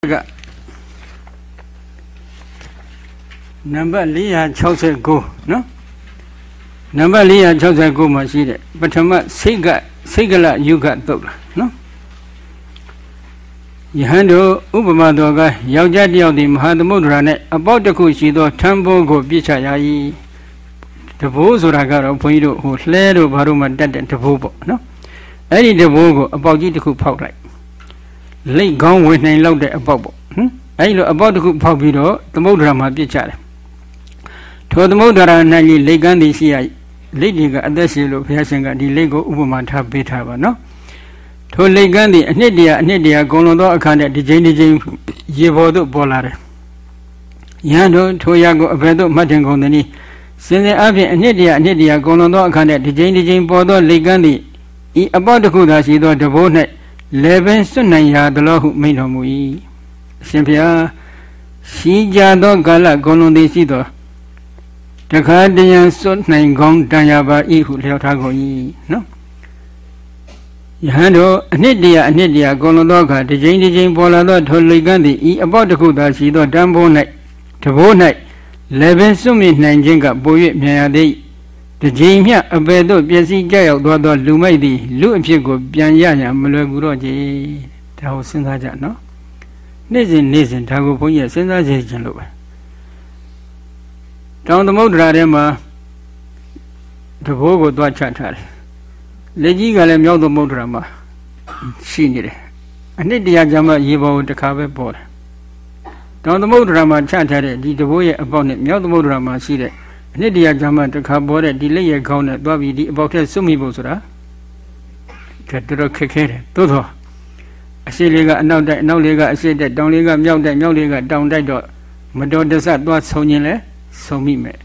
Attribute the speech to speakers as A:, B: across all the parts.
A: ကနံပါတ်469နော်နံပါတ်469မှာရှိတဲ့ပထမစိတ်ကစိတ်ကလယုကတုတ်လားနော်ယဟန်တို့ဥပမာတော်ကယောက်ျားတစ်ယောက်ဒီမဟာသမုဒ္ဒရာနဲ့အပေါက်တစ်ခုရှိသောထံဘိုးကိုပြစ်ချရာ၏တဘိုးဆိုတာကတော့ဘုန်းကြီးတို့ဟိုလှဲတို့ဘာတို့မှတက်တဲ့တဘိုးပေါ့နော်အဲ့ဒီတဘိုးကိုအပေါက်ကြီးတစ်ခုဖောက်လိုက် လိတ်ကောင်းဝင်နိုင်လောက်တဲ့အပေါက်ပေါ့ဟင်အဲဒီလိုအပေါက်တစ်ခုဖောက်ပြီးတော့သမုဒ္ဒရာမှာပြစ်ကြတယ်ထိုသမုဒ္ဒရာ၌လိတ်ကန်းသည်ရှိရလိတ်တွေကအသက်ရှင်လို့ဘုရားရှင်ကဒီလိတ်ကိုဥပမာထားပေးထားပါနော်ထိုလိတ်ကန်းသည်အနှစ်တရာအနှစ်တရာဂုံလွန်သောအခါနဲ့ဒီချိန်ဒီချိန်ရေပေါ်သို့ပေါ်လာတယ်ယဟန်တို့ထိုရကိုအဘယ်သို့မှတ်တင်ကုန်သနည်းစင်စစ်အပြင်အနှစ်တရာအနှစ်တရာဂုံလွန်သောအခါနဲ့ဒီချိန်ဒီချိန်ပေါ်သောလိတ်ကန်းသည်ဤအပေါက်တစ်ခုသာရှိသောတဘိုး၌ လေပင်စွနိုင်ရာသလိုဟုမိန့်တော်မူ၏အရှင်ဘုရားရှိကြသောကာလဂုံလွန်သည်ရှိသောတခါတရံစွနိုင်ကောင်းတန်ရပါ၏ဟုလျှောက်ထားကုန်၏နော်ယဟန်တို့အနှစ်တရာအနှစ်တရာဂုံလွန်သောအခါတစ်ချိန်တစ်ချိန်ပေါ်လာသောထိုလိကန်းသည်ဤအပေါက်တစ်ခုသာရှိသောတံပိုး၌တဘိုး၌လေပင်စွမိနိုင်ခြင်းကပို၍မြန်ရသည် တကြိမ်မြအပေတို့ပျက်စီးကြရောက်သွားသောလူမိုက်သည်လူအဖြစ်ကိုပြန်ရရန်မလွယ်ကူတော့ကြဒါကိုစဉ်းစားကြနော်နေ့စဉ်နေ့စဉ်ဒါကိုဘုန်းကြီးစဉ်းစားကြခြင်းလို့ပဲတောင်သမုဒ္ဒရာထဲမှာတဘိုးကိုသွားချထားတယ်လက်ကြီးကလည်းမြောက်သမုဒ္ဒရာမှာရှိနေတယ်အနှစ်တရာကြာမှရေပေါ်ကိုတစ်ခါပဲပေါ်တယ်တောင်သမုဒ္ဒရာမှာချထားတဲ့ဒီတဘိုးရဲ့အပေါက်နဲ့မြောက်သမုဒ္ဒရာမှာရှိတဲ့ အနှစ်တရာကြာမှတစ်ခါပေါ်တဲ့ဒီလက်ရဲ့ခေါင်းနဲ့သွားပြီးဒီအပေါက်ထဲစွတ်မိဖို့ဆိုတာကတော်တော်ခက်ခဲတယ်သို့တော့အရှိလေးကအနောက်တိုက်အနောက်လေးကအရှိတက်တောင်လေးကမြောက်တိုက်မြောက်လေးကတောင်တိုက်တော့မတော်တဆသွားဆုံရင်လဲဆုံမိမယ်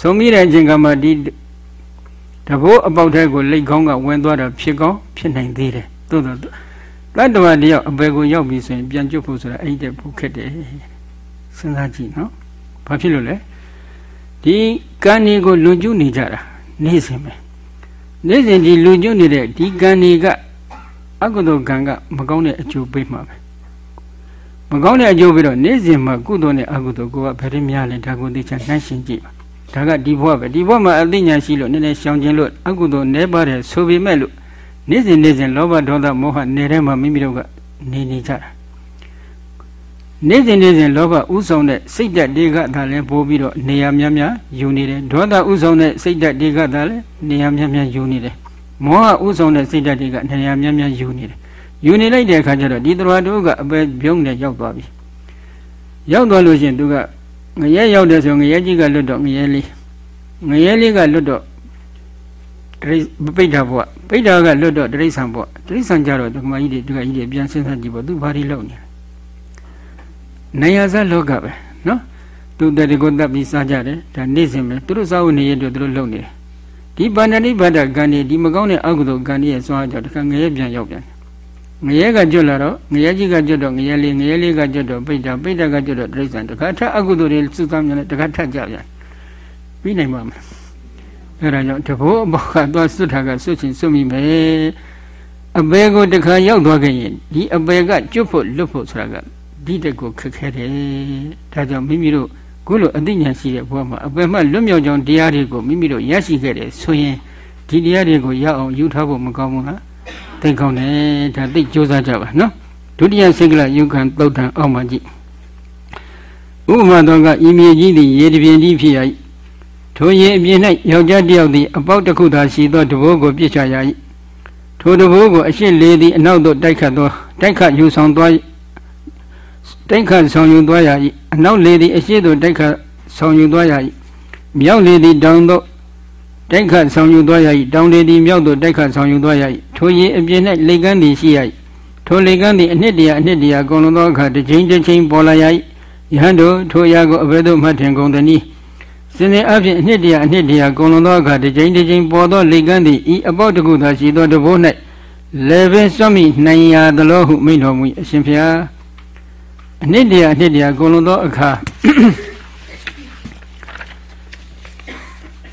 A: ဆုံမိတဲ့အချိန်ကမှဒီတဘိုးအပေါက်ထဲကိုလက်ခေါင်းကဝင်သွားတာဖြစ်ကောင်းဖြစ်နိုင်သေးတယ်သို့တော့တတ္တဝါတယောက်အပေကိုရောက်ပြီဆိုရင်ပြန်ကျွတ်ဖို့ဆိုတာအဲ့ဒီတည်းဖို့ခက်တယ်စဉ်းစားကြည့်နော်ဘာဖြစ်လို့လဲ ဒီကံဒီကိုလွန်ကျူးနေကြတာနေ့စဉ်ပဲနေ့စဉ်ဒီလွန်ကျူးနေတဲ့ဒီကံဒီကအကုသိုလ်ကံကမကောင်းတဲ့အကျိုးပေးမှာပဲမကောင်းတဲ့အကျိုးပြီးတော့နေ့စဉ်မှာကုသိုလ်နဲ့အကုသိုလ်ကိုကဘယ်လိုများလဲဒါကိုသိချင်နှိုင်းရှင်းကြည့်ပါဒါကဒီဘဝပဲဒီဘဝမှာအသိဉာဏ်ရှိလို့နည်းနည်းရှောင်ခြင်းလို့အကုသိုလ်နည်းပါတယ်ဆိုပေမဲ့လို့နေ့စဉ်နေ့စဉ်လောဘဒေါသမောဟနေတဲ့မှာမိမိတို့ကနေနေကြတာ နေ့စဉ်နေ့စဉ်လောဘဥဆောင်တဲ့စိတ်ဓာတ်တွေကသာလဲပိုးပြီးတော့နေရာများများယူနေတယ်ဒေါသဥဆောင်တဲ့စိတ်ဓာတ်တွေကသာလဲနေရာများများယူနေတယ်မောဟဥဆောင်တဲ့စိတ်ဓာတ်တွေကနေရာများများယူနေတယ်ယူနေလိုက်တဲ့အခါကျတော့ဒီတရားတို့ကအပဲပြုံးနဲ့ရောက်သွားပြီရောက်သွားလို့ရှိရင်သူကငရဲရောက်တယ်ဆိုငရဲကြီးကလွတ်တော့ငရဲလေးငရဲလေးကလွတ်တော့တရိပိဋ္ဌဘုရားပိဋ္ဌကလွတ်တော့တရိษံဘုရားတရိษံကြတော့ဒကမကြီးတွေဒကကြီးတွေပြန်စဉ်းစားကြည့်ပေါ့သူဘာတွေလုပ်နေလဲ နေရဇလောကပဲနော်သူတည်းကိုတပ်ပြီးစားကြတယ်ဒါနေ့စဉ်ပဲသူတို့စားဖို့နေရတော့သူတို့လုပ်နေတယ်ဒီဗန္ဒနိဗ္ဗဒကံဒီဒီမကောင်းတဲ့အကုသိုလ်ကံဒီရဲ့စွမ်းကြောင့်တခါငရဲပြန်ရောက်ပြန်ငရဲကကျွတ်လာတော့ငရဲကြီးကကျွတ်တော့ငရဲလေးငရဲလေးကကျွတ်တော့ပိဋ္ဌပိဋ္ဌကကျွတ်တော့တိရစ္ဆာန်တခါထအကုသိုလ်တွေစုသားမြန်တခါထကြပြန်ပြီးနိုင်ပါမယ်အဲဒါကြောင့်တဘိုးအဘောကသွားစွတ်တာကစွတ်ချင်စွတ်မိမယ်အပေကိုတခါရောက်သွားခဲ့ရင်ဒီအပေကကျွတ်ဖို့လွတ်ဖို့ဆိုတာက ဒီတက်ကိုခက်ခဲတယ်ဒါကြောင့်မိမိတို့ခုလိုအသိဉာဏ်ရှိတဲ့ဘဝမှာအပယ်မှလွတ်မြောက်ကြောင်းတရားတွေကိုမိမိတို့ရရှိခဲ့တယ်ဆိုရင်ဒီတရားတွေကိုရအောင်ယူထားဖို့မကောင်းဘူးလားသိကောင်းတယ်ဒါသိကြိုးစားကြပါနော်ဒုတိယစိတ်ကလယုခံသုတ်တံအောက်မှာကြည့်ဥပမာတော်ကဤမြေကြီးသည်ရေတပြင်းကြီးဖြစ်ရ၏ထိုရေအပြင်၌ယောက်ျားတစ်ယောက်သည်အပေါက်တစ်ခုသာရှိသောတဘိုးကိုပြစ်ချရ၏ထိုတဘိုးကိုအရှိလေးသည်အနောက်သို့တိုက်ခတ်သောတိုက်ခတ်ယူဆောင်သွား တိုက်ခတ်ဆောင်ယူသွားရ၏အနောက်လေသည်အရှိသို့တိုက်ခတ်ဆောင်ယူသွားရ၏မြောက်လေသည်တောင်သို့တိုက်ခတ်ဆောင်ယူသွားရ၏တောင်လေသည်မြောက်သို့တိုက်ခတ်ဆောင်ယူသွားရ၏ထိုရေအပြင်၌လေကန်းသည်ရှိရ၏ထိုလေကန်းသည်အနှစ်တရာအနှစ်တရာကုန်လုံးသောအခါတစ်ချိန်တစ်ချိန်ပေါ်လာရ၏ယဟန်တို့ထိုရာကိုအဘယ်သို့မှတ်ထင်ကုန်သနည်းစင်စစ်အဖြစ်အနှစ်တရာအနှစ်တရာကုန်လုံးသောအခါတစ်ချိန်တစ်ချိန်ပေါ်သောလေကန်းသည်ဤအပေါက်တခုသာရှိသောတဘိုး၌လေပင်စွမိနိုင်ရသလိုဟုမိန့်တော်မူ၏အရှင်ဖျား အနှစ်တရာအနှစ်တရာကုန်လုံးသောအခါ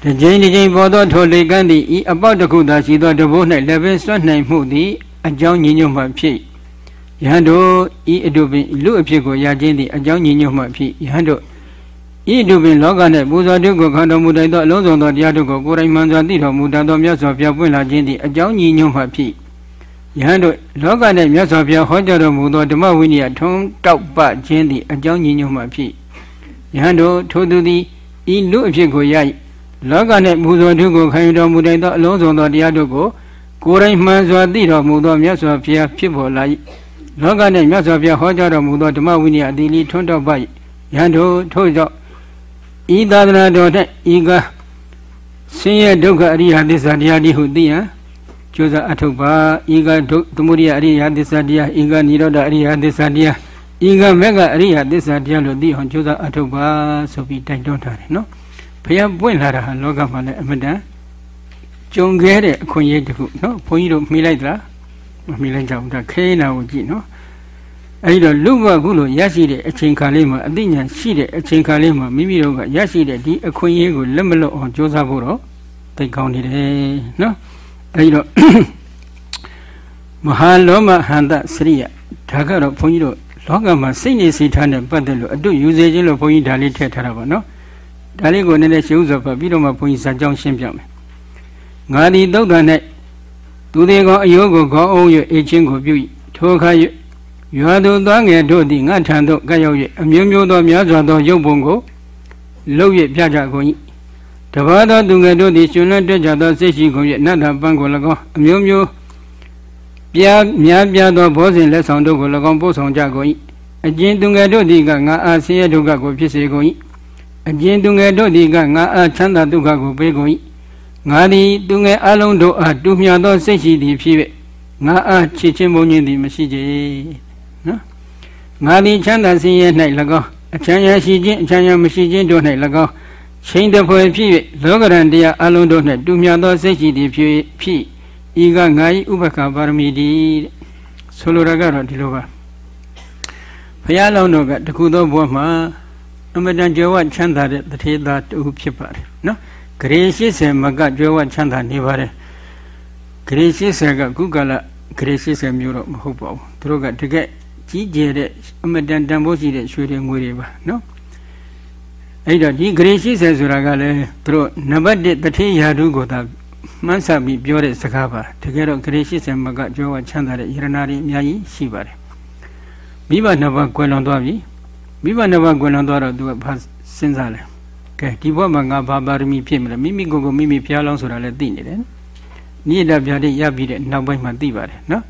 A: တကြိမ်တကြိမ်ပေါ်သောထိုလေကန်းသည်ဤအပေါက်တစ်ခုသာရှိသောတဘိုး၌လည်းပင်စွန့်နိုင်မှုသည်အကြောင်းညညွတ်မှဖြစ်ယဟန်တို့ဤအတုပင်လူအဖြစ်ကိုရခြင်းသည်အကြောင်းညီညွတ်မှဖြစ်ယဟန်တို့ဤအတုပင်လောက၌ပူဇော်တုကိုခံတော်မူတတ်သောအလုံးစုံသောတရားတို့ကိုကိုယ်တိုင်မှန်စွာသိတော်မူတတ်သောမြတ်စွာဘုရားပွင့်လာခြင်းသည်အကြောင်းညီညွတ်မှဖြစ် ယဟန်တို့လောက၌မြတ်စွာဘုရားဟောကြားတော်မူသောဓမ္မဝိနည်းထုံးတောက်ပခြင်းသည်အကြောင်းညီညွတ်မှဖြစ်ယဟန်တို့ထိုသူသည်ဤလူအဖြစ်ကိုရ၏လောက၌ပူဇော်တုကိုခံတော်မူတတ်သောအလုံးစုံသောတရားတို့ကိုကိုယ်တိုင်မှန်စွာသိတော်မူသောမြတ်စွာဘုရားဖြစ်ပေါ်လာ၏လောက၌မြတ်စွာဘုရားဟောကြားတော်မူသောဓမ္မဝိနည်းအတိလေးထွန်းတောက်ပါ၏ယဟန်တို့ထို့ကြောင့်ဤသာသနာတော်၌ဤကဆင်းရဲဒုက္ခအရိယသစ္စာတရားဒီဟုသိရန် ကြိုးစားအထုတ်ပါဤကဒုသမုဒိယအရိယသစ္စာတရားဤကនិရောဓအရိယသစ္စာတရားဤကမေကအရိယသစ္စာတရားလို့သိအောင်ကြိုးစားအထုတ်ပါဆိုပြီးတိုက်တွန်းထားတယ်နော်ဘုရားပွင့်လာတာဟာလောကမှာလည်းအမတန်ကြုံခဲ့တဲ့အခွင့်အရေးတစ်ခုနော်ဘုန်းကြီးတို့မှီလိုက်သလားမမှီလိုက်ကြဘူးဒါခဲနာကိုကြည့်နော်အဲဒီတော့လူဘခုလိုရရှိတဲ့အချိန်ခါလေးမှာအသိဉာဏ်ရှိတဲ့အချိန်ခါလေးမှာမိမိတို့ကရရှိတဲ့ဒီအခွင့်အရေးကိုလက်မလွတ်အောင်ကြိုးစားဖို့တော့သိကောင်းနေတယ်နော် အဲဒီတော့မဟာလောမဟန္တစရိယဒါကတော့ဘုန်းကြီးတို့လောကမှာစိတ်နေစိတ်ထားနဲ့ပတ်သက်လို့အတုယူစေခြင်းလို့ဘုန်းကြီးဒါလေးထည့်ထားတာပါနော်ဒါလေးကိုနည်းနည်းရှင်းဥစွာပတ်ပြီးတော့မှဘုန်းကြီးဇာကြောင်းရှင်းပြမယ်ငါသည်သုတ်တန်၌သူသေးကောအယိုးကိုခေါအောင်၍အေချင်းကိုပြု၏ထိုအခါရွာသူသွားငယ်တို့သည်ငါထံသို့ကပ်ရောက်၍အမျိုးမျိုးသောများစွာသောရုပ်ပုံကိုလှုပ်၍ပြကြကုန်၏ တပါးသောသူငယ်တို့သည်ရှင်လက်တွေ့ကြသောစိတ်ရှိကုန်၍နတ်ထပန်းကို၎င်းအမျိုးမျိုးပြားများပြားသောဘောဇင်လက်ဆောင်တို့ကို၎င်းပို့ဆောင်ကြကုန်၏အကျဉ်သူငယ်တို့သည်ကငါအားဆင်းရဲဒုက္ခကိုဖြစ်စေကုန်၏အကျဉ်သူငယ်တို့သည်ကငါအားချမ်းသာဒုက္ခကိုပေးကုန်၏ငါသည်သူငယ်အလုံးတို့အားတူမြသောစိတ်ရှိသည်ဖြစ်၍ငါအားချစ်ချင်းမုန်းခြင်းသည်မရှိကြနော်ငါသည်ချမ်းသာစင်ရဲ၌၎င်းအချမ်းရရှိခြင်းအချမ်းရမရှိခြင်းတို့၌၎င်း ချိန်တဖွယ်ဖြစ်၍လောကရန်တရားအလုံးတို့၌တူမြသောစိတ်ရှိသည်ဖြစ်ဖြစ်ဤကငါ၏ဥပက္ခပါရမီတည်းဆိုလိုတာကတော့ဒီလိုပါဘုရားလောင်းတို့ကတခုသောဘဝမှာအမတန်ကြွယ်ဝချမ်းသာတဲ့တထေသားတူဖြစ်ပါတယ်နော်ဂရေ80မကကြွယ်ဝချမ်းသာနေပါတယ်ဂရေ80ကကုကလဂရေ80မျိုးတော့မဟုတ်ပါဘူးသူတို့ကတကယ်ကြီးကျယ်တဲ့အမတန်တန်ဖိုးရှိတဲ့ရွှေတွေငွေတွေပါနော် အဲ့တော့ဒီဂရေ80ဆိုတာကလည်းသူတို့နံပါတ်1တထေရာဓုကိုသာမှန်းဆပြီးပြောတဲ့စကားပါတကယ်တော့ဂရေ80မကကြွယ်ဝချမ်းသာတဲ့ယရနာတွေအများကြီးရှိပါတယ်မိဘနှစ်ပါးကွယ်လွန်သွားပြီမိဘနှစ်ပါးကွယ်လွန်သွားတော့သူကဘာစဉ်းစားလဲကဲဒီဘဝမှာငါဘာပါရမီဖြစ်မလဲမိမိကိုယ်ကိုမိမိဖျားလောင်းဆိုတာလည်းသိနေတယ်နိယတပြားတိရပြီးတဲ့နောက်ပိုင်းမှာသိပါတယ်နော်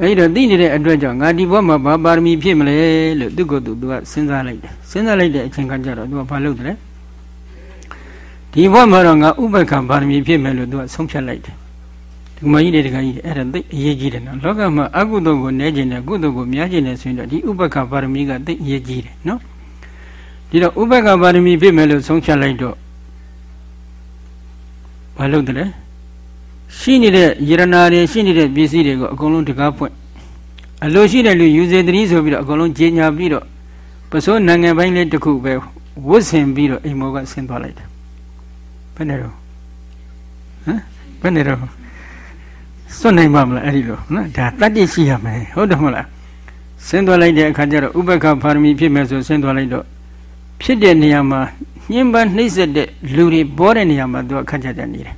A: အဲဒီတော့သိနေတဲ့အတွက်ကြောင့်ငါဒီဘဝမှာဘာပါရမီဖြစ်မလဲလို့သူကသူကစဉ်းစားလိုက်တယ်စဉ်းစားလိုက်တဲ့အချိန်ကကြတော့သူကဘာလုပ်တယ်ဒီဘဝမှာတော့ငါဥပ္ပခပါရမီဖြစ်မယ်လို့သူကဆုံးဖြတ်လိုက်တယ်ဒီမကြီးတွေတခါကြီးအဲ့ဒါသိအရေးကြီးတယ်နော်လောကမှာအကုသိုလ်ကိုနည်းကျင်တယ်ကုသိုလ်ကိုများကျင်တယ်ဆိုရင်တော့ဒီဥပ္ပခပါရမီကသိအရေးကြီးတယ်နော်ဒီတော့ဥပက္ခပါရမီပြည့်မယ်လို့ဆုံးဖြတ်လိုက်တော့ဘာလုပ်တယ်လဲ ရှိနေတဲ့ယရနာတွေရှိနေတဲ့ပစ္စည်းတွေကိုအကုန်လုံးတကားဖွင့်အလိုရှိတဲ့လူယူစေတည်းဆိုပြီးတော့အကုန်လုံးကြေညာပြီးတော့ပစိုးနိုင်ငံပိုင်းလေးတစ်ခုပဲဝတ်ဆင်ပြီးတော့အိမ်မောကဆင်းသွားလိုက်တယ်ဘယ်နဲ့တော့ဟမ်ဘယ်နဲ့တော့စွန့်နိုင်ပါမလားအဲ့ဒီလိုနော်ဒါတတ္တိရှိရမယ်ဟုတ်တယ်မဟုတ်လားဆင်းသွားလိုက်တဲ့အခါကျတော့ဥပက္ခပါရမီဖြစ်မယ်ဆိုဆင်းသွားလိုက်တော့ဖြစ်တဲ့နေရာမှာညှဉ်းပန်းနှိပ်စက်တဲ့လူတွေပေါ်တဲ့နေရာမှာသူကခက်ကြကြနေတယ်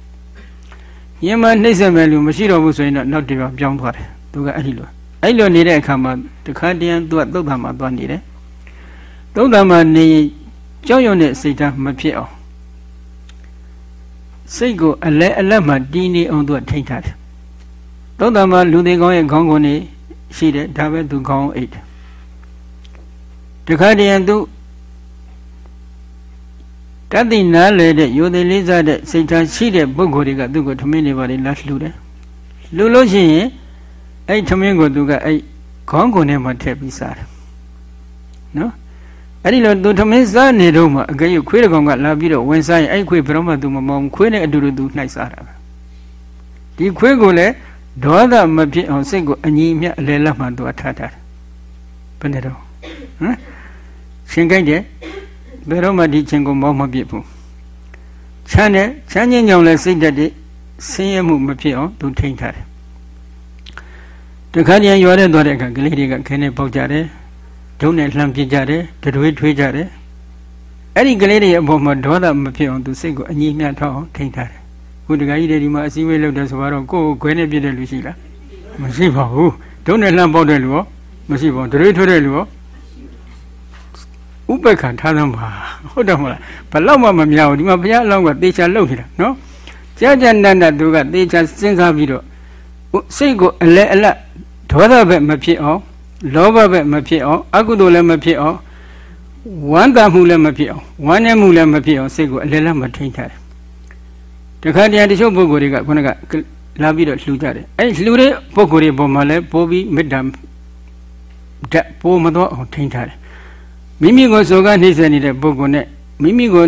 A: ညှဉ်းပန်းနှိပ်စက်မဲ့လူမရှိတော့ဘူးဆိုရင်တော့နောက်တစ်ပြောင်းပြောင်းသွားတယ်သူကအဲ့ဒီလိုအဲ့လိုနေတဲ့အခါမှာတခါတည်းသူကသုတ်တံမှာသွားနေတယ်သုတ်တံမှာနေကြောက်ရွံ့တဲ့စိတ်ဓာတ်မဖြစ်အောင်စိတ်ကိုအလဲအလက်မှတီးနေအောင်သူကထိန်းထားတယ်သုတ်တံမှာလူတွေကောင်းရဲ့ခေါင်းကိုနေရှိတယ်ဒါပဲသူခေါင်းအိတ်တယ်တခါတည်းသူ တတ်သိနားလေတဲ့ယိုသေးလေးစားတဲ့စိတ်ထားရှိတဲ့ပုဂ္ဂိုလ်တွေကသူ့ကိုထမင်းနေပါလေလက်လှူတယ်လှူလို့ရှိရင်အဲ့ထမင်းကိုသူကအဲ့ခေါင်းကုန်ထဲမှာထည့်ပြီးစားတယ်နော်အဲ့ဒီလိုသူထမင်းစားနေတော့မှအကယ်၍ခွေးတကောင်ကလာပြီးတော့ဝင်စားရင်အဲ့ခွေးဘယ်တော့မှသူမမောင်းခွေးနဲ့အတူတူသူနှိုက်စားတာပဲဒီခွေးကိုလည်းဒေါသမဖြစ်အောင်စိတ်ကိုအညီအမျှအလဲလက်မှသူကထားထားတယ်ဘယ်နဲ့တော့ဟမ်ရှင်ကြိုက်တယ် ဘယ်တော့မှဒီချင်းကိုမောင်းမပြစ်ဘူးချမ်းတဲ့ချမ်းချင်းကြောင့်လည်းစိတ်တက်တဲ့ဆင်းရဲမှုမဖြစ်အောင်သူထိန်းထားတယ်တခါတည်းရွာတဲ့သွားတဲ့အခါကလေးတွေကခင်းနေပေါက်ကြတယ်ဒုံနဲ့လှမ်းပစ်ကြတယ်တတွေးထွေးကြတယ်အဲ့ဒီကလေးတွေအပေါ်မှာဒေါသမဖြစ်အောင်သူစိတ်ကိုအငြိမြတ်ထောက်အောင်ထိန်းထားတယ်ခုတခါကြီးတွေဒီမှာအစည်းအဝေးလုပ်တယ်ဆိုတော့ကိုယ်ကိုခွဲနေပြတဲ့လူရှိလားမရှိပါဘူးဒုံနဲ့လှမ်းပေါက်တဲ့လူရောမရှိပါဘူးတတွေးထွေးတဲ့လူရော ဥပ္ပခန္ထားသမှာဟုတ်တယ်မလားဘလောက်မှမများဘူးဒီမှာဘုရားအလောင်းကတေချာလှုပ်နေတာနော်ကြာကြာနန္ဒသူကတေချာစဉ်းစားပြီးတော့စိတ်ကိုအလဲအလတ်ဒေါသဘက်မဖြစ်အောင်လောဘဘက်မဖြစ်အောင်အကုသိုလ်လည်းမဖြစ်အောင်ဝမ်းသာမှုလည်းမဖြစ်အောင်ဝမ်းနည်းမှုလည်းမဖြစ်အောင်စိတ်ကိုအလဲလက်မထိန်ထားတယ်တခါတည်းတချို့ပုဂ္ဂိုလ်တွေကခုနကလာပြီးတော့လှူကြတယ်အဲလှူတဲ့ပုဂ္ဂိုလ်တွေပုံမှာလည်းပိုးပြီးမေတ္တာဓာတ်ပိုးမတော့အောင်ထိန်ထားတယ် မိမိကိုစောကနှိမ့်ဆက်နေတဲ့ပုဂ္ဂိုလ်နဲ့မိမိကို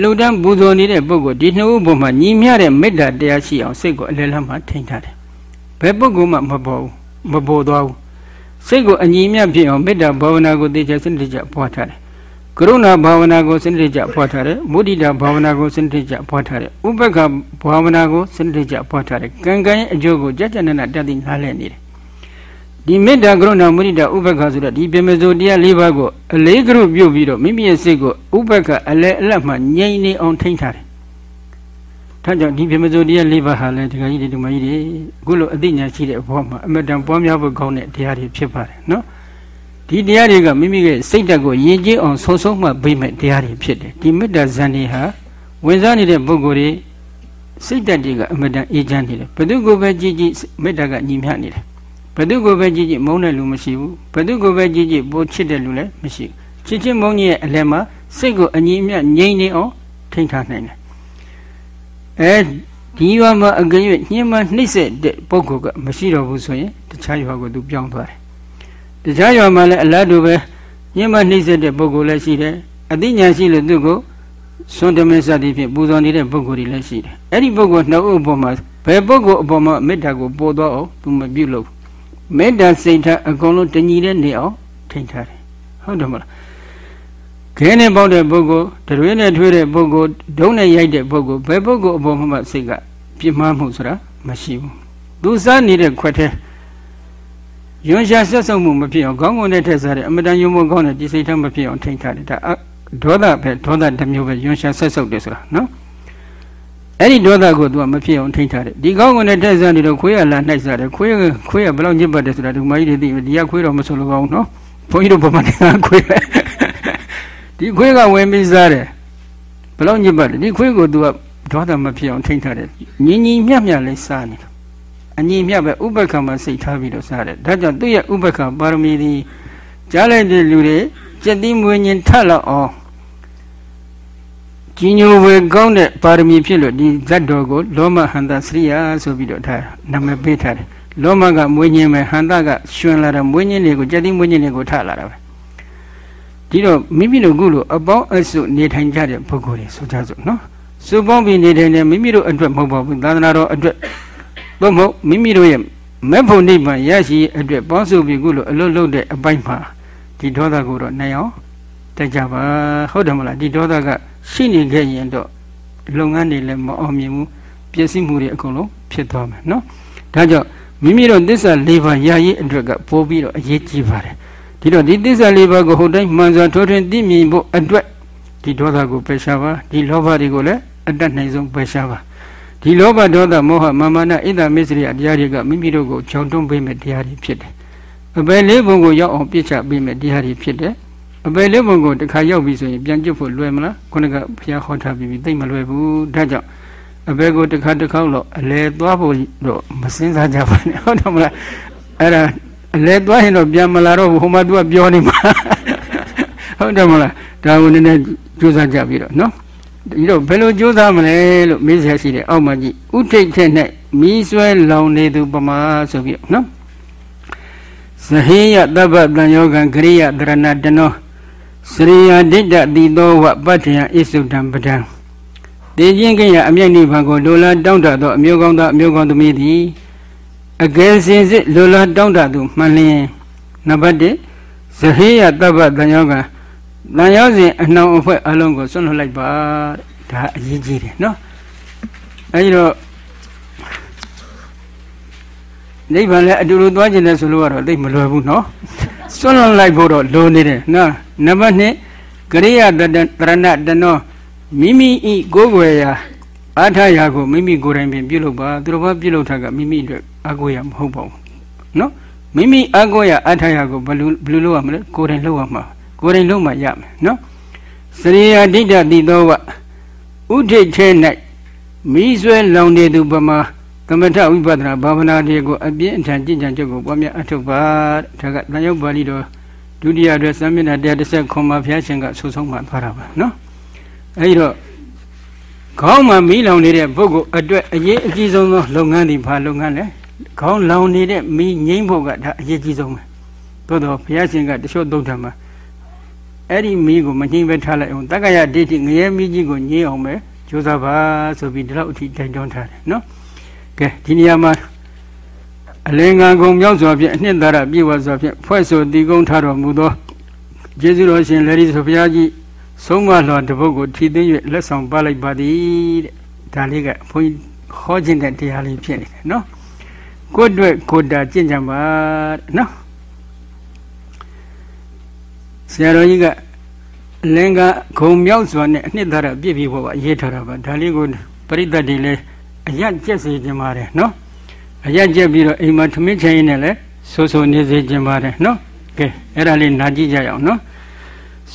A: လှူဒန်းပူဇော်နေတဲ့ပုဂ္ဂိုလ်ဒီနှစ်ဦးပုံမှာညီမျှတဲ့မေတ္တာတရားရှိအောင်စိတ်ကိုအလဲလက်မှထိန်ထားတယ်ဘယ်ပုဂ္ဂိုလ်မှမပေါ်ဘူးမပေါ်သွားဘူးစိတ်ကိုအညီမျှဖြစ်အောင်မေတ္တာဘာဝနာကိုသိချစနစ်ကြပွားထားတယ်ကရုဏာဘာဝနာကိုစနစ်ကြပွားထားတယ်မုဒိတာဘာဝနာကိုစနစ်ကြပွားထားတယ်ဥပက္ခဘာဝနာကိုစနစ်ကြပွားထားတယ်ကံကံရဲ့အကျိုးကိုကြကြနနတတ်သိနားလည်နေတယ် ဒီမေတ္တာကရုဏာမုဒိတာဥပက္ခဆိုတော့ဒီပြမစိုးတရား၄ပါးကိုအလေးကရုပြုတ်ပြီးတော့မိမိရဲ့စိတ်ကိုဥပက္ခအလဲအလတ်မှငြိမ်နေအောင်ထိန်းထားတယ်။ဒါကြောင့်ဒီပြမစိုးတရား၄ပါးဟာလည်းဒီကကြီးဒီမကြီးတွေအခုလိုအသိဉာဏ်ရှိတဲ့ဘဝမှာအမတန်ပွားများဖို့ကောင်းတဲ့တရားတွေဖြစ်ပါတယ်နော်။ဒီတရားတွေကမိမိရဲ့စိတ်ဓာတ်ကိုယဉ်ကျေးအောင်ဆုံးဆုံးမှပေးမဲ့တရားတွေဖြစ်တယ်။ဒီမေတ္တာဇန်တွေဟာဝင်စားနေတဲ့ပုဂ္ဂိုလ်တွေစိတ်ဓာတ်တွေကအမတန်အေးချမ်းနေတယ်။ဘယ်သူကိုပဲကြည်ကြည်မေတ္တာကညီမျှနေတယ်။ ဘယ်သူကိုပဲကြည့်ကြည့်မုန်းတဲ့လူမရှိဘူးဘယ်သူကိုပဲကြည့်ကြည့်ပိုချစ်တဲ့လူလည်းမရှိချစ်ချင်းမုန်းကြီးရဲ့အလဲမှာစိတ်ကိုအငြိအမြတ်ငြိမ်နေအောင်ထိန်းထားနိုင်တယ်အဲဒီရွာမှာအကရွညှင်းမနှိမ့်ဆက်တဲ့ပုဂ္ဂိုလ်ကမရှိတော့ဘူးဆိုရင်တခြားရွာကိုသူပြောင်းသွားတယ်တခြားရွာမှာလည်းအလားတူပဲညှင်းမနှိမ့်ဆက်တဲ့ပုဂ္ဂိုလ်လည်းရှိတယ်အသိဉာဏ်ရှိလို့သူ့ကိုစွန့်တမင်းစသည်ဖြင့်ပူဇော်နေတဲ့ပုဂ္ဂိုလ်တွေလည်းရှိတယ်အဲ့ဒီပုဂ္ဂိုလ်နှစ်ဦးအပေါ်မှာဘယ်ပုဂ္ဂိုလ်အပေါ်မှာမေတ္တာကိုပို့တော့အောင်သူမပြုတ်လို့ မေတ္တာစိတ်ဓာတ်အကုန်လုံးတညီတဲ့နေအောင်ထိန်းထားတယ်ဟုတ်တယ်မလားခဲနဲ့ပေါက်တဲ့ပုဂ္ဂိုလ်တရွေးနဲ့ထွေးတဲ့ပုဂ္ဂိုလ်ဒုံးနဲ့ရိုက်တဲ့ပုဂ္ဂိုလ်ဘယ်ပုဂ္ဂိုလ်အပေါ်မှာစိတ်ကပြင်းမှမှုဆိုတာမရှိဘူးသူစားနေတဲ့ခွက်ထဲယွန်ရှာဆက်ဆုံမှုမဖြစ်အောင်ခေါင်းကုန်နဲ့ထက်စားတဲ့အမတန်ယုံမကောင်းတဲ့ဒီစိတ်ထားမဖြစ်အောင်ထိန်းထားတယ်ဒါဒေါသပဲဒေါသတစ်မျိုးပဲယွန်ရှာဆက်ဆုပ်တယ်ဆိုတာနော် အဲ့ဒီဒေါသကိုသူကမဖြစ်အောင်ထိန်းထားတယ်ဒီကောင်းကင်နဲ့တက်စားနေတော့ခွေးရလာနှိုက်စားတယ်ခွေးခွေးကဘယ်လောက်ညစ်ပတ်တယ်ဆိုတာဒီမကြီးတွေသိဒီကခွေးတော့မဆိုလိုပါဘူးနော်ဘုန်းကြီးတို့ဗမာနိုင်ငံခွေးပဲဒီခွေးကဝင်ပြီးစားတယ်ဘယ်လောက်ညစ်ပတ်တယ်ဒီခွေးကိုသူကဒေါသမဖြစ်အောင်ထိန်းထားတယ်ညီညီမြတ်မြတ်လေးစားနေတယ်အညီမြတ်ပဲဥပ္ပခါမှာစိတ်ထားပြီးတော့စားတယ်ဒါကြောင့်သူ့ရဲ့ဥပ္ပခါပါရမီဒီကြားလိုက်တဲ့လူတွေစက်တိမွေးရင်ထက်လောက်အောင် ကြီးညိုဝေကောင်းတဲ့ပါရမီဖြစ်လို့ဒီဇတ်တော်ကိုလောမဟန္တာစရိယာဆိုပြီးတော့ထားနာမည်ပေးထားတယ်လောမကမွေးညင်းမယ်ဟန္တာကရှင်လာတာမွေးညင်းတွေကိုကြက်တိမွေးညင်းတွေကိုထားလာတာပဲဒီတော့မိမိတို့ကုလို့အပေါင်းအစုနေထိုင်ကြတဲ့ပုဂ္ဂိုလ်တွေဆိုကြစို့နော်စုပေါင်းပြီးနေထိုင်တဲ့မိမိတို့အတွက်မဟုတ်ပါဘူးသာသနာတော်အတွက်သို့မဟုတ်မိမိတို့ရဲ့မဲ့ဖို့နိဗ္ဗာန်ရရှိအတွက်ပေါင်းစုပြီးကုလို့အလွတ်လွတ်တဲ့အပိုင်းမှာဒီဒေါသကိုတော့နိုင်အောင်တက်ကြပါဟုတ်တယ်မလားဒီဒေါသက ရှိနေခဲ့ရင်တော့လုပ်ငန်းတွေလည်းမအောင်မြင်ဘူးပျက်စီးမှုတွေအကုန်လုံးဖြစ်သွားမယ်နော်ဒါကြောင့်မိမိတို့သစ္စာ၄ပါးယာရေးအတွက်ကပိုးပြီးတော့အရေးကြီးပါတယ်ဒီတော့ဒီသစ္စာ၄ပါးကိုဟိုတိုင်းမှန်စွာထိုးထွင်းသိမြင်ဖို့အတွက်ဒီဒေါသကိုပယ်ရှားပါဒီလောဘတွေကိုလည်းအတတ်နိုင်ဆုံးပယ်ရှားပါဒီလောဘဒေါသမောဟမာမနာဣဒ္ဓမစ္စရိယတရားတွေကမိမိတို့ကိုခြုံတွန်းပေးမဲ့တရားတွေဖြစ်တယ်အပယ်လေးဘုံကိုရောက်အောင်ပြစ်ချပေးမဲ့တရားတွေဖြစ်တယ် အပယ်လေးပုံကိုတစ်ခါရောက်ပြီဆိုရင်ပြန်ကျွတ်ဖို့လွယ်မလားခုနကဘုရားဟောထားပြီးပြီသိမလွယ်ဘူးဒါကြောင့်အပယ်ကိုတစ်ခါတစ်ခေါက်တော့အလဲသွားဖို့တော့မစင်စားကြပါနဲ့ဟုတ်တယ်မလားအဲ့ဒါအလဲသွားရင်တော့ပြန်မလာတော့ဘူးဟိုမှာ तू ကပြောနေမှာဟုတ်တယ်မလားဒါကိုနည်းနည်းကြိုးစားကြပြီးတော့နော်ဒီတော့ဘယ်လိုကြိုးစားမလဲလို့မေးစရာရှိတယ်အောက်မှာကြည့်ဥထိတ်ထက်နဲ့မီးဆွဲလောင်နေသူပမာဆိုပြီးနော်ဇဟေယတပ္ပတန်ယောဂံဂရိယတရဏတနော စရိယာဒိဋ္ဌတိသောဝပတ္ထယဣစုတံပဒံတေခြင်းကိယအမျက်နိဗ္ဗာန်ကိုလိုလားတောင်းတသောအမျိုးကောင်းသောအမျိုးကောင်းသမီးသည်အကယ်စင်စစ်လိုလားတောင်းတသူမှန်လျင်နံပါတ်1ဇဟေယတပ္ပတန်ယောကတန်ယောစဉ်အနှောင်အဖွဲ့အလုံးကိုဆွန့်လွတ်လိုက်ပါဒါအရေးကြီးတယ်နော်အဲဒီတော့နိဗ္ဗာန်လည်းအတူတူသွားခြင်းနဲ့ဆိုလို့ကတော့သိမလွယ်ဘူးနော် စွန့်လွတ်လိုက်ဖို့တော့လိုနေတယ်နော်နံပါတ်2ကရိယာတရဏတနောမိမိဤကိုယ်ွယ်ရာအာထရာကိုမိမိကိုယ်တိုင်ပင်ပြုလုပ်ပါသူတော်ဘာပြုလုပ်တာကမိမိအတွက်အကိုရမဟုတ်ပါဘူးနော်မိမိအကိုရအာထရာကိုဘယ်လိုဘယ်လိုလုပ်ရမလဲကိုယ်တိုင်လုပ်ရမှာကိုယ်တိုင်လုပ်မှရမယ်နော်စရိယာဒိဋ္ဌတိသောဝဥဒိဋ္ဌဲ၌မိဆွဲလောင်နေသူပမာ သမထဝိပဿနာဘာဝနာတွေကိုအပြင်းအထန်ကြင်ကြံချက်ကိုပွားများအထောက်ပါဒါကတန်ရုပ်ပါဠိတော်ဒုတိယအတွက်သမဏ130ခွန်မှာဘုရားရှင်ကဆုဆုံးမှသွားတာပါနော်အဲဒီတော့ခေါင်းမှာမီးလောင်နေတဲ့ပုဂ္ဂိုလ်အတွက်အရေးအကြီးဆုံးသောလုပ်ငန်းဒီဘာလုပ်ငန်းလဲခေါင်းလောင်နေတဲ့မီးငိမ့်ဖို့ကဒါအရေးကြီးဆုံးပဲသို့တော့ဘုရားရှင်ကတချို့သုတ်ထမှာအဲ့ဒီမီးကိုမငိမ့်ပဲထားလိုက်အောင်တက္ကရာဒိဋ္ဌိငရဲမီးကြီးကိုငြိမ်းအောင်ပဲကြိုးစားပါဆိုပြီးဒီလောက်အထိတိုင်တွန်းထားတယ်နော် ကဲဒီနေရာမှာအလင်္ကာကုံမြောက်စွာဖြင့်အနှစ်သာရပြည့်ဝစွာဖြင့်ဖွဲ့ဆိုတည်ကုန်းထားတော်မူသောကျေးဇူးတော်ရှင်လေဒီဆိုဘုရားကြီးဆုံးမလွန်တပုတ်ကိုထီသိမ်း၍လက်ဆောင်ပါလိုက်ပါသည်တဲ့ဒါလေးကဘုန်းကြီးဟောခြင်းတဲ့တရားလေးဖြစ်နေတယ်နော်ကိုယ့်အတွက်ကိုယ်တာကြင်ကြံပါတဲ့နော်ဆရာတော်ကြီးကလင်္ကာဂုံမြောက်စွာနဲ့အနှစ်သာရပြည့်ပြီးဖို့ပါရေးထားတာပါဒါလေးကိုပရိသတ်တွေလည်း အရကျက်စေခြင်းပါတယ်နော်အရကျက်ပြီးတော့အိမ်မှာထမင်းချင်ရင်လည်းဆိုးဆိုးနေစေခြင်းပါတယ်နော်ကဲအဲ့ဒါလေးနာကြည့်ကြရအောင်နော်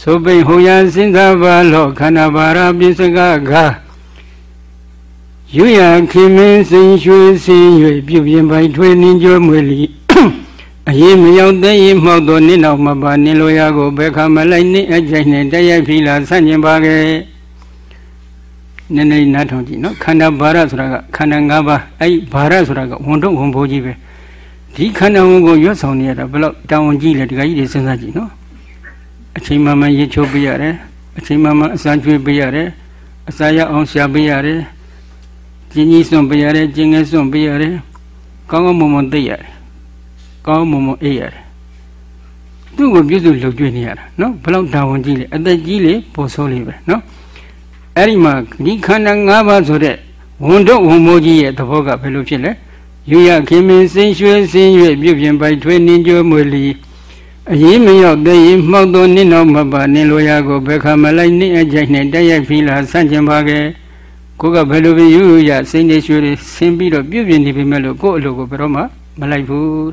A: သုပိဟောယစဉ်းစားပါလောခန္ဓာဘာရပိစကကယူရခင်မင်းစိန်ရွှေစင်း၍ပြုပြင်ပိုင်ထွေးနှင်းကြွမွေလီအရေးမရောက်သေးရင်မှောက်သောနင်းတော်မပါနင်းလိုရာကိုဘယ်ခါမလိုက်နင်းအကြိုက်နဲ့တရိုက်ဖီလာဆန့်ကျင်ပါခဲ့ နည်းနည်းနားထောင်ကြည့်နော်ခန္ဓာဘာရဆိုတာကခန္ဓာ၅ပါးအဲ့ဘာရဆိုတာကဝန်တော့ဝန်ဘိုးကြီးပဲဒီခန္ဓာဝန်ကိုရွတ်ဆောင်နေရတာဘယ်လောက်တောင်းကြီးလဲဒီကကြီးတွေစဉ်းစားကြည့်နော်အချိန်မှမှရေချိုးပေးရတယ်အချိန်မှမှအစာကျွေးပေးရတယ်အစာရအောင်ရှာပေးရတယ်ကျင်းကြီးစွန့်ပေးရတယ်ကျင်းငယ်စွန့်ပေးရတယ်ကောင်းကောင်းမွန်မွန်သိရတယ်ကောင်းမွန်မွန်အေးရတယ်သူ့ကိုပြုစုလုပ်ကြွေးနေရတာနော်ဘလောက်တာဝန်ကြီးလဲအသက်ကြီးလေပိုဆိုးလေပဲနော် အဲ့ဒီမှာဒီခန္ဓာ၅ပါးဆိုတဲ့ဝန်တော့ဝန်မိုးကြီးရဲ့သဘောကဘယ်လိုဖြစ်လဲယူရခင်မင်းစင်ရွှေစင်၍ပြုပြင်ပိုက်ထွေးနင်းကြွမွေလီအရေးမရောက်သေးရင်မှောက်သောနင်းတော်မပါနင်းလိုရာကိုဘယ်ခါမလိုက်နင်းအကြိုက်နဲ့တက်ရိုက်ဖီလာဆန့်ကျင်ပါခဲ့ကိုကဘယ်လိုပဲယူရစိတ်နေရွှေတွေဆင်းပြီးတော့ပြုပြင်နေပြီမဲ့လို့ကို့အလိုကိုဘယ်တော့မှမလိုက်ဘူး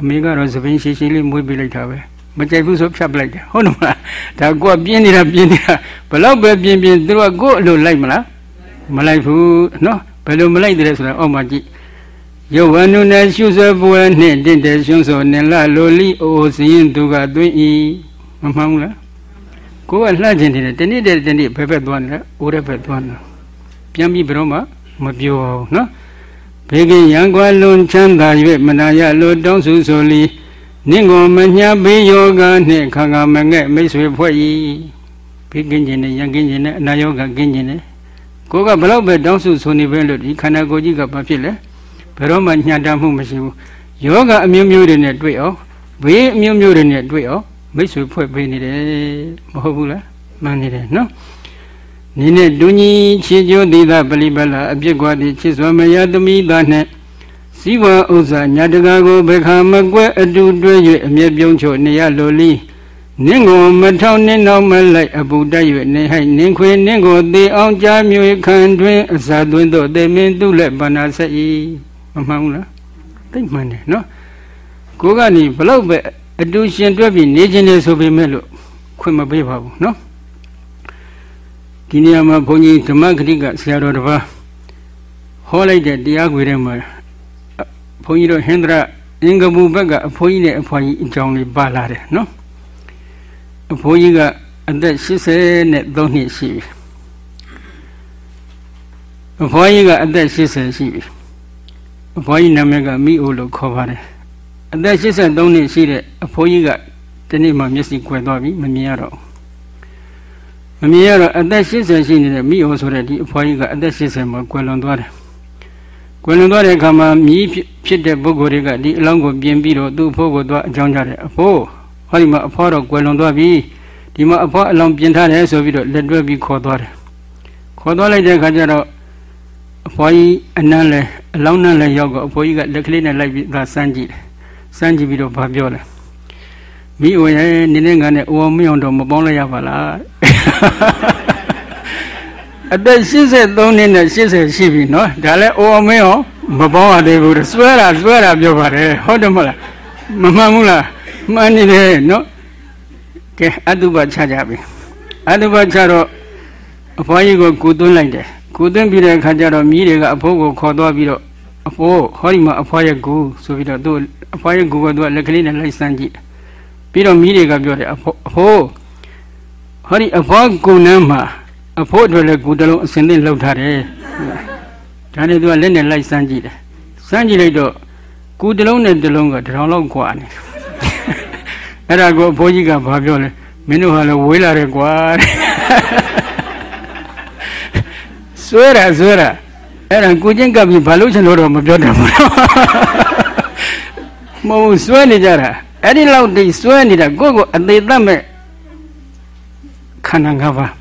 A: အမေကတော့သပင်းရှိရှိလေးမွေးပေးလိုက်တာပဲ မကြိုက်ဘူးဆိုဖြတ်ပလိုက်တယ်ဟုတ်တယ်မလားဒါကိုကပြင်းနေတာပြင်းနေတာဘလောက်ပဲပြင်းပြင်းသူတို့ကကို့အလိုလိုက်မလားမလိုက်ဘူးနော်ဘယ်လိုမလိုက်တယ်ဆိုတာအောက်မှာကြည့်ယဝနုနဲ့ရှုဆွဲပွဲနှင့်တင့်တယ်ရှုံးစောနင်လလိုလိအိုစရင်သူကသွင်းဤမမှန်ဘူးလားကိုကလှခြင်းတယ်တနေ့တည်းတနေ့ဘယ်ဘက်သွားနေလဲအိုးတဲ့ဘက်သွားနေပြန်ပြီးဘယ်တော့မှမပြောအောင်နော်ဘေကင်ရံကွာလွန်ချမ်းသာ၍မနာရလိုတောင်းစုဆိုလီ နင့်ကိုမညာပေးယောဂနှင့်ခါခါမငဲ့မိတ်ဆွေဖွဲ့ဤဘေကင်ခြင်းနဲ့ရံကင်းခြင်းနဲ့အနာယောဂကင်းခြင်းနဲ့ကိုကဘလောက်ပဲတောင်းစုဆိုနေပဲလို့ဒီခန္ဓာကိုယ်ကြီးကဘာဖြစ်လဲဘယ်တော့မှညှံတမှုမရှိဘူးယောဂအမျိုးမျိုးတွေနဲ့တွေ့အောင်ဘေးအမျိုးမျိုးတွေနဲ့တွေ့အောင်မိတ်ဆွေဖွဲ့ပေးနေတယ်မဟုတ်ဘူးလားမှန်နေတယ်နော်နိနဲ့ဒုညီချေကျိုးသီသပလိပလာအပြစ်ကွာတိချစ်စွာမယသမီးသားနဲ့ စီဝဥစ္စာညာတကာကိုဘခါမကွဲအတူတွဲ၍အမျက်ပြုံးချို့နေရလိုလီနင်းကိုမထောင်နင်းတော့မလိုက်အပူတက်၍နေဟိုက်နင်းခွေနင်းကိုသေအောင်ကြားမျိုးခံတွင်အစာသွင်းတို့သေမင်းသူလက်ဗနာဆက်၏မမှန်ဘူးလားသိမှန်တယ်နော်ကိုကနေဘလောက်ပဲအတူရှင်တွဲပြီးနေခြင်းလေဆိုပေမဲ့လို့ခွင့်မပေးပါဘူးနော်ဒီနေရာမှာဘုန်းကြီးဓမ္မဂတိကဆရာတော်တစ်ပါးဟောလိုက်တဲ့တရားခွေထဲမှာ ဘုန်းကြီးတို့ဟင်္ဒရအင်္ဂမူဘက်ကအဖိုးကြီးနဲ့အဖွားကြီးအကြောင်းလေးပါလာတယ်နော်အဖိုးကြီးကအသက်83နှစ်ရှိပြီအဖွားကြီးကအသက်80ရှိပြီအဖိုးကြီးနာမည်ကမိအိုလို့ခေါ်ပါတယ်အသက်83နှစ်ရှိတဲ့အဖိုးကြီးကဒီနေ့မှမျက်စိကွယ်သွားပြီမမြင်ရတော့မမြင်ရတော့အသက်80ရှိနေတဲ့မိအိုဆိုတဲ့ဒီအဖိုးကြီးကအသက်80မှာကွယ်လွန်သွားတယ် ကွယ်လွန်သွားတဲ့အခါမှာမြည်ဖြစ်တဲ့ပုဂ္ဂိုလ်တွေကဒီအလောင်းကိုပြင်ပြီးတော့သူ့အဖိုးကိုသွားအကြောင်းကြတယ်အဖိုးဟောဒီမှာအဖိုးတော့ကွယ်လွန်သွားပြီဒီမှာအဖိုးအလောင်းပြင်ထားတယ်ဆိုပြီးတော့လက်တွဲပြီးခေါ်သွားတယ်ခေါ်သွားလိုက်တဲ့အခါကျတော့အဖွားကြီးအနမ်းလဲအလောင်းနမ်းလဲရောက်တော့အဖွားကြီးကလက်ကလေးနဲ့လိုက်ပြီးသာစမ်းကြည့်တယ်စမ်းကြည့်ပြီးတော့ဘာပြောလဲမိအိုရဲ့နင်းနေငါနဲ့အိုအောင်မအောင်တော့မပေါင်းလိုက်ရပါလား အသက်83နှစ်နဲ့80ရှိပြီနော်ဒါလည်းအိုအောင်မအောင်မပေါင်းရသေးဘူးစွဲတာစွဲတာပြောပါတယ်ဟုတ်တယ်မဟုတ်လားမမှန်ဘူးလားမှန်နေတယ်နော်ကဲအတုပချကြပြီအတုပချတော့အဖွားကြီးကိုကိုသွင်းလိုက်တယ်ကိုသွင်းပြီးတဲ့အခါကျတော့မြည်တွေကအဖိုးကိုခေါ်သွားပြီးတော့အဖိုးဟောဒီမှာအဖွားရဲ့ကိုဆိုပြီးတော့သူ့အဖွားရဲ့ကိုကသူကလက်ကလေးနဲ့လိုက်စမ်းကြည့်ပြီးတော့မြည်တွေကပြောတယ်အဖိုးအဖိုးဟောဒီအဖွားကိုနမ်းမှာ အဖိုးအတွက်လည်းကိုတလုံးအစင်သင့်လှုပ်ထားတယ်ဒါနဲ့သူကလက်နဲ့လိုက်စမ်းကြည့်တယ်စမ်းကြည့်လိုက်တော့ကိုတလုံးနဲ့တလုံးကတထောင်လောက်กว่าနေအဲ့ဒါကိုအဖိုးကြီးကဘာပြောလဲမင်းတို့ဟာလည်းဝေးလာတယ်ကွာဆွဲတာဆွဲတာအဲ့ဒါကိုချင်းကပ်ပြီးဘာလို့ချင်လို့တော့မပြောတယ်ဘူးမဟုတ်ဆွဲနေကြတာအဲ့ဒီလောက်တိဆွဲနေတာကိုယ့်ကိုအသေးသက်မဲ့ခန္ဓာ၅ပါး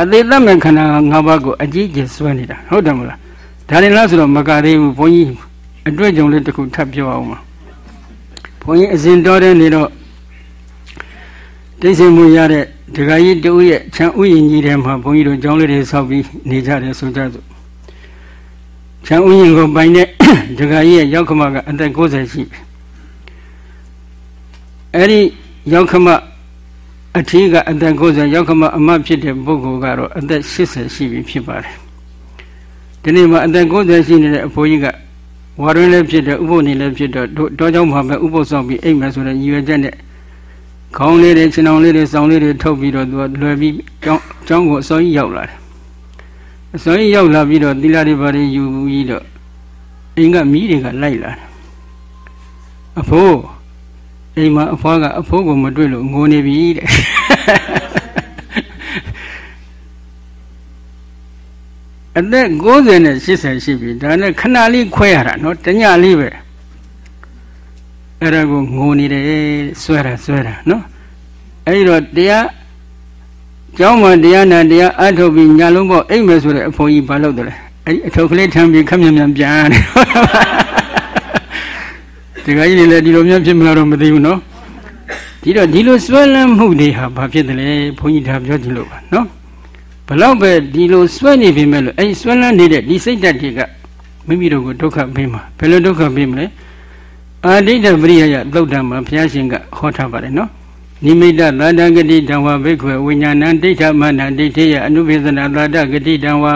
A: အသေးသက်မဲ့ခန္ဓာ၅ပါးကိုအကြီးကြီးဆွဲနေတာဟုတ်တယ်မလားဒါရင်လားဆိုတော့မကသေးဘူးဘုန်းကြီးအတွေ့အကြုံလေးတစ်ခုထပ်ပြောအောင်ပါဘုန်းကြီးအစဉ်တော်တဲ့နေတော့တိတ်ဆိတ်မှုရတဲ့ဒကာကြီးတူရဲ့ချမ်းဥယျာဉ်ကြီးထဲမှာဘုန်းကြီးတို့ကျောင်းလေးတွေဆောက်ပြီးနေကြတယ်ဆိုကြစို့ချမ်းဥယျာဉ်ကိုပိုင်တဲ့ဒကာကြီးရဲ့ရောက်ခမကအသက်60ရှိပြီအဲ့ဒီရောက်ခမ အထီးကအသက်60ရောက်ခမအမတ်ဖြစ်တဲ့ပုဂ္ဂိုလ်ကတော့အသက်80ရှိပြီဖြစ်ပါတယ်ဒီနေ့မှာအသက်90ရှိနေတဲ့အဖိုးကြီးကဝါရင်းလည်းဖြစ်တယ်ဥပုပ်နေလည်းဖြစ်တော့တောเจ้าမှာပဲဥပုပ်ဆောင်ပြီးအိမ်မယ်ဆိုတဲ့ရည်ရွယ်ချက်နဲ့ခေါင်းလေးတွေခြေနှောင်လေးတွေစောင်းလေးတွေထုတ်ပြီးတော့သူကလွယ်ပြီးကျောင်းကျောင်းကိုအစောကြီးရောက်လာတယ်အစောကြီးရောက်လာပြီးတော့သီလတွေဘာတွေယူပြီးတော့အိမ်ကမိတွေကလိုက်လာတယ်အဖိုး အိမ်မှာအဖွားကအဖိုးကိုမတွေ့လို့ငိုနေပြီတဲ့အသက်90နဲ့80ရှိပြီဒါနဲ့ခဏလေးခွဲရတာနော်တညလေးပဲအဲ့ဒါကိုငိုနေတယ်ဆွဲတာဆွဲတာနော်အဲ့တော့တရားကျောင်းမှာတရားနာတရားအထုတ်ပြီးညာလုံးပေါ့အိမ်မယ်ဆိုတဲ့အဖိုးကြီးဘာလုပ်တယ်လဲအဲ့ဒီအထုတ်ကလေးထမ်းပြီးခက်မြန်မြန်ပြန်တယ် ဒီကကြီးတွေလည်းဒီလိုမျိုးဖြစ်မလားတော့မသိဘူးနော်ဒီတော့ဒီလိုဆွဲလန်းမှုတွေဟာဘာဖြစ်တယ်လဲဘုန်းကြီးဒါပြောကြည့်လို့ပါနော်ဘလောက်ပဲဒီလိုဆွဲနေပြီမဲ့လို့အဲ့ဒီဆွဲလန်းနေတဲ့ဒီစိတ်ဓာတ်တွေကမိမိတို့ကိုဒုက္ခပေးမှာဘယ်လိုဒုက္ခပေးမလဲအာဒိဋ္ဌပရိယယသုတ်တံမှာဘုရားရှင်ကဟောထားပါတယ်နော်နိမိတသာတဂတိတံဝါဘိက္ခွေဝိညာဏံဒိဋ္ဌမနဒိဋ္ဌိယအနုပိသနာသာတဂတိတံဝါ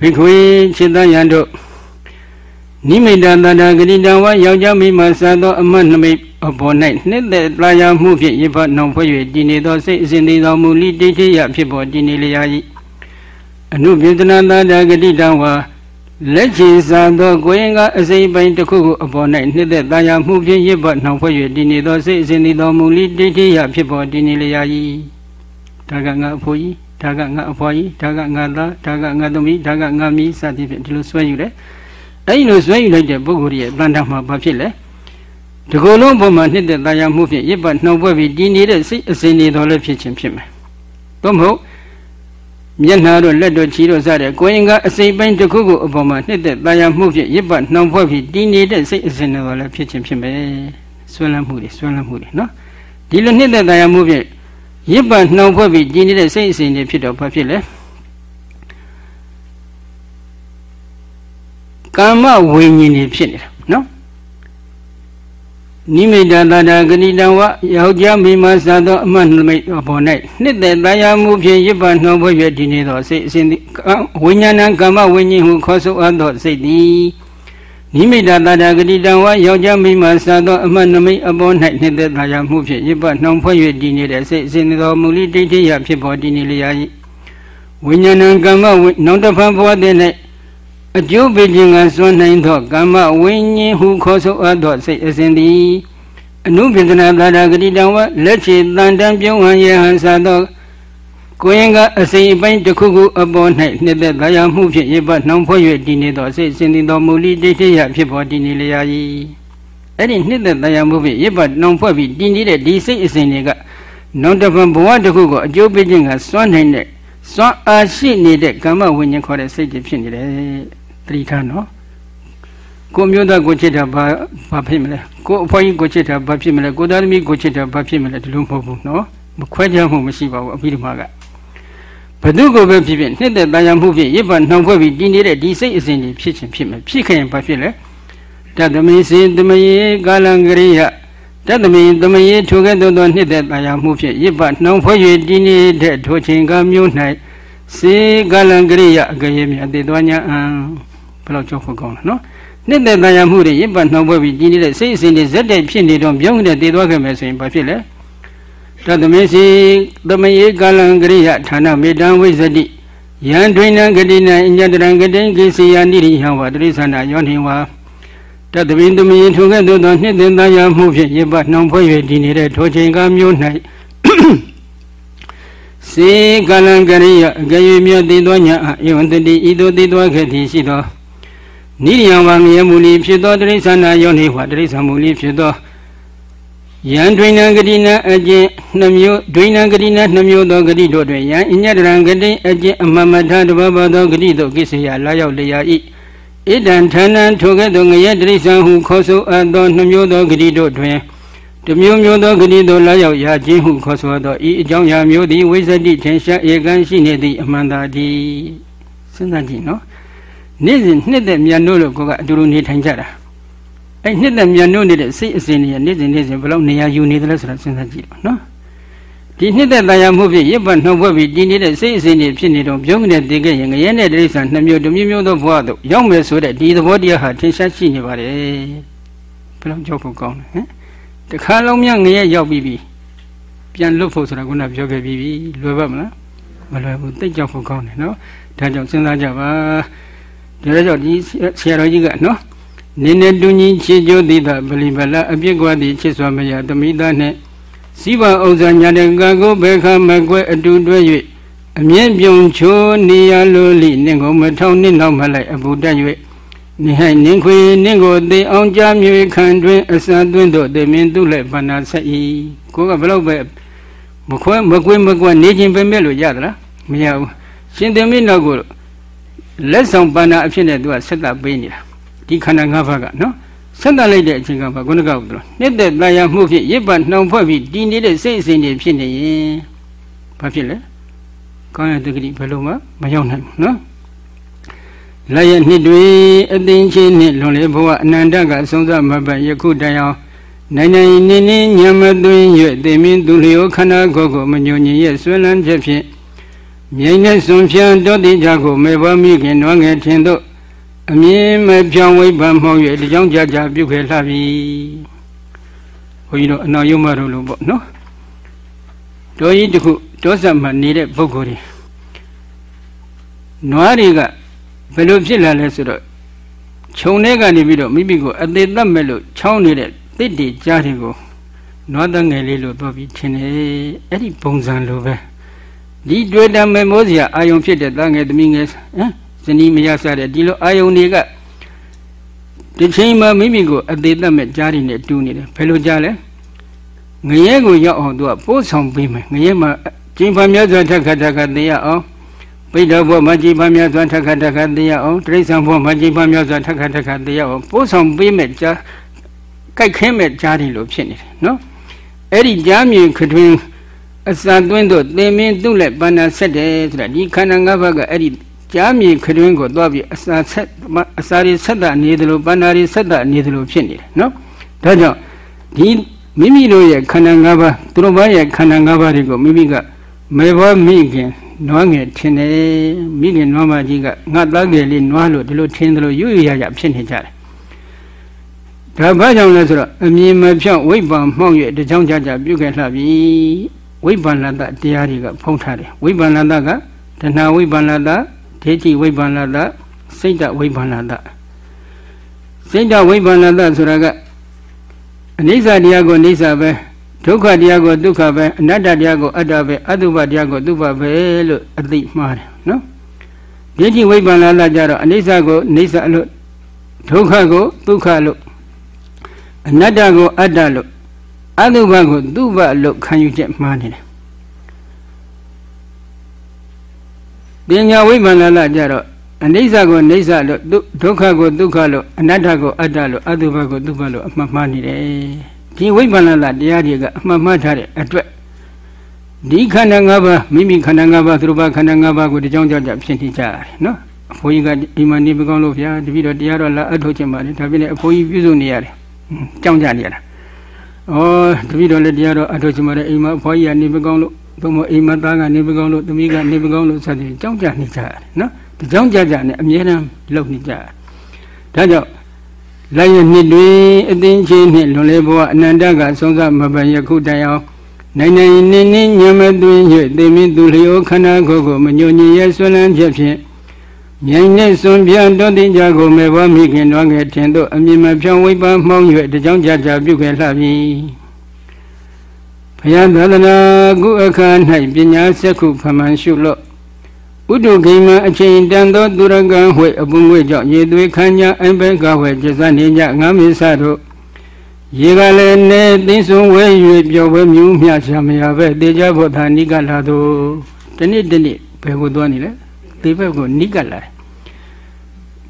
A: ဘိက္ခွေခြေတယံတို့ နိမိတသာတဂတိတံဝါယောက်ျားမိန်းမစသောအမတ်နမိတ်အပေါ်၌နှစ်သက်လာရမှုဖြင့်ရဖနှောင်ဖွဲ့၍တည်နေသောစိတ်အစဉ်သေးသောမူလိဒိဋ္ဌိယဖြစ်ပေါ်တည်နေလျာ၏အနုပိသနာသာတဂတိတံဝါလက်ချေစာသောကိုရင်ကအစိမ့်ပိုင်းတစ်ခုခုအပေါ်၌နှစ်သက်တာယာမှုဖြင့်ရစ်ပတ်နှောင်ဖွဲ့၍တည်နေသောစိတ်အစဉ်သည်သောမူလိဒိဋ္ဌိယဖြစ်ပေါ်တည်နေလျာ၏ဒါကငါအဖိုးကြီးဒါကငါအဖွားကြီးဒါကငါသားဒါကငါသမီးဒါကငါမီးစသည်ဖြင့်ဒီလိုဆွဲယူတယ် အဲဒီလိုဆွဲယူလိုက်တဲ့ပုဂ္ဂိုလ်ရဲ့တန်တမှာဘာဖြစ်လဲဒီကိုယ်လုံးဘုံမှာနှစ်သက်တာယာမှုဖြင့်ရစ်ပတ်နှောင်ဖွဲ့ပြီးတည်နေတဲ့စိတ်အစဉ်သည်သောလည်းဖြစ်ခြင်းဖြစ်မယ်သို့မဟုတ်မျက်နှာတို့လက်တို့ခြေတို့စတဲ့ကိုယ်ရင်ကအစိပ်ပိုင်းတစ်ခုခုအပေါ်မှာနှစ်သက်တာယာမှုဖြင့်ရစ်ပတ်နှောင်ဖွဲ့ပြီးတည်နေတဲ့စိတ်အစဉ်တွေလည်းဖြစ်ခြင်းဖြစ်မယ်ဆွဲလန်းမှုတွေဆွဲလန်းမှုတွေနော်ဒီလိုနှစ်သက်တာယာမှုဖြင့်ရစ်ပတ်နှောင်ဖွဲ့ပြီးတည်နေတဲ့စိတ်အစဉ်တွေဖြစ်တော့ဘာဖြစ်လဲ ကာမဝိညာဉ်တွေဖြစ်နေတာနော်နိမိတသာတာဂတိတံဝယောက်ျားမိမစသောအမှတ်နမိတ်ပေါ်၌နှစ်သက်တရားမှုဖြင့်ရစ်ပနှောဖွဲ့၍တည်နေသောစိတ်အစဉ်ဝိညာဏကမ္မဝိညာဉ်ဟုခေါ်ဆိုအပ်သောစိတ်သည်နိမိတသာတာဂတိတံဝယောက်ျားမိမစသောအမှတ်နမိတ်အပေါ်၌နှစ်သက်တရားမှုဖြင့်ရစ်ပနှောဖွဲ့၍တည်နေတဲ့စိတ်အစဉ်သောမူလိဒိဋ္ဌိယဖြစ်ပေါ်တည်နေလျာ၏ဝိညာဏကမ္မနောက်တစ်ဖန်ဘဝတည်း၌ အကျိုးပေးခြင်းကစွန့်နိုင်သောကမ္မဝိညာဉ်ဟုခေါ်ဆိုအပ်သောစိတ်အစဉ်သည်အနုပိဒနာသာရဂတိတံဝလက်ချေတန်တံပြုံးဟံယဟံသာသောကိုရင်ကအစိအပိုင်းတစ်ခုခုအပေါ်၌နှစ်သက်သာယာမှုဖြင့်ရပတ်နှောင်ဖွဲ့၍တည်နေသောစိတ်စင်သည်သောမူလိဒိဋ္ဌိယဖြစ်ပေါ်တည်နေလျာ၏အဲ့ဒီနှစ်သက်သာယာမှုဖြင့်ရပတ်နှောင်ဖွဲ့ပြီးတည်နေတဲ့ဒီစိတ်အစဉ်တွေကနောက်တစ်ပတ်ဘဝတစ်ခုကိုအကျိုးပေးခြင်းကစွန့်နိုင်တဲ့စွမ်းအားရှိနေတဲ့ကမ္မဝိညာဉ်ခေါ်တဲ့စိတ်တွေဖြစ်နေတယ်သ တိထားနော်ကိုမျိုးသားကိုချစ်တာဘာဘာဖြစ်မလဲကိုအဖွားကြီးကိုချစ်တာဘာဖြစ်မလဲကိုသားသမီးကိုချစ်တာဘာဖြစ်မလဲဒီလိုမဟုတ်ဘူးနော်မခွဲခြားမှုမရှိပါဘူးအပြီးဒီမှာကဘသူကိုပဲဖြစ်ဖြစ်နှစ်သက်တန်ရမှုဖြစ်ရစ်ပါနှောင်ဖွဲ့ပြီးတည်နေတဲ့ဒီစိတ်အစဉ်ကြီးဖြစ်ခြင်းဖြစ်မယ်ဖြစ်ခဲ့ရင်ဘာဖြစ်လဲတတမေစေတမယေကာလံကရိယတတမေတမယေထိုကဲ့သို့သောနှစ်သက်တန်ရမှုဖြစ်ရစ်ပါနှောင်ဖွဲ့၍တည်နေတဲ့ထိုချိန်ကမျိုး၌စေကာလံကရိယအကရေမြတ်တည်သွားညာအံ ဘယ်လောက်ကြောက်ဖို့ကောင်းလဲနော်နှစ်သက်တန်ရမှုတွေရစ်ပါနှောင်ဖွဲ့ပြီးတည်နေတဲ့စိတ်အစဉ်တွေဇက်တဲ့ဖြစ်နေတော့ပြုံးနေတဲ့တည်သွားခဲ့မယ်ဆိုရင်ဘာဖြစ်လဲတတမေစီသမယေကာလံကရိယဌာနမေတ္တံဝိဇတိယံဒွိနံဂတိနံအညတရံဂတိကိစီယနိရိဟံဝတရိသနာယောနိဝါတတပိသမယေထုကဲ့သို့သောနှစ်သင်သားရမှုဖြင့်ရပတ်နှောင်ဖွဲ့၍တည်နေတဲ့ထိုချိန်ကမျိုး၌စေကာလံကရိယအကရေမြတ်တည်သောညာအေဝံတတိဤသို့တည်သောခဲ့သည်ရှိသော နိရိယံဝါငရေမူလီဖြစ်သောတရိသနာယောနိဝါတရိသမူလီဖြစ်သောယံဒွိနံဂတိနံအကျင့်နှမျိုးဒွိနံဂတိနံနှမျိုးသောဂတိတို့တွင်ယံအညတရံဂတိအကျင့်အမမထတဘဘသောဂတိတို့ကိစ္စယလာရောက်လျာဤဣဒံဌာနံထိုကဲ့သို့ငရဲတရိစ္ဆာန်ဟုခေါ်ဆိုအပ်သောနှမျိုးသောဂတိတို့တွင်တမျိုးမျိုးသောဂတိတို့လာရောက်ရာခြင်းဟုခေါ်ဆိုသောဤအကြောင်းအရာမျိုးသည်ဝိဇ္ဇတိထင်ရှားဧကံရှိနေသည့်အမှန်သာတည်းစဉ်းစားကြည့်နော် နေ့စဉ်နှစ်သက်မြတ်နို့လို့ကိုကအတူတူနေထိုင်ကြတာအဲ့နှစ်သက်မြန်နှုတ်နေတဲ့စိတ်အစဉ်တွေနေ့စဉ်နေ့စဉ်ဘယ်လောက်နေရာယူနေသလဲဆိုတာစဉ်းစားကြည့်တော့နော်ဒီနှစ်သက်တရားမှုဖြင့်ရစ်ပတ်နှုတ်ဖွဲ့ပြီးတည်နေတဲ့စိတ်အစဉ်တွေဖြစ်နေတော့ပြုံးနေတဲ့တည်ခဲ့ရင်ငရဲနဲ့တိရစ္ဆာန်နှစ်မျိုးတစ်မျိုးမျိုးသောဘဝသို့ရောက်မယ်ဆိုတဲ့ဒီသဘောတရားဟာထင်ရှားရှိနေပါတယ်ဘယ်လောက်ကြောက်ဖို့ကောင်းလဲဟမ်တခါလုံးမြငရဲရောက်ပြီးပြီပြန်လွတ်ဖို့ဆိုတာခုနပြောခဲ့ပြီးပြီလွယ်ပါမလားမလွယ်ဘူးတိတ်ကြောက်ဖို့ကောင်းတယ်နော်ဒါကြောင့်စဉ်းစားကြပါ ဒါကြောင့်ဒီဆရာတော်ကြီးကနော်နိနေတူညီချေကျိုးသီတာဗလိဗလအပြစ်ကွာသည်ချစ်စွာမရတမိသားနှင့်စီးပါဥစ္စာညာတဲ့ကာကိုဘယ်ခါမကွဲအတူတွဲ၍အမြင့်ပြုံချိုးနေရလိုလိနင့်ကိုမထောင်နှင့်နောက်မလိုက်အပူတက်၍နိဟိုင်နင်းခွေနင့်ကိုသေအောင်ကြမြေခံတွင်အစသွင်းတို့သေမင်းသူလည်းဘာနာဆက်၏ကိုကဘလို့ပဲမခွဲမကွေးမကွက်နေခြင်းပဲမဲ့လို့ရသလားမရဘူးရှင်သေမင်းတော့ကို လက်ဆောင်ဘာနာအဖြစ်နဲ့သူကဆက်တာပေးနေတာဒီခန္ဓာ၅ပါးကနော်ဆက်တတ်လိုက်တဲ့အချိန်ကဘာခုနကပြောနှစ်သက်တရားမှုဖြစ်ရစ်ပတ်နှောင်ဖွဲ့ပြီးတည်နေတဲ့စိတ်အစဉ်တွေဖြစ်နေရင်ဘာဖြစ်လဲကောင်းရတက္ကတိဘယ်လိုမှမရောက်နိုင်ဘူးနော်လာရနှစ်တွေအသိချင်းနှင့်လွန်လေဘဝအနန္တကအဆုံးသတ်မပတ်ယခုတည်းအောင်နိုင်နိုင်နေနေညမသွင်း၍သေမင်းသူလျောခန္ဓာကိုယ်ကိုမညွညင်ရဲ့ဆွေးလန်းချက်ဖြင့် မြိန်နဲ့စွန်ဖြန်တောတိကြကိုမေဘမိခင်နွားငယ်ထင်တို့အမြင်မပြောင်းဝိပ္ပံမှောက်၍ဒီကြောင့်ကြာကြာပြုခဲ့လှပြီဘုန်းကြီးတို့အနာယုံမတို့လို့ပေါ့နော်တော်ကြီးတခုတောဆက်မှနေတဲ့ပုဂ္ဂိုလ်တွေနွားတွေကဘယ်လိုဖြစ်လာလဲဆိုတော့ခြုံထဲကနေပြီးတော့မိမိကိုအသေးသက်မဲ့လို့ချောင်းနေတဲ့တစ်တီကြားတွေကိုနွားတငယ်လေးလို့ပြောပြီးထင်တယ်အဲ့ဒီပုံစံလိုပဲ ဒီတွေ့တမေမိုးစရာအာယုံဖြစ်တဲ့တငယ်သမီးငယ်ဟမ်ဇနီးမရစတဲ့ဒီလိုအာယုန်တွေကဒီချိန်မှာမိမိကိုအသေးသက်မဲ့ကြားရနဲ့တူးနေတယ်ဘယ်လိုကြားလဲငရဲကိုရောက်အောင်သူကပို့ဆောင်ပေးမယ်ငရဲမှာကျင်းဖန်မြတ်စွာထက်ခတ်ထက်ခတ်သိရအောင်ပိဋကဘုမကျင်းဖန်မြတ်စွာထက်ခတ်ထက်ခတ်သိရအောင်တိရစ္ဆာန်ဘုမကျင်းဖန်မြတ်စွာထက်ခတ်ထက်ခတ်သိရအောင်ပို့ဆောင်ပေးမဲ့ကြားကြိုက်ခဲမဲ့ကြားတယ်လို့ဖြစ်နေတယ်နော်အဲ့ဒီကြားမြင်ခထွင်း အစာသွင်းတို့သင်မင်းသူ့လက်ပန္နာဆက်တယ်ဆိုတာဒီခန္ဓာ၅ပါးကအဲ့ဒီကြားမြေခရွင်းကိုသွားပြီးအစာဆက်အစာတွေဆက်တာနေတယ်လို့ပန္နာတွေဆက်တာနေတယ်လို့ဖြစ်နေတယ်နော်ဒါကြောင့်ဒီမိမိတို့ရဲ့ခန္ဓာ၅ပါးသူတို့ဘာရဲ့ခန္ဓာ၅ပါးတွေကိုမိမိကမေဘောမိခင်နွားငယ်ထင်တယ်မိခင်နွားမကြီးကငါသားငယ်လေးနွားလို့ဒီလိုထင်တယ်လို့ရွရွရရဖြစ်နေကြတယ်ဒါဘာကြောင့်လဲဆိုတော့အမြင်မဖြောင့်ဝိပ္ပံမှောက်ရဲ့တကြောင်ကြကြပြုခဲ့လှပြီ ဝိပ္ပန္နတတရားတွေကဖုံးထားတယ်ဝိပ္ပန္နတကတဏှာဝိပ္ပန္နတဒိဋ္ဌိဝိပ္ပန္နတစိတ်တဝိပ္ပန္နတစိတ်တဝိပ္ပန္နတဆိုတာကအနိစ္စတရားကိုအနိစ္စပဲဒုက္ခတရားကိုဒုက္ခပဲအနတ္တတရားကိုအတ္တပဲအတုပတရားကိုတုပပဲလို့အသိမှားတယ်နော်ဒိဋ္ဌိဝိပ္ပန္နတကြတော့အနိစ္စကိုအနိစ္စလို့ဒုက္ခကိုဒုက္ခလို့အနတ္တကိုအတ္တလို့ အတုပကိုတုပလို့ခံယူချက်မှားနေတယ်တင်ညာဝိမာန်လာကြတော့အနိစ္စကိုအိဋ္ဌလို့ဒုက္ခကိုဒုက္ခလို့အနတ္တကိုအတ္တလို့အတုပကိုတုပလို့အမှတ်မှန်းနေတယ်ဒီဝိပဿနာတရားတွေကအမှတ်မှတ်ထားတဲ့အတွက်ဒီခန္ဓာ၅ပါးမိမိခန္ဓာ၅ပါးသူတို့ဘာခန္ဓာ၅ပါးကိုတကြောင်ကြောင့်ဖြစ်နေကြရတယ်နော်အဖိုးကြီးကဒီမှာနေမကောင်းလို့ဗျာတပည့်တော်တရားတော်လာအထုတ်ခြင်းပါလေဒါပြည့်နဲ့အဖိုးကြီးပြုစုနေရတယ်ကြောင်းကြနေရတာ ဩတပည့်တော်လည်းတရားတော်အထုတ်ခြင်းပါလေအိမ်မှာအဖိုးကြီးကနေမကောင်းလို့ဘုံမအိမ်မသားကနေမကောင်းလို့သမီးကနေမကောင်းလို့စသဖြင့်ကြောင်းကြနေကြရတယ်နော်တကြောင်ကြကြနဲ့အမြဲတမ်းလုပ်နေကြဒါကြောင့်လိုက်ရနှစ်တွေအသိချင်းနှင့်လွန်လေဘဝအနန္တကဆုံးစမပန်ယခုတိုင်အောင်နိုင်နိုင်နေနေညမသွင်း၍သေမင်းသူလျောခန္ဓာကိုယ်ကိုမညွညင်ရဲ့ဆွလန်းချက်ဖြင့် မြိုင်နဲ့စွန်ပြတော်တင်ကြကိုမေဘောမိခင်တော်ငယ်ထင်သို့အမြင်မဖြောင်းဝိပါမှောင်း၍တကြောင်ကြကြပြုခဲ့လှပြီဘုရားသာသနာကုအခါ၌ပညာစက္ခုဖမှန်ရှုလော့ဥတုဂိမအချိန်တန်သောသူရကံဝှေအပုငွေကြောင့်ရေသွေးခမ်းညာအိမ်ဘဲကဝဲကျစနေကြငမ်းမေဆတို့ရေကလည်းနေသိဆုံးဝဲ၍ပျော်ဝဲမြူးမြရှာမရပဲတေကြဖို့သာနိကလာတို့တနေ့တနေ့ဘယ်ကိုသွားနေလဲ သေဘက်ကိုနိကလာ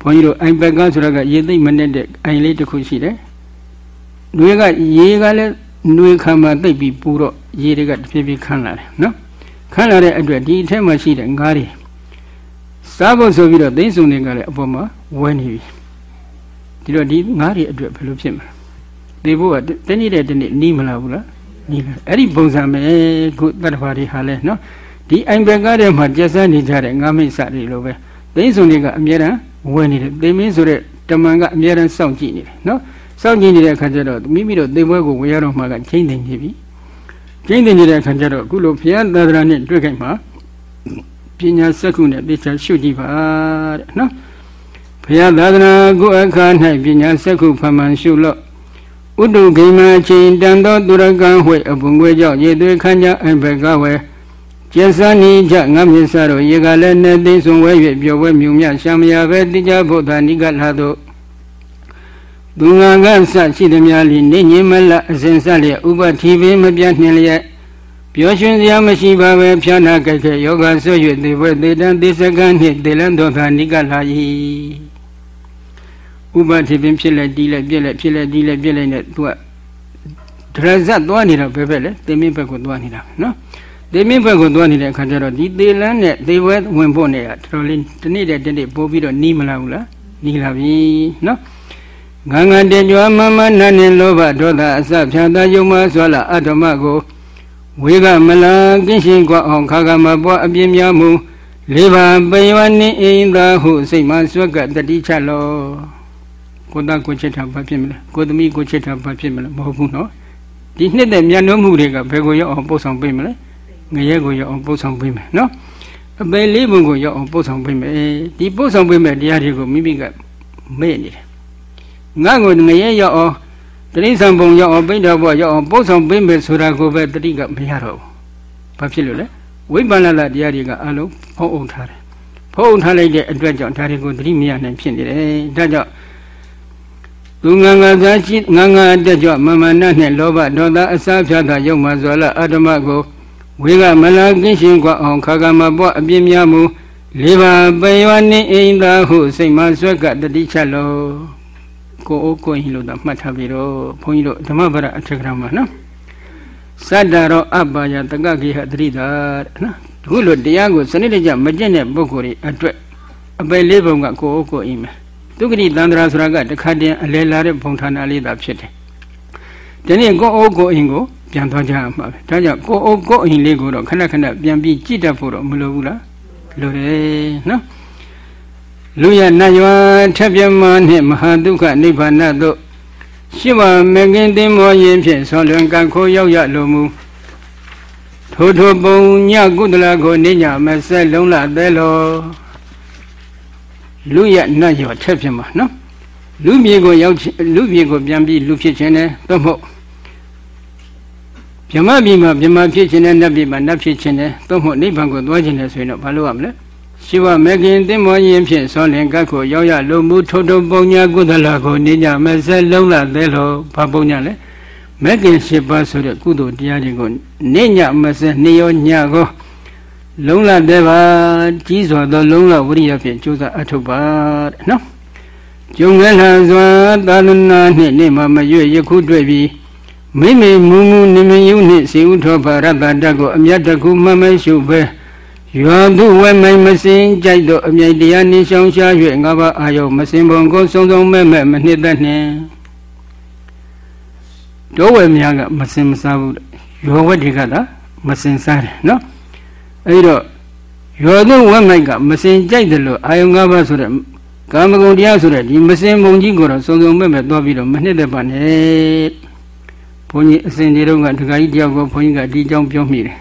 A: ဘုန်းကြီးတို့အိမ်ဘက်ကဆိုတော့ကရေသိမ့်မနဲ့တဲ့အိမ်လေးတစ်ခုရှိတယ်။နှွေကရေကလည်းနှွေခံမှသိပ်ပြီးပူတော့ရေတွေကတဖြည်းဖြည်းခန်းလာတယ်နော်။ခန်းလာတဲ့အတွက်ဒီအထက်မှာရှိတဲ့ငါးတွေစားဖို့ဆိုပြီးတော့သိစုံတွေကလည်းအပေါ်မှာဝဲနေပြီဒီတော့ဒီငါးတွေအတွက်ဘယ်လိုဖြစ်မလဲသေဖို့ကတနေ့တဲ့တနေ့နီးမလားဘူးလားနီးလားအဲ့ဒီပုံစံပဲခုတတ္တဝါတွေဟာလဲနော် ဒီအိမ်ဘက်ကားထဲမှာကျက်စမ်းနေကြတဲ့ငါးမိတ်စတွေလိုပဲသိစုံတွေကအများအားဝဲနေတယ်သေမင်းဆိုတဲ့တမန်ကအများအားစောင့်ကြည့်နေတယ်နော်စောင့်ကြည့်နေတဲ့အခါကျတော့မိမိတို့သေပွဲကိုဝေရတော့မှကချင်းသိနေပြီချင်းသိနေတဲ့အခါကျတော့အခုလိုဘုရားသာသနာနဲ့တွေ့ခိုက်မှာပညာစက္ခုနဲ့သိချာရှုကြည့်ပါတဲ့နော်ဘုရားသာသနာကိုအခါ၌ပညာစက္ခုဖမှန်ရှုလော့ဥတုဂိမချင်းတန်သောသူရကံဝှေအပုန်ခွေကြောင့်ရေသွေးခမ်းကြအိမ်ဘက်ကဝဲ ကျဆန်းနီးကြငါမြစတို့ရေကလည်းနဲ့သိဆုံးဝဲ၍ပျော်ဝဲမြုံမြရှာမရပဲတိကြဖို့သာနိကလာတို့သူငါကဆရှိသည်များလီနေညင်မလအစဉ်ဆက်လျက်ဥပတိပင်မပြတ်နှင်လျက်ပျော်ရွှင်စရာမရှိပါပဲဖြာနာကြိုက်ခဲ့ယောဂဆွ၍သေဘွဲ့သေတံသေစကံနှင့်သေလန်းသောသာနိကလာ၏ဥပတိပင်ဖြစ်လက်တီးလက်ပြက်လက်ဖြစ်လက်တီးလက်ပြက်လက်နဲ့သူကဒရဇတ်သွားနေတာပဲပဲလေသေမင်းဘက်ကိုသွားနေတာနော် သေမင်းဖွဲ့ကိုသွားနေတဲ့အခါကျတော့ဒီသေလန်းနဲ့သေဝဲဝင်ဖို့နဲ့တော်တော်လေးတနေ့တည်းတနေ့ပို့ပြီးတော့နီးမလာဘူးလားနီးလာပြီနော်ငငန်တင်ကြွမမနတ်နဲ့လောဘဒေါသအစဖြာသာယုံမဆွာလာအတ္တမကိုဝေကမလံကင်းရှင်ကွအောင်ခါကမပွားအပြင်းများမှုလေးပါပိယဝနိအိန္ဒာဟုစိတ်မှစွက်ကတတိချလောကိုသားကိုချစ်တာဘာဖြစ်မလဲကိုသမီးကိုချစ်တာဘာဖြစ်မလဲမဟုတ်ဘူးနော်ဒီနှစ်တဲ့မြန်နှုံးမှုတွေကဘယ်ကိုရောက်အောင်ပို့ဆောင်ပေးမလဲ ငရဲကိုရောက်အောင်ပို့ဆောင်ပေးမယ်နော်အပေလေးပုံကိုရောက်အောင်ပို့ဆောင်ပေးမယ်ဒီပို့ဆောင်ပေးမယ်တရားတွေကိုမိမိကမေ့နေတယ်ငါ့ကိုငရဲရောက်အောင်တတိဆံပုံရောက်အောင်ပိဋကဘဝရောက်အောင်ပို့ဆောင်ပေးမယ်ဆိုတာကိုပဲတတိကမရတော့ဘူး။ဘာဖြစ်လို့လဲ။ဝိပန္နလတရားတွေကအလုံးဖုံးအုပ်ထားတယ်။ဖုံးအုပ်ထားလိုက်တဲ့အတွက်ကြောင့်ဒါတွေကိုတတိမရနိုင်ဖြစ်နေတယ်။ဒါကြောင့်သူငငသာရှိငငတက်ကြွမမနနဲ့လောဘဒေါသအစာဖြာသာရုပ်မှဇောလအတ္တမကို ဝေကမလာကင်းရှင်ခွအောင်ခါကမပွားအပြင်းများမူလေးပါပေယောနိအိန္ဒာဟုစိတ်မဆွက်ကတတိချက်လောကိုအိုးကိုရင်လို့တော့မှတ်ထားပြီတော့ဘုန်းကြီးတို့ဓမ္မဗရအထက်ကရာမှာနော်စတ္တရောအပ္ပါယတကကိဟတရိတာတဲ့နော်အခုလိုတရားကိုစနစ်တကျမကျင့်တဲ့ပုဂ္ဂိုလ်တွေအတွက်အပယ်လေးဘုံကကိုအိုးကိုအိမ်မယ်ဒုက္ခိတန္တရာဆိုတာကတခါတည်းအလဲလာတဲ့ဘုံဌာနလေးသာဖြစ်တယ်ဒီနေ့ကိုအိုးကိုအိမ်ကို ပြန်သွားကြမှာပဲဒါကြောင့်ကိုအိုးကိုအိမ်လေးကိုတော့ခဏခဏပြန်ပြီးကြည့်တတ်ဖို့တော့မလိုဘူးလားလိုတယ်နော်လူရနတ်ရွာထက်ပြမနှင့်မဟာဒုက္ခနိဗ္ဗာန်သို့ရှိပါမကင်းတင်မောရင်ဖြင့်ဆောလွန်ကံခိုးရောက်ရလိုမူထိုထိုပုံညကုသလကိုနေညမဆက်လုံးလာသေးလောလူရနတ်ရွာထက်ပြမနော်လူမြေကိုရောက်လူမြေကိုပြန်ပြီးလူဖြစ်ခြင်းနဲ့သို့မဟုတ် ဗြဟ္မပြည်မှာဗြဟ္မဖြစ်ခြင်းနဲ့နတ်ပြည်မှာနတ်ဖြစ်ခြင်းနဲ့သို့မဟုတ်နိဗ္ဗာန်ကိုသွားခြင်းနဲ့ဆိုရင်တော့ဘာလို့ရမလဲရှိဝမကင်တင်မောရင်ဖြင့်ဆောလင်ကတ်ကိုရောက်ရလုံမှုထုံထုံပုံညာကုသလကိုနေကြမဆက်လုံးလာသေးလို့ဘာပုံညာလဲမကင်ရှိပါဆိုတဲ့ကုသိုလ်တရားတွေကိုနေညမဆက်နေရောညကိုလုံးလတဲ့ပါကြီးစွာသောလုံးလဝရိယဖြင့်ကြိုးစားအထုတ်ပါတဲ့နော်ကျုံငယ်လာစွာသာသနာနှင့်နေမှမရွေ့ယခုတွေ့ပြီး မိမိမူမူနိမယုနှင့်စေဥထောပါရတ္တတကိုအမြတ်တခုမမရှိပဲရွာသူဝဲမိုင်မစင်ကြိုက်သောအမြိုက်တရားနှင့်ရှောင်ရှား၍ငါးပါးအာယုမစင်ပုံကိုစုံစုံမဲ့မဲ့မနှစ်သက်နှင့်တောဝဲများကမစင်မစားဘူးရွာဝက်တွေကသာမစင်စားတယ်နော်အဲဒီတော့ရွာသူဝဲမိုက်ကမစင်ကြိုက်တယ်လို့အာယုငါးပါးဆိုတဲ့ကာမဂုဏ်တရားဆိုတဲ့ဒီမစင်ပုံကြီးကိုတော့စုံစုံမဲ့မဲ့သွားပြီးတော့မနှစ်သက်ပါနဲ့ ဘုန်းကြီးအစဉ်ဒီတော့ကဒကာကြီးတယောက်ကဘုန်းကြီးကဒီအကြောင်းပြောမိတယ်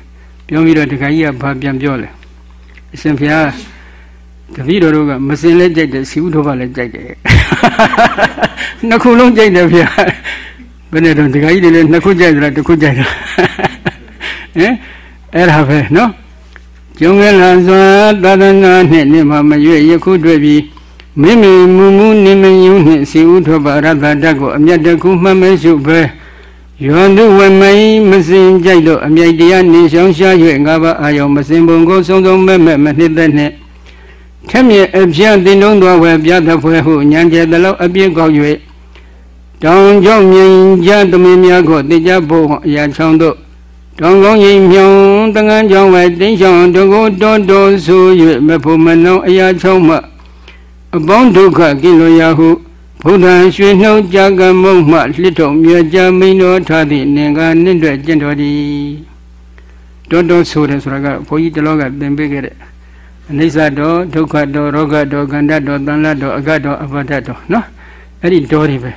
A: ပြောပြီးတော့ဒကာကြီးကဘာပြန်ပြောလဲအရှင်ဘုရားတပည့်တော်တို့ကမစင်လဲကြိုက်တယ်စီဥထောပါလဲကြိုက်တယ်နှစ်ခုလုံးကြိုက်တယ်ဘုရားဘယ်နဲ့တော့ဒကာကြီးတွေလည်းနှစ်ခုကြိုက်သလားတစ်ခုကြိုက်တာဟင်အဲ့ဒါပဲနော်ကျုံငယ်လာစွာသာသနာနှင့်နေမှမရွေ့ယခုတွေ့ပြီးမိမိမူမူနေမယုံနှင့်စီဥထောပါရတ္တတကိုအမျက်တခုမှမဲရှုပဲ ရွန်သူဝမိုင်းမစင်ကြိုက်လို့အမြိုက်တရားနေရှောင်းရှား၍ငါးပါးအာယုံမစင်ပုံကိုစုံစုံမဲ့မဲ့မနှစ်သက်နှင့်ထက်မြက်အပြတ်တင်တုံးတော်ဝယ်ပြတ်သဖွယ်ဟုညံကျဲသလောက်အပြစ်ကောက်၍တောင်ကြောင့်မြင်ကြသမင်းများကိုတိကြဖို့အရာချောင်းတို့တောင်ကောင်းရင်မြောင်တငန်းကြောင့်ဝဲတင်းချောင်းတကိုတော်တော်ဆို၍မဖို့မနှောင်းအရာချောင်းမှအပေါင်းဒုက္ခကိလေသာဟု ဘုဒ္ဓရွှေနှုတ်ကြကမုံမှလှစ်ထုံမြကြမိန်တော်ထားသည့်နင်္ဂါနင့်တွက်ကျင့်တော်သည်တော်တော်ဆိုတယ်ဆိုတာကဘုန်းကြီးတလောကသင်ပေးခဲ့တဲ့အနိစ္စတော်ဒုက္ခတော်ရောဂတော်ခန္ဓာတော်တန်လတ်တော်အဂတ်တော်အပတ္တတော်နော်အဲ့ဒီတော်တွေပဲ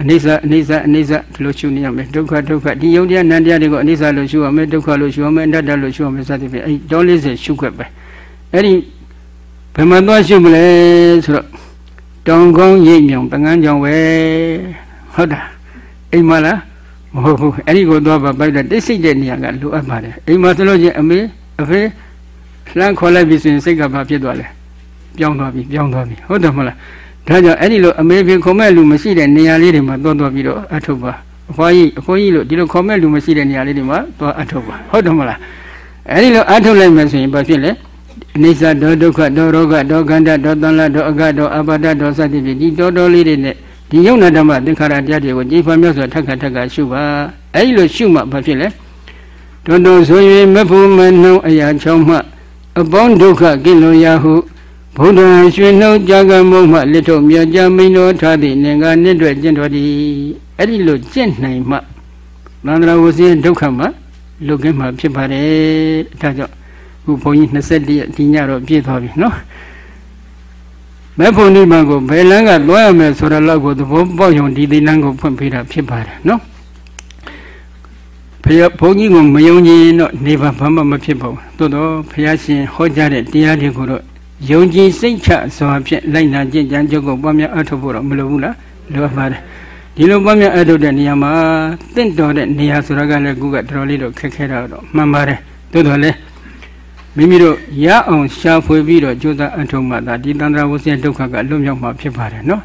A: အနိစ္စအနိစ္စအနိစ္စဒီလိုရှုနေရမယ်ဒုက္ခဒုက္ခဒီယုံတရားနံတရားတွေကိုအနိစ္စလို့ရှုရမယ်ဒုက္ခလို့ရှုရမယ်အနတ္တလို့ရှုရမယ်စသဖြင့်အဲ့ဒီတော်လေးစရှုခွက်ပဲအဲ့ဒီဘယ်မှာသွားရှုမလဲဆိုတော့ တောင်ကောင်းရိပ်မြောင်တငန်းကြောင်ပဲဟုတ်တာအိမ်မလားမဟုတ်ဘူးအဲ့ဒီကိုသွားပါပိုက်တဲ့တိတ်ဆိတ်တဲ့နေရာကလိုအပ်ပါတယ်အိမ်မှာဆိုလို့ချင်းအမေအဖေလှမ်းခေါ်လိုက်ပြီဆိုရင်စိတ်ကဘာဖြစ်သွားလဲပြောင်းသွားပြီပြောင်းသွားပြီဟုတ်တယ်မလားဒါကြောင့်အဲ့ဒီလိုအမေဖေခေါ်မဲ့လူမရှိတဲ့နေရာလေးတွေမှာသွားသွားပြီးတော့အထုတ်ပါအဖွားကြီးအဖိုးကြီးလို့ဒီလိုခေါ်မဲ့လူမရှိတဲ့နေရာလေးတွေမှာသွားအထုတ်ပါဟုတ်တယ်မလားအဲ့ဒီလိုအထုတ်လိုက်မယ်ဆိုရင်ဘာဖြစ်လဲ အနိစ္စဒေါဒုက္ခဒေါရောဂဒေါကန္တဒေါတန်လဒေါအကဒေါအပါဒဒေါစသဖြင့်ဒီတော်တော်လေးတွေနဲ့ဒီယုံနာဓမ္မသင်္ခါရတရားတွေကိုကြည်ဖန်မြတ်စွာထက်ခါထက်ခါရှုပါအဲဒီလိုရှုမှဘာဖြစ်လဲတော်တော်ဆို၍မဖို့မနှုံအရာချောင်းမှအပေါင်းဒုက္ခကိလေသာဟုဘုဒ္ဓရွှေနှုတ်ကြာကမုံမှလက်ထုတ်မြတ်ကြမိန်တော်ထားသည့်နင်္ဂါနှစ်တွေကျင့်တော်သည်အဲ့ဒီလိုကျင့်နိုင်မှသန္တရာဝစီဒုက္ခမှလွတ်ကင်းမှဖြစ်ပါတယ်ဒါကြောင့် ခုဘုန်းကြီး21ရက်ဒီညတော့ပြည့်သွားပြီနော်မဲ့ဖို့နိဗ္ဗာန်ကိုဘယ်လမ်းကသွားရမယ်ဆိုတော့လောက်ကိုသဘောပေါက်ရုံဒီဒီလမ်းကိုဖွင့်ပေးတာဖြစ်ပါတယ်နော်ဖယားဘုန်းကြီးကမယုံကြည်တော့နေပါဘာမှမဖြစ်ပါဘူးသို့တော့ဖယားရှင်ဟောကြားတဲ့တရားတွေကိုတော့ယုံကြည်စိတ်ချစွာဖြင့်လိုက်နာကျင့်ကြံကြုတ်ကိုပွားများအထောက်ဖို့တော့မလိုဘူးလားလိုပါတယ်ဒီလိုပွားများအထောက်တဲ့နေရာမှာတင့်တော်တဲ့နေရာဆိုတာကလည်းခုကတော်တော်လေးတော့ခက်ခဲတာတော့မှန်ပါတယ်သို့တော်လည်း မိမိတို့ရအောင်ရှာဖွေပြီးတော့ကြိုးစားအထောက်မှသာဒီတန္တရာဝဆင်းဒုက္ခကလွတ်မြောက်မှာဖြစ်ပါတယ်နော်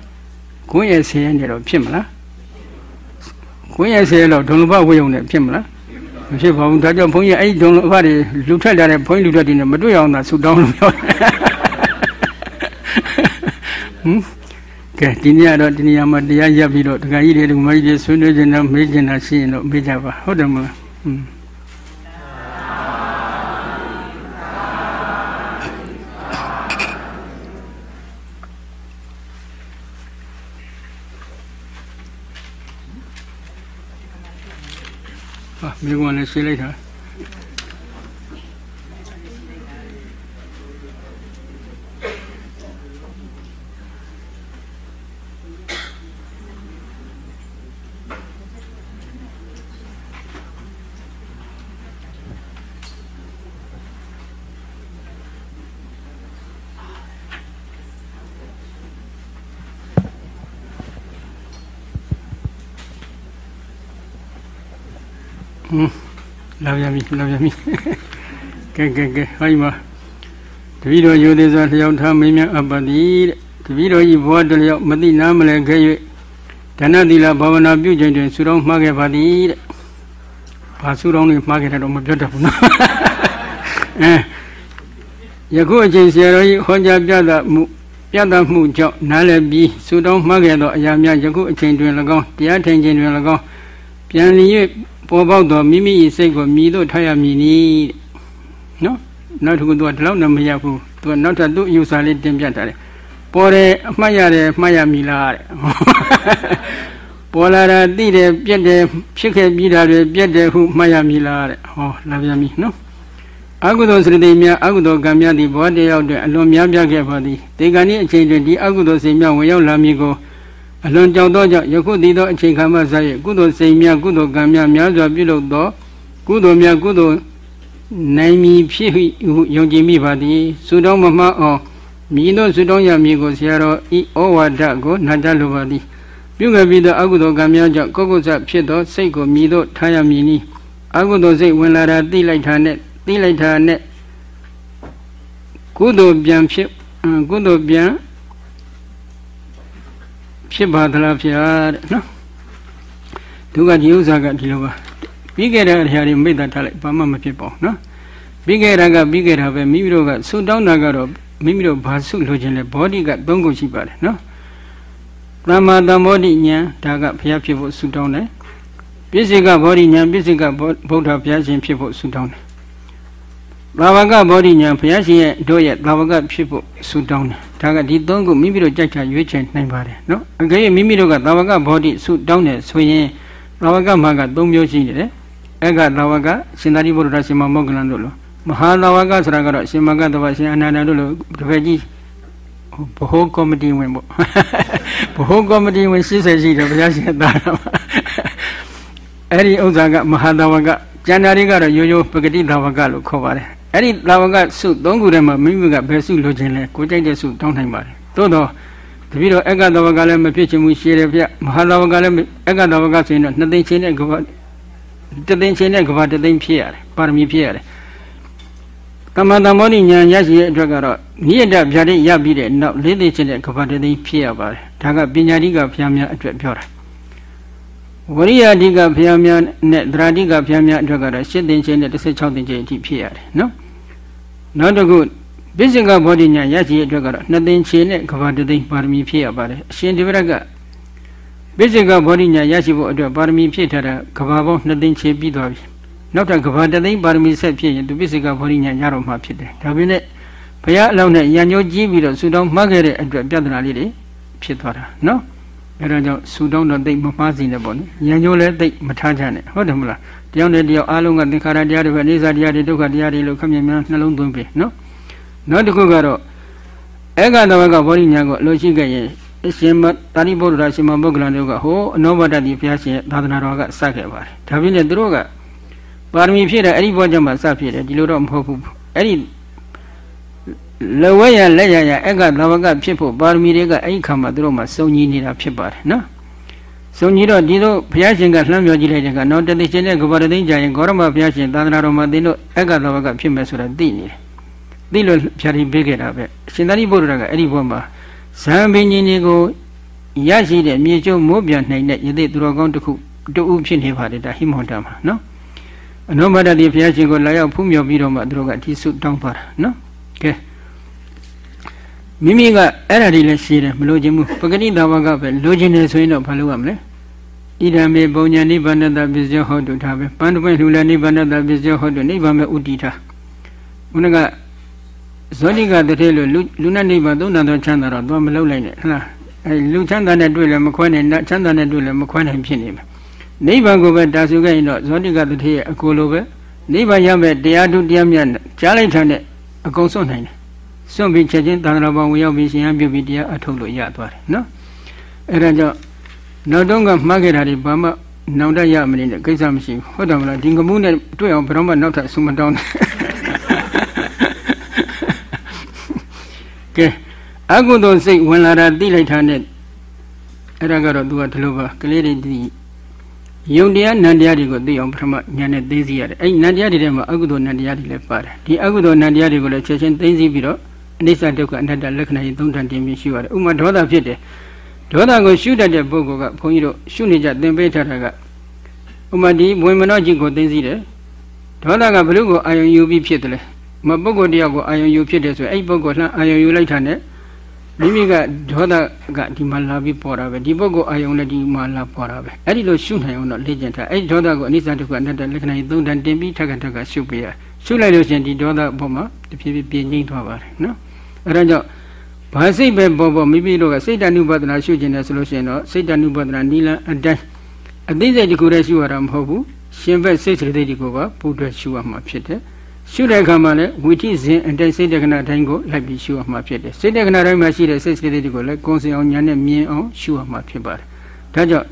A: ကိုယ်ရဲ့ဆင်းရဲနေတော့ဖြစ်မလားကိုယ်ရဲ့ဆင်းရဲတော့ဒုံလဘဝေယုံနဲ့ဖြစ်မလားမဖြစ်ပါဘူးဒါကြောင့်ဘုန်းကြီးအဲ့ဒီဒုံလဘတွေလူထက်လာတဲ့ဘုန်းကြီးလူထက်တွေနဲ့မတွေ့အောင်သာဆူတောင်းလို့ပြောတယ်ဟမ်ကဲဒီနေ့တော့ဒီနေရာမှာတရားရပ်ပြီးတော့ဒကာကြီးတွေဒကာမကြီးတွေဆွေးနွေးကြတာမေးကြတာရှိရင်တော့မေးကြပါဟုတ်တယ်မလား ဟမ်ဟာမိကွန် လည်းရှင်းလိုက်တာဟွန်းလာပြန်ပြီလာပြန်ပြီကဲကဲကဲဟိုင်းမှာတပည့်တော်ယူသေးစွာလျှောက်ထားမင်းများအပ္ပတိတဲ့တပည့်တော်ဤဘဝတလျောက်မသိနားမလဲခဲ့၍ဒါနသီလဘာဝနာပြုခြင်းတွင်ဆုတောင်းမှားခဲ့ပါသည်တဲ့ဘာဆုတောင်းနေမှားခဲ့တယ်တော့မပြောတတ်ဘူးနော်အဲယခုအချိန်ဆရာတော်ကြီးဟောကြားပြသမှုပြသမှုကြောင့်နားလည်ပြီးသုတောင်းမှတ်ခဲ့သောအရာများယခုအချိန်တွင်၎င်းတရားထိုင်ခြင်းတွင်၎င်းပြန်လျ၍ ပေါ်ပေါက်သောမိမိ၏စိတ်ကိုမြည်သို့ထားရမည်နီနော်နောက်တစ်ခုသူကဒီလောက်နဲ့မရဘူးသူကနောက်ထပ်သူ့အယူဆလေးတင်ပြထားတယ်ပေါ်တယ်အမှတ်ရတယ်မှတ်ရမည်လားတဲ့ပေါ်လာတာသိတယ်ပြက်တယ်ဖြစ်ခဲ့ပြီးတာတွေပြက်တယ်ဟုမှတ်ရမည်လားတဲ့ဟောလာပြန်ပြီနော်အကုသိုလ်စရတိများအကုသိုလ်ကံများသည်ဘောတရားတွင်အလွန်များပြားခဲ့ပါသည်ဒီကံဤအချိန်တွင်ဒီအကုသိုလ်စိတ်များဝင်ရောက်လာမည်ကို အလွန်ကြောက်သောကြောင့်ယခုတည်သောအချိန်ခါမှစ၍ကုသိုလ်စိတ်များကုသိုလ်ကံများများစွာပြုလုပ်သောကုသိုလ်များကုသိုလ်နိုင်မည်ဖြစ်ဟုယုံကြည်မိပါသည်သုတောင်းမမှအောင်မြည်သောသုတောင်းရမည်ကိုဆရာတော်ဤဩဝါဒကိုနာကြားလိုပါသည်ပြုခဲ့ပြီးသောအကုသိုလ်ကံများကြောင့်ကိုယ်ကိုယ်စဖြစ်သောစိတ်ကိုမြည်သောထားရမည်နီအကုသိုလ်စိတ်ဝင်လာတာသိလိုက်တာနဲ့သိလိုက်တာနဲ့ကုသိုလ်ပြန်ဖြစ်ကုသိုလ်ပြန် ဖြစ်ပါသလားဖျားတဲ့နော်သူကဒီဥစ္စာကဒီလိုပါပြီးခဲ့တဲ့အရာတွေမိတ်တာထားလိုက်ဘာမှမဖြစ်ပါဘူးနော်ပြီးခဲ့တာကပြီးခဲ့တာပဲမိမိတို့ကဆုတောင်းတာကတော့မိမိတို့ဘာဆုလိုချင်လဲဘောဓိက၃ခုရှိပါတယ်နော်သမ္မာသမ္ဗောဓိဉာဏ်ဒါကဘုရားဖြစ်ဖို့ဆုတောင်းတယ်ပြစ္ဆေကဘောဓိဉာဏ်ပြစ္ဆေကဗုဒ္ဓဘုရားရှင်ဖြစ်ဖို့ဆုတောင်းတယ် သာဝကဘောဓိညာဘုရားရှင်ရဲ့တို့ရဲ့သာဝကဖြစ်ဖို့ဆုတောင်းတယ်ဒါကဒီသုံးခုမိမိတို့ကြိုက်ချရွေးချယ်နိုင်ပါတယ်နော်အကယ်၍မိမိတို့ကသာဝကဘောဓိဆုတောင်းတယ်ဆိုရင်သာဝကမှာက၃မျိုးရှိနေတယ်အဲ့ကသာဝကရှင်သာရိပုတ္တရာရှင်မမောဂလန်တို့လိုမဟာသာဝကဆိုတာကတော့ရှင်မကတဝရှင်အနန္ဒာတို့လိုတပည့်ကြီးဘဟိုကော်မတီဝင်ပေါ့ဘဟိုကော်မတီဝင်80ရှိတယ်ဘုရားရှင်သားတော်အဲ့ဒီဥစ္စာကမဟာသာဝကကျန်တာတွေကတော့ရိုးရိုးပဂတိသာဝကလို့ခေါ်ပါတယ် အဲ့ဒီလာဝကစုသုံးခုထဲမှာမိမိကဘယ်စုလိုချင်လဲကိုကြိုက်တဲ့စုတောင်းနိုင်ပါတယ်သို့တော့တပည့်တော်အက္ကသဝကလည်းမဖြစ်ချင်ဘူးရှည်တယ်ဗျမဟာသဝကလည်းအက္ကသဝကဆိုရင်တော့နှစ်သိန်းချင်းနဲ့ကဘာတသိန်းချင်းနဲ့ကဘာတသိန်းဖြစ်ရတယ်ပါရမီဖြစ်ရတယ်ကမ္မတမောနိညာရရှိရဲ့အတွက်ကတော့နိယတဗျာတိရပြီးတဲ့နောက်လေးသိချင်းနဲ့ကဘာတသိန်းဖြစ်ရပါတယ်ဒါကပညာဓိကဘုရားများအတွက်ပြောတာ ဝရိယဓိကဘုရားများနဲ့သရဓိကဘုရားများအတွက်ကတော့၈သိန်းချင်းနဲ့16သိန်းချင်းအထိဖြစ်ရတယ်နော်နောက်တစ်ခုပိစိကဘောဓိညာရရှိအတွက်ကတော့နှစ်သိန်းချေနဲ့ကဘာတသိန်းပါရမီဖြည့်ရပါတယ်အရှင်ဒီဝရကပိစိကဘောဓိညာရရှိဖို့အတွက်ပါရမီဖြည့်ထားတာကဘာပေါင်းနှစ်သိန်းချေပြီးသွားပြီနောက်ထပ်ကဘာတသိန်းပါရမီဆက်ဖြည့်ရင်သူပိစိကဘောဓိညာရတော့မှဖြစ်တယ်ဒါပေမဲ့ဘုရားအလောင်းနဲ့ရံညိုကြီးပြီးတော့ဆူတောင်းမှတ်ခဲ့တဲ့အတွက်ပြဿနာလေးတွေဖြစ်သွားတာနော် အဲဒါကြောင့်ဆူတောင်းတော့သိမမှားစီနဲ့ပေါ့နော်ရံညိုလည်းသိမထားကြနဲ့ဟုတ်တယ်မလားတယောက်နဲ့တယောက်အားလုံးကသင်္ခါရတရားတွေပဲအိဋ္ဌာတရားတွေဒုက္ခတရားတွေလို့ခက်မြင်များနှလုံးသွင်းပြီနော်နောက်တစ်ခုကတော့ဧကတဝကဗောဓိညာကိုအလိုရှိခဲ့ရင်အရှင်မတာရိပုတ္တရာရှင်မပုဂ္ဂလန်တို့ကဟိုအနောဘတတိဘုရားရှင်သာသနာတော်ကစခဲ့ပါတယ်ဒါပြင်းနဲ့သူတို့ကပါရမီဖြည့်တဲ့အဲ့ဒီဘောကြောင့်မှစဖြစ်တယ်ဒီလိုတော့မဟုတ်ဘူးအဲ့ဒီ လဝဲရလက်ရရဧကတဝကဖြစ်ဖို့ပါရမီတွေကအဲ့ဒီခါမှာသူတို့မှစုံညီနေတာဖြစ်ပါတယ်နော်စုံကြီးတော့ဒီလိုဘုရားရှင်ကလှမ်းပြောကြည့်လိုက်တဲ့ကနောက်တသိချင်းနဲ့ကဘာတသိန်းကြာရင်ဂေါရမဘုရားရှင်သာသနာတော်မှာသင်တို့အက္ကသဝကဖြစ်မယ်ဆိုတာသိနေတယ်သိလို့ဖြာတိပေးခဲ့တာပဲရှင်သာရိပုတ္တရာကအဲ့ဒီဘုမှာဇံပင်ကြီးတွေကိုရရှိတဲ့မြေကျုံမိုးပြန်နိုင်တဲ့ယသိသူတော်ကောင်းတစ်ခုတူဦးဖြစ်နေပါတယ်ဒါဟိမွန်တာမှာနော်အနောမတတိဘုရားရှင်ကိုလာရောက်ဖူးမြော်ပြီးတော့မှသူတို့ကဒီစုတောင်းသွားတာနော်ကဲ မိမိကအဲ့ဒါတွေလည်းရှိတယ်မလို့ခြင်းဘူးပဂတိတာဝကပဲလိုချင်တယ်ဆိုရင်တော့ဘာလုပ်ရမလဲဣဒံမေပုံညာနိဗ္ဗာန်တပစ္စယဟောတုထားပဲပန္နပွင့်လှူလနိဗ္ဗာန်တပစ္စယဟောတုနိဗ္ဗာန်မဲ့ဥတည်ထားဘုန်းကဇောတိကတထေလို့လူနဲ့နိဗ္ဗာန်သုံးတန်သောချမ်းသာတော့သွားမလှုပ်လိုက်နဲ့ဟလားအဲလူချမ်းသာနဲ့တွေ့လည်းမခွဲနိုင်ချမ်းသာနဲ့တွေ့လည်းမခွဲနိုင်ဖြစ်နေမှာနိဗ္ဗာန်ကိုပဲတာဆူခဲ့ရင်တော့ဇောတိကတထေရဲ့အကိုလိုပဲနိဗ္ဗာန်ရမဲ့တရားထုတရားမြတ်ကြားလိုက်တဲ့နဲ့အကုန်စွန့်နိုင်တယ် စွန့်ပြီးချက်ချင်းသံဃာပေါင်းဝင်ရောက်ပြီးရှင်ဟန်ပြုပြီးတရားအထုတ်လို့ရသွားတယ်နော်အဲဒါကြောင့်နောက်တော့ကမှားခဲ့တာတွေဘာမှနောက်တရမနေနဲ့ကိစ္စမရှိဘူးဟုတ်တယ်မလားဒီငမှုနဲ့တွေ့အောင်ဘယ်တော့မှနောက်ထပ်ဆုမတောင်းနဲ့ကဲအကုသိုလ်စိတ်ဝင်လာတာသိလိုက်တာနဲ့အဲ့ဒါကတော့သူကဒီလိုပါကလေးတွေဒီယုံတရားနံတရားတွေကိုသိအောင်ပထမဉာဏ်နဲ့သိသိရတယ်အဲ့နံတရားတွေထဲမှာအကုသိုလ်နံတရားတွေလည်းပါတယ်ဒီအကုသိုလ်နံတရားတွေကိုလည်းချက်ချင်းသိသိပြီးတော့ အနိစ္စဒုက္ခအနတ္တလက္ခဏာကြီးသုံးထန်တင်ပြီးရှိရတယ်ဥမာဒေါသဖြစ်တယ်ဒေါသကိုရှုတတ်တဲ့ပုဂ္ဂိုလ်ကဘုန်းကြီးတို့ရှုနေကြသင်ပေးထားတာကဥမာဒီဝင်မနောကြီးကိုသိသိတယ်ဒေါသကဘလူကိုအာယုံယူပြီးဖြစ်တယ်လေမပုဂ္ဂိုလ်တယောက်ကိုအာယုံယူဖြစ်တယ်ဆိုရင်အဲ့ဒီပုဂ္ဂိုလ်လှမ်းအာယုံယူလိုက်တာနဲ့မိမိကဒေါသကဒီမှာလာပြီးပေါ်တာပဲဒီပုဂ္ဂိုလ်အာယုံလည်းဒီမှာလာပေါ်တာပဲအဲ့ဒီလိုရှုနိုင်အောင်တော့လေ့ကျင့်ထားအဲ့ဒီဒေါသကိုအနိစ္စဒုက္ခအနတ္တလက္ခဏာကြီးသုံးတန်တင်ပြီးထက်ခါထက်ခါရှုပေးရရှုလိုက်လို့ရှိရင်ဒီဒေါသဘုံမှာတဖြည်းဖြည်းပြင်းငိမ့်သွားပါတယ်နော် အဲ့ဒါကြောင့်ဘာစိတ်ပဲပေါ်ပေါ်မိမိတို့ကစိတ်တ ानु ပဒနာရှုခြင်းနဲ့ဆိုလို့ရှိရင်တော့စိတ်တ ानु ပဒနာနီလန်အတိုင်းအသိစိတ်တခုတည်းရှုရတာမဟုတ်ဘူးရှင်ဘက်စိတ်စိတ်တွေကိုပါပူတွဲရှုရမှာဖြစ်တယ်ရှုတဲ့အခါမှာလည်းဝိထိစဉ်အတိုင်းစိတ်တက္ကနာတိုင်းကိုလိုက်ပြီးရှုရမှာဖြစ်တယ်စိတ်တက္ကနာတိုင်းမှာရှိတဲ့စိတ်စိတ်တွေကိုလည်းကိုယ်စင်အောင်ညာနဲ့မြင်အောင်ရှုရမှာဖြစ်ပါတယ်ဒါကြောင့်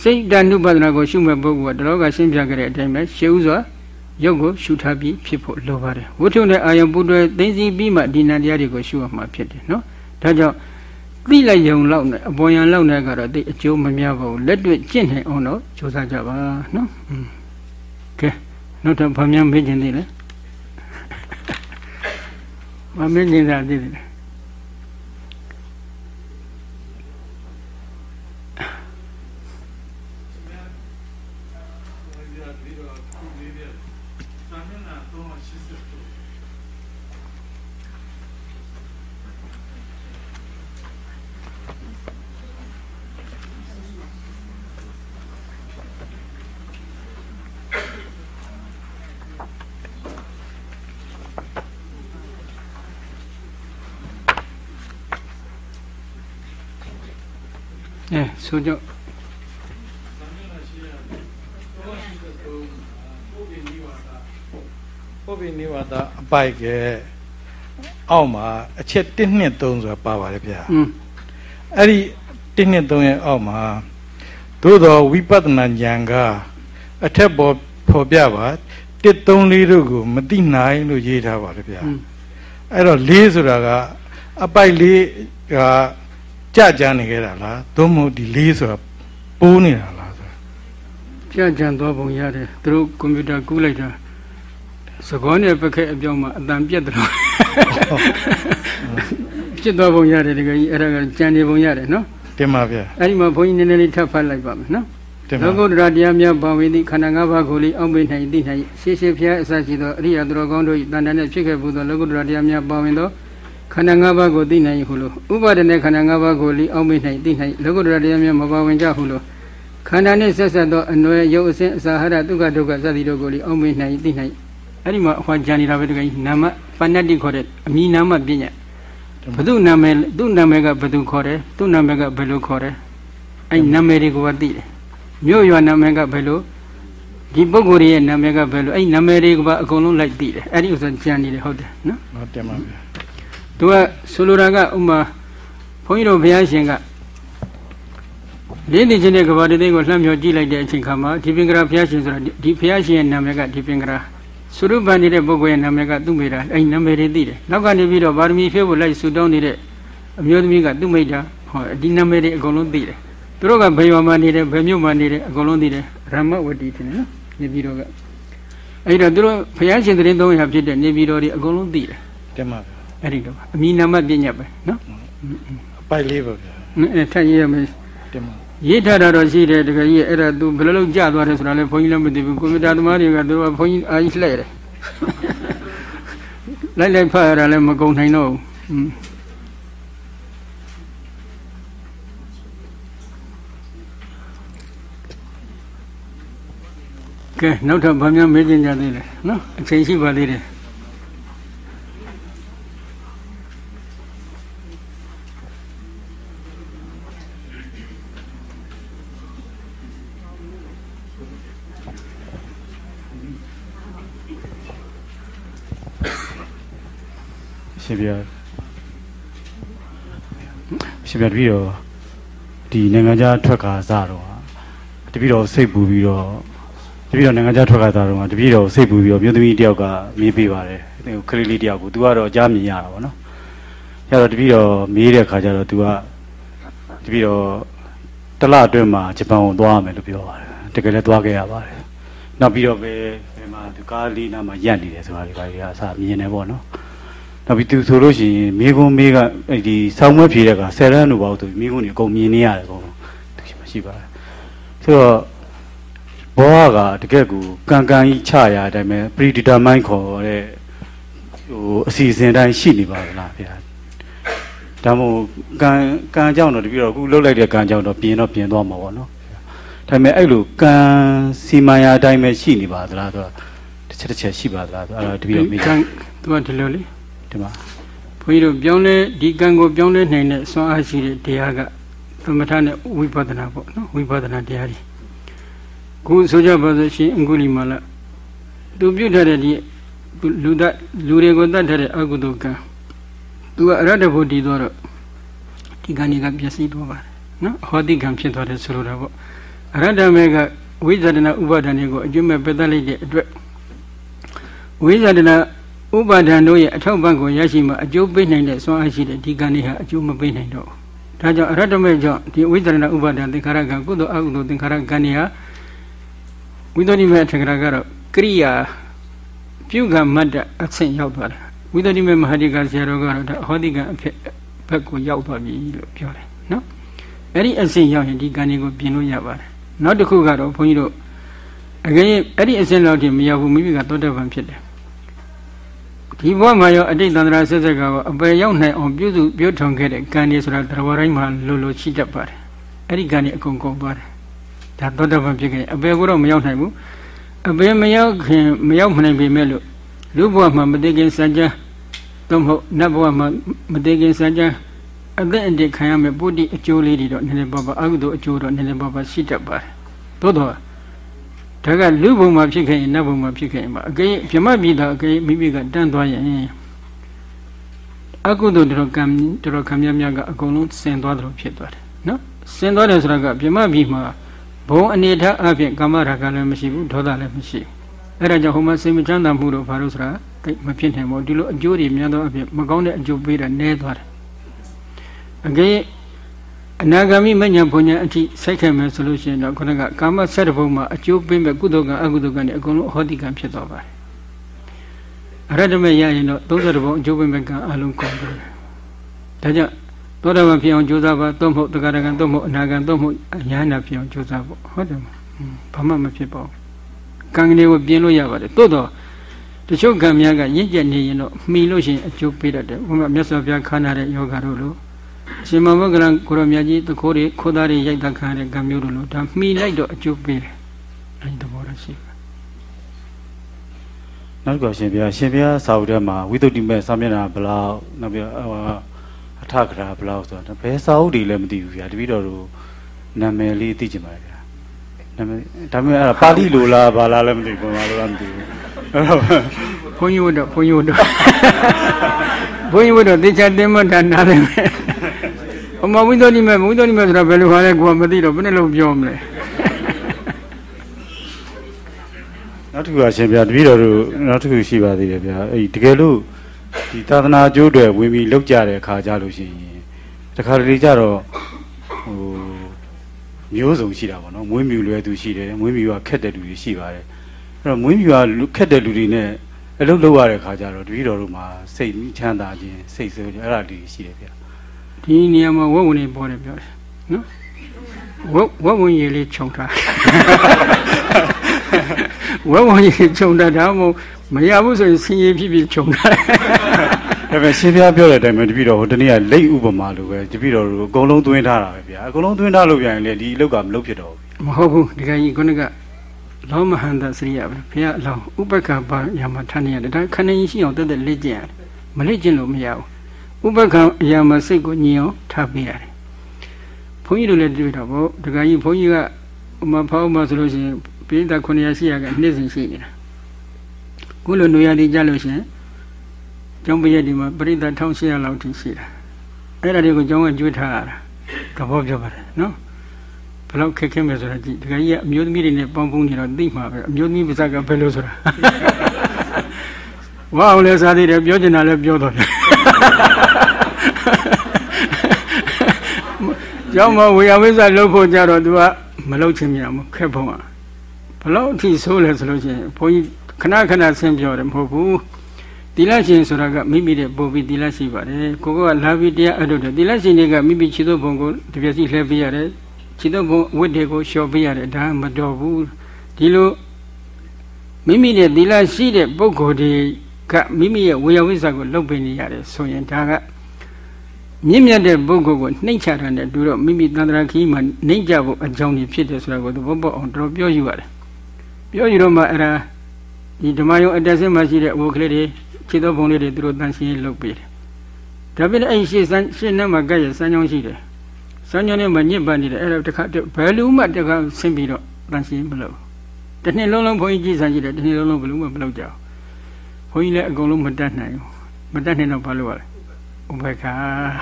A: စိတ်တ ानु ပဒနာကိုရှုမဲ့ပုဂ္ဂိုလ်ကတလောကရှင်းပြခဲ့တဲ့အတိုင်းပဲရှေးဥစွာ ရုပ်ကိုရှုထားပြီးဖြစ်ဖို့လိုပါတယ်ဝိထုနဲ့အာယုံပူတွဲသိသိပြီးမှဒီနံတရားတွေကိုရှုရမှာဖြစ်တယ်နော်ဒါကြောင့်သိလိုက်ယုံလောက်နဲ့အပေါ်ယံလောက်နဲ့ကတော့သိအကျိုးမများပါဘူးလက်တွေ့ကျင့်နိုင်အောင်တော့ကြိုးစားကြပါနော်ကဲနောက်တော့ဗာမြန်မေးခြင်းသေးလဲဗာမေးခြင်းသာသေးတယ် 尊敬。
B: ပုပ္ပိနိဝါဒအပိုက်ကအောက်မှာအချက်1နှစ်3ဆိုတာပါပါတယ်ဗျာ။
A: อืม
B: အဲ့ဒီ1နှစ်3ရဲ့အောက်မှာသို့တော်ဝိပဿနာဉာဏ်ကအထက်ပေါ်ဖော်ပြပါ1 3 4တို့ကိုမသိနိုင်လို့ရေးထားပါတယ်ဗျာ။အဲ့တော့4ဆိုတာကအပိုက်4က ကြကြနေခဲ့တာလားသို့မဟုတ်ဒီ၄ဆိုတာပိုးနေတာလားဆို
A: ကြာကြံသွားပုံရတယ်သူတို့ကွန်ပျူတာကူးလိုက်တာသကောနဲ့ပက်ခဲအပြောင်းမှာအတန်ပြက်တယ်လို့ဖြစ်သွားပုံရတယ်တကယ်ကြီးအဲ့ဒါကကြံနေပုံရတယ်နော်
B: တင်ပါဗျာ
A: အဲ့ဒီမှာဘုန်းကြီးနည်းနည်းလေးထပ်ဖတ်လိုက်ပါမယ်နော်
B: တင်ပါ
A: လောကုတ္တရာတရားများပါဝင်သည့်ခန္ဓာ၅ပါးကိုလေးအောက်မေ့နိုင်သိနိုင်ရှေးရှေးဖျားအစရှိသောအရိယာသူတော်ကောင်းတို့၏တန်တန်နဲ့ဖြစ်ခဲ့ပူသောလောကုတ္တရာတရားများပါဝင်သော ခန္ဓာ၅ပါးကိုသိနိုင်ဟုလို့ဥပါဒနဲ့ခန္ဓာ၅ပါးကိုလေးအောက်မေ့နိုင်သိနိုင်လောကုတ္တရာတရားများမပါဝင်ကြဟုလို့ခန္ဓာနှင့်ဆက်ဆက်သောအနွယ်ရုပ်အစဉ်အစာဟာရဒုက္ခဒုက္ခစသည်တို့ကိုလေးအောက်မေ့နိုင်သိနိုင်အဲ့ဒီမှာအခွန်ကြံနေတာပဲတကယ်ကြီးနာမပဏ္ဏတိခေါ်တဲ့အမိနာမပညာဘု து နာမည်သူ့နာမည်ကဘယ်သူခေါ်တယ်သူ့နာမည်ကဘယ်လိုခေါ်တယ်အဲ့နာမည်တွေကိုကသိတယ်မြို့ရွာနာမည်ကဘယ်လိုဒီပုဂ္ဂိုလ်ရဲ့နာမည်ကဘယ်လိုအဲ့နာမည်တွေကပါအကုန်လုံးလိုက်သိတယ်အဲ့ဒီဥစ္စာကြံနေတယ်ဟုတ်တယ်နော်
B: ဟုတ်တင်ပါဗျာ
A: သူကဆိုလိုတာကဥမာဘုန်းကြီးတို့ဘုရားရှင်ကလေးသိချင်းတဲ့ကဘာတသိန်းကိုလှမ်းမြော်ကြည့်လိုက်တဲ့အချိန်ခါမှာဒီပင်ကရာဘုရားရှင်ဆိုတာဒီဘုရားရှင်ရဲ့နာမည်ကဒီပင်ကရာသုရုပ္ပန်နေတဲ့ပုဂ္ဂိုလ်ရဲ့နာမည်ကသူ့မိတာအဲ့နာမည်တွေသိတယ်နောက်ကနေပြီးတော့ဗာရမီဖြည့်ဖို့လိုက်ဆူတောင်းနေတဲ့အမျိုးသမီးကသူ့မိတာဟောဒီနာမည်တွေအကုန်လုံးသိတယ်သူတို့ကဘယ်ရွာမှာနေတယ်ဘယ်မြို့မှာနေတယ်အကုန်လုံးသိတယ်ရမဝတီထင်တယ်နော်နေပြည်တော်ကအဲ့တော့သူတို့ဘုရားရှင်သတင်းသုံးရာဖြစ်တဲ့နေပြည်တော်တွေအကုန်လုံးသိတယ်
B: တင်ပါဗျာ
A: အဲ့ဒီတော့အမိနာမပညာပဲနော်
B: အပိုက်လေးပါဗျာ
A: အဲထပ်ရေးရမယ်
B: တင်ပါ
A: ရေးထားတာတော့ရှိတယ်တကယ်ကြီးအဲ့ဒါသူဘယ်လိုလုပ်ကြသွားတယ်ဆိုတာလည်းဘုန်းကြီးလည်းမသိဘူးကွန်ပျူတာသမားတွေကသူကဘုန်းကြီးအာကြီးလှဲ့တယ်လိုက်လိုက်ဖတ်ရတာလည်းမကုန်နိုင်တော့ဘူးอืมကဲနောက်ထပ်ဗာများမေးကြကြသေးတယ်နော်အချိန်ရှိပါသေးတယ်
C: ရှင်ပြရှင်ပြတပည့်တော်ဒီနိုင်ငံခြားထွက်ကားစားတော့ဟာတပည့်တော်စိတ်ပူပြီးတော့တပည့်တော်နိုင်ငံခြားထွက်ကားစားတော့ဟာတပည့်တော်စိတ်ပူပြီးတော့မြို့သမီးတယောက်ကမေးပေးပါတယ်ဟိုခရီးလေးတယောက်ကို तू ကတော့ကြားမြင်ရတာပေါ့နော်ရတော့တပည့်တော်မေးတဲ့ခါကျတော့ तू ကတပည့်တော်တစ်လအတွင်းမှာဂျပန်ကိုသွားရမယ်လို့ပြောပါတယ်တကယ်လည်းသွားခဲ့ရပါတယ်နောက်ပြီးတော့ပဲဘယ်မှာသူကားလေးနားမှာရက်နေတယ်ဆိုတာဒီပါကြီးကအစမြင်နေပေါ့နော် နောက်ပြီးသူဆိုလို့ရှိရင်မိကုန်းမေးကအဲ့ဒီဆောင်းမွဲဖြေတဲ့ကဆယ်ရန်တို့ပေါ့ဆိုမိကုန်းတွေအကုန်မြင်နေရတယ်အကုန်လုံးသူရှိမရှိပါတယ်ဆိုတော့ဘောကတကယ့်ကိုကံကံကြီးချရတဲ့အတိုင်းပဲ predetermine ခေါ်တဲ့ဟိုအစီအစဉ်တိုင်းရှိနေပါသလားဗျာဒါမို့ကံကံကြောင့်တော့တပည့်တော်အခုလှုပ်လိုက်တဲ့ကံကြောင့်တော့ပြင်တော့ပြင်သွားမှာပေါ့နော်ဒါပေမဲ့အဲ့လိုကံစီမံရာအတိုင်းပဲရှိနေပါသလားဆိုတော့တစ်ချက်တစ်ချက်ရှိပါသလားဆိုတော့အဲ့တော့တပည့်တော်မိ
A: ကံသူကဒီလိုလေ
C: ဒီမှာ
A: ဘုန်းကြီးတို့ပြောင်းလဲဒီကံကိုပြောင်းလဲနိုင်တဲ့စွမ်းအားရှိတဲ့တရားကသမထနဲ့ဝိပဿနာပေါ့နော်ဝိပဿနာတရားတွေခုဆိုကြပါစို့ရှင်အင်္ဂုလိမာလသူပြုတ်ထားတဲ့ဒီလူဒလူတွေကိုတတ်ထားတဲ့အကုသိုလ်ကံသူကအရတ္တဘုဒ္ဓီတော့ဒီကံကြီးကပျက်စီးသွားပါတယ်နော်ဟောတိကံဖြစ်သွားတယ်ဆိုလိုတာပေါ့အရတ္တမေကဝိဇာတနာဥပါဒဏ်တွေကိုအကျုံးမဲ့ပယ်တတ်လိုက်တဲ့အတွက်ဝိဇာတနာ ဥပါဒံတို့ရဲ့အထောက်ပံ့ကိုရရှိမှအကျိုးပေးနိုင်တဲ့စွမ်းအားရှိတဲ့ဒီကံတွေဟာအကျိုးမပေးနိုင်တော့ဘူးဒါကြောင့်အရတ္တမေကြောင့်ဒီဝိသရဏဥပါဒံသင်္ခါရကံကုသိုလ်အကုသိုလ်သင်္ခါရကံတွေဟာဝိသုဒ္ဓိမေအထက်ကရာကတော့ကရိယာပြုကံမတ္တအဆင့်ရောက်သွားတယ်ဝိသုဒ္ဓိမေမဟာဒီကဆရာတော်ကတော့ဒါအဟောတိကံအဖြစ်ဘက်ကိုရောက်သွားပြီလို့ပြောတယ်နော်အဲ့ဒီအဆင့်ရောက်ရင်ဒီကံတွေကိုပြင်လို့ရပါတယ်နောက်တစ်ခုကတော့ဘုန်းကြီးတို့အကယ်၍အဲ့ဒီအဆင့်လောက်ထိမရောက်ဘူးမိမိကသောတပန်ဖြစ်တယ် ဒီဘဝမှာရောအတိတ်သန္တရာဆက်ဆက်ကရောအပယ်ရောက်နိုင်အောင်ပြုစုပြုထုံခဲ့တဲ့ကံတွေဆိုတာသရဝတိုင်းမှာလိုလိုရှိတတ်ပါတယ်အဲ့ဒီကံတွေအကုန်ကုန်သွားတယ်ဒါသောတပန်ဖြစ်ခဲ့အပယ်ကိုတော့မရောက်နိုင်ဘူးအပယ်မရောက်ခင်မရောက်မနိုင်ပေမဲ့လို့လူဘဝမှာမသိခင်စံကြသို့မဟုတ်နတ်ဘဝမှာမသိခင်စံကြအသက်အတည်ခံရမယ့်ပုဒ်တိအကျိုးလေးတွေတော့နည်းနည်းပါးပါးအကုသိုလ်အကျိုးတော့နည်းနည်းပါးပါးရှိတတ်ပါတယ်သို့တော့ ဒါကလူဘုံမှာဖြစ်ခဲ့ရင်နတ်ဘုံမှာဖြစ်ခဲ့ရင်ပါအကယ်ဗြဟ္မပြည်သားအကယ်မိမိကတန်းသွားရင်အကုသိုလ်တော်ကံတော်ခံမြများကအကုန်လုံးဆင်သွားတယ်ဖြစ်သွားတယ်နော်ဆင်သွားတယ်ဆိုတာကဗြဟ္မပြည်မှာဘုံအနေထားအပြင်ကာမရာဂလည်းမရှိဘူးဒေါသလည်းမရှိဘူးအဲ့ဒါကြောင့်ဟိုမှာစိတ်မချမ်းသာမှုတို့ဘာလို့ဆိုတာတိတ်မဖြစ်နိုင်ဘူးဒီလိုအကျိုးတွေများသောအပြင်မကောင်းတဲ့အကျိုးပေးတာနည်းသွားတယ်အကယ် အနာဂါမိမညာဘုံညာအထိစိုက်ခဲ့မယ်ဆိုလို့ရှိရင်တော့ခုနကကာမဆက်တဲ့ဘုံမှာအကျိုးပေးမဲ့ကုသိုလ်ကံအကုသိုလ်ကံတွေအကုန်လုံးအဟောတိကံဖြစ်သွားပါတယ်အရတ္တမေရရင်တော့30ဘုံအကျိုးပေးမဲ့ကံအလုံးကုန်တယ်ဒါကြောင့်သောတာပန်ဖြစ်အောင်ကြိုးစားပါသို့မဟုတ်တက္ကရာကံသို့မဟုတ်အနာဂံသို့မဟုတ်အညာနာဖြစ်အောင်ကြိုးစားဖို့ဟုတ်တယ်မဘာမှမဖြစ်ပါဘူးကံလေးကိုပြင်လို့ရပါတယ်သို့တော့တချို့ကံများကရင့်ကျက်နေရင်တော့မှီလို့ရှိရင်အကျိုးပေးတတ်တယ်ဥပမာမြတ်စွာဘုရားခါနာတဲ့ယောဂါတို့လို့အ ရှင်မမဂ္ဂလံကိုရမြတ်ကြီးတခိုးတွေခိုးသားတွေရိုက်တခါတဲ့ကံမျိုးတို့လို့ဒါမှီလိုက်တော့အကျိုးပေးတယ်အဲဒီသဘောတော့ရှိတယ်
C: နောက်တစ်ခုရှင်ဗျာရှင်ဗျာစာအုပ်ထဲမှာဝိသုဒ္ဓိမဲ့စာမျက်နှာဘယ်လောက်နောက်ပြီးတော့ဟိုအထကရာဘယ်လောက်ဆိုတော့ဘယ်စာအုပ်တွေလည်းမသိဘူးဗျာတပည့်တော်တို့နာမည်လေးသိချင်ပါတယ်ဗျာနာမည်ဒါပေမဲ့အဲ့ဒါပါဠိလိုလားဘာလားလည်းမသိဘူးဘာလို့လဲမသိဘူးအဲ့တော့
A: ဘုန်းကြီးဝတ်တော့ဘုန်းကြီးဝတ်တော့ဘုန်းကြီးဝတ်တော့တေချာတင်မတာနားလည်းပဲ အမဝိသုဒ္ဓိမဲ့ဝိသုဒ္ဓိမဲ့ဆိုတာဘယ်လိုဟာလဲကိုကမသိတော့ဘယ်နဲ့လို့ပြောမလဲ
C: နောက်တစ်ခုကရှင်ဗျာတပည့်တော်တို့နောက်တစ်ခုရှိပါသေးတယ်ဗျာအဲ့ဒီတကယ်လို့ဒီသာသနာကျိုးတွေဝင်ပြီးလောက်ကြတဲ့အခါကြလို့ရှိရင်တခါတလေကြတော့ဟိုမျိုးစုံရှိတာပေါ့နော်မွေးမြူလွယ်သူရှိတယ်မွေးမြူကခက်တဲ့လူတွေရှိပါတယ်အဲ့တော့မွေးမြူကခက်တဲ့လူတွေနဲ့အလုပ်လုပ်ရတဲ့အခါကျတော့တပည့်တော်တို့မှာစိတ်ချမ်းသာခြင်းစိတ်ဆိုးခြင်းအဲ့ဒါလေးရှိတယ်ဗျာ
A: ဒီနေရာမှာဝက်ဝင်နေပေါ်တယ်ပြောတယ်နော်ဝက်ဝက်ဝင်ရေလေးခြုံထားဝက်ဝင်ရေခြုံထားဒါမှမဟုတ်မရဘူးဆိုရင်ဆင်းရဲဖြစ်ဖြစ်ခြုံထား
C: ဒါပေမဲ့ရှင်ပြပြောတဲ့အတိုင်းပဲတပည့်တော်ဟိုတနေ့ကလိတ်ဥပမာလိုပဲတပည့်တော်တို့အကုန်လုံးသွင်းထားတာပဲဗျာအကုန်လုံးသွင်းထားလို့ပြန်ရင်လေဒီအလုပ်ကမလုပ်ဖြစ်တော့ဘူး
A: မဟုတ်ဘူးဒီကကြီးခုနကလောမဟန္တစရိယပဲဘုရားအလောင်းဥပက္ခပါရမှာထားနေရတယ်ဒါခဏကြီးရှိအောင်တက်တက်လေ့ကျင့်ရတယ်မလေ့ကျင့်လို့မရဘူး ဥပက္ခအရာမှာစိတ်ကိုညင်အောင်ထားပေးရတယ်ဘုန်းကြီးတို့လည်းတွေ့တော့ဗောဒီကကြီးဘုန်းကြီးကဥမာဖောက်မှာဆိုလို့ရှိရင်ပိဋက900ရှိရကနှစ်စဉ်ရှိနေတာခုလိုနေရာတွေကြလို့ရှိရင်ကျောင်းပရိသတ်ဒီမှာပရိသတ်1800လောက်ထိရှိတာအဲ့ဒါတွေကိုကျောင်းကကျွေးထားရတာသဘောပြောပါတယ်နော်ဘယ်လောက်ခက်ခဲမယ်ဆိုတာကြည့်ဒီကကြီးကအမျိုးသမီးတွေနဲ့ပေါင်းပုံးနေတော့သိမှာပဲအမျိုးသမီးပါဇက်ကဘယ်လိုဆိုတာဝါအောင်လဲစားသေးတယ်ပြောချင်တာလည်းပြောတော့တယ် ကျောင်းမှာဝေယဝိဇ္ဇလုပ်ဖို့ကြတော့ तू ကမလုပ်ချင်မြန်ဘူးခက်ဖို့อ่ะဘယ်လောက်အထိဆိုးလဲဆိုလို့ရှိရင်ဘုန်းကြီးခဏခဏဆင်းပြောတယ်မဟုတ်ဘူးတိလရှင်ဆိုတာကမိမိတဲ့ပုံပြီးတိလရှိပါတယ်ကိုကလာပြီးတရားအထုတ်တယ်တိလရှင်တွေကမိမိခြေသောဘုံကိုတပြည့်စီလှည့်ပေးရတယ် ခြေတော့ဘုံဝတ်တွေကိုလျှော်ပေးရတယ်ဒါမတော်ဘူးဒီလိုမိမိရဲ့သီလရှိတဲ့ပုဂ္ဂိုလ်တွေ ကမိမိရဲ့ဝေယဝိဇ္ဇာကိုလုတ်ပေးနေရတယ်ဆိုရင်ဒါက မြင့်မြတ်တဲ့ပုဂ္ဂိုလ်ကိုနှိမ့်ချတာနဲ့တူတော့မိမိတန်ត្រာခီးမှာနှိမ့်ကြဖို့အကြောင်းကြီးဖြစ်တယ်ဆိုတာကိုသဘောပေါက်အောင်တော်ပြောယူရတယ်ပြောယူတော့မှအဲ့ဒါဒီဓမ္မယုံအတက်ဆင်းမှာရှိတဲ့ဝိုကလေးတွေခြေတော်ပုံလေးတွေသူတို့တန်ရှင်းလုပ်ပေးတယ်ဒါပေမဲ့အဲ့ရှေ့စမ်းရှေ့နဲ့မှာကဲ့ရဲ့စမ်းကြောင်းရှိတယ်စမ်းကြောင်းနဲ့မှညစ်ပတ်နေတယ်အဲ့ဒါတခါဘယ်လူမှတခါဆင်းပြီးတော့တန်ရှင်းမလုပ်တစ်နှစ်လုံးလုံးဘုန်းကြီးကြည်စမ်းကြည့်တယ်တစ်နှစ်လုံးလုံးဘယ်လိုမှမလုပ်ကြဘူးဘုန်းကြီးလည်းအကုန်လုံးမတတ်နိုင်ဘူးမတတ်နိုင်တော့ဘာလုပ်ရလဲ ဥပ္ပခာ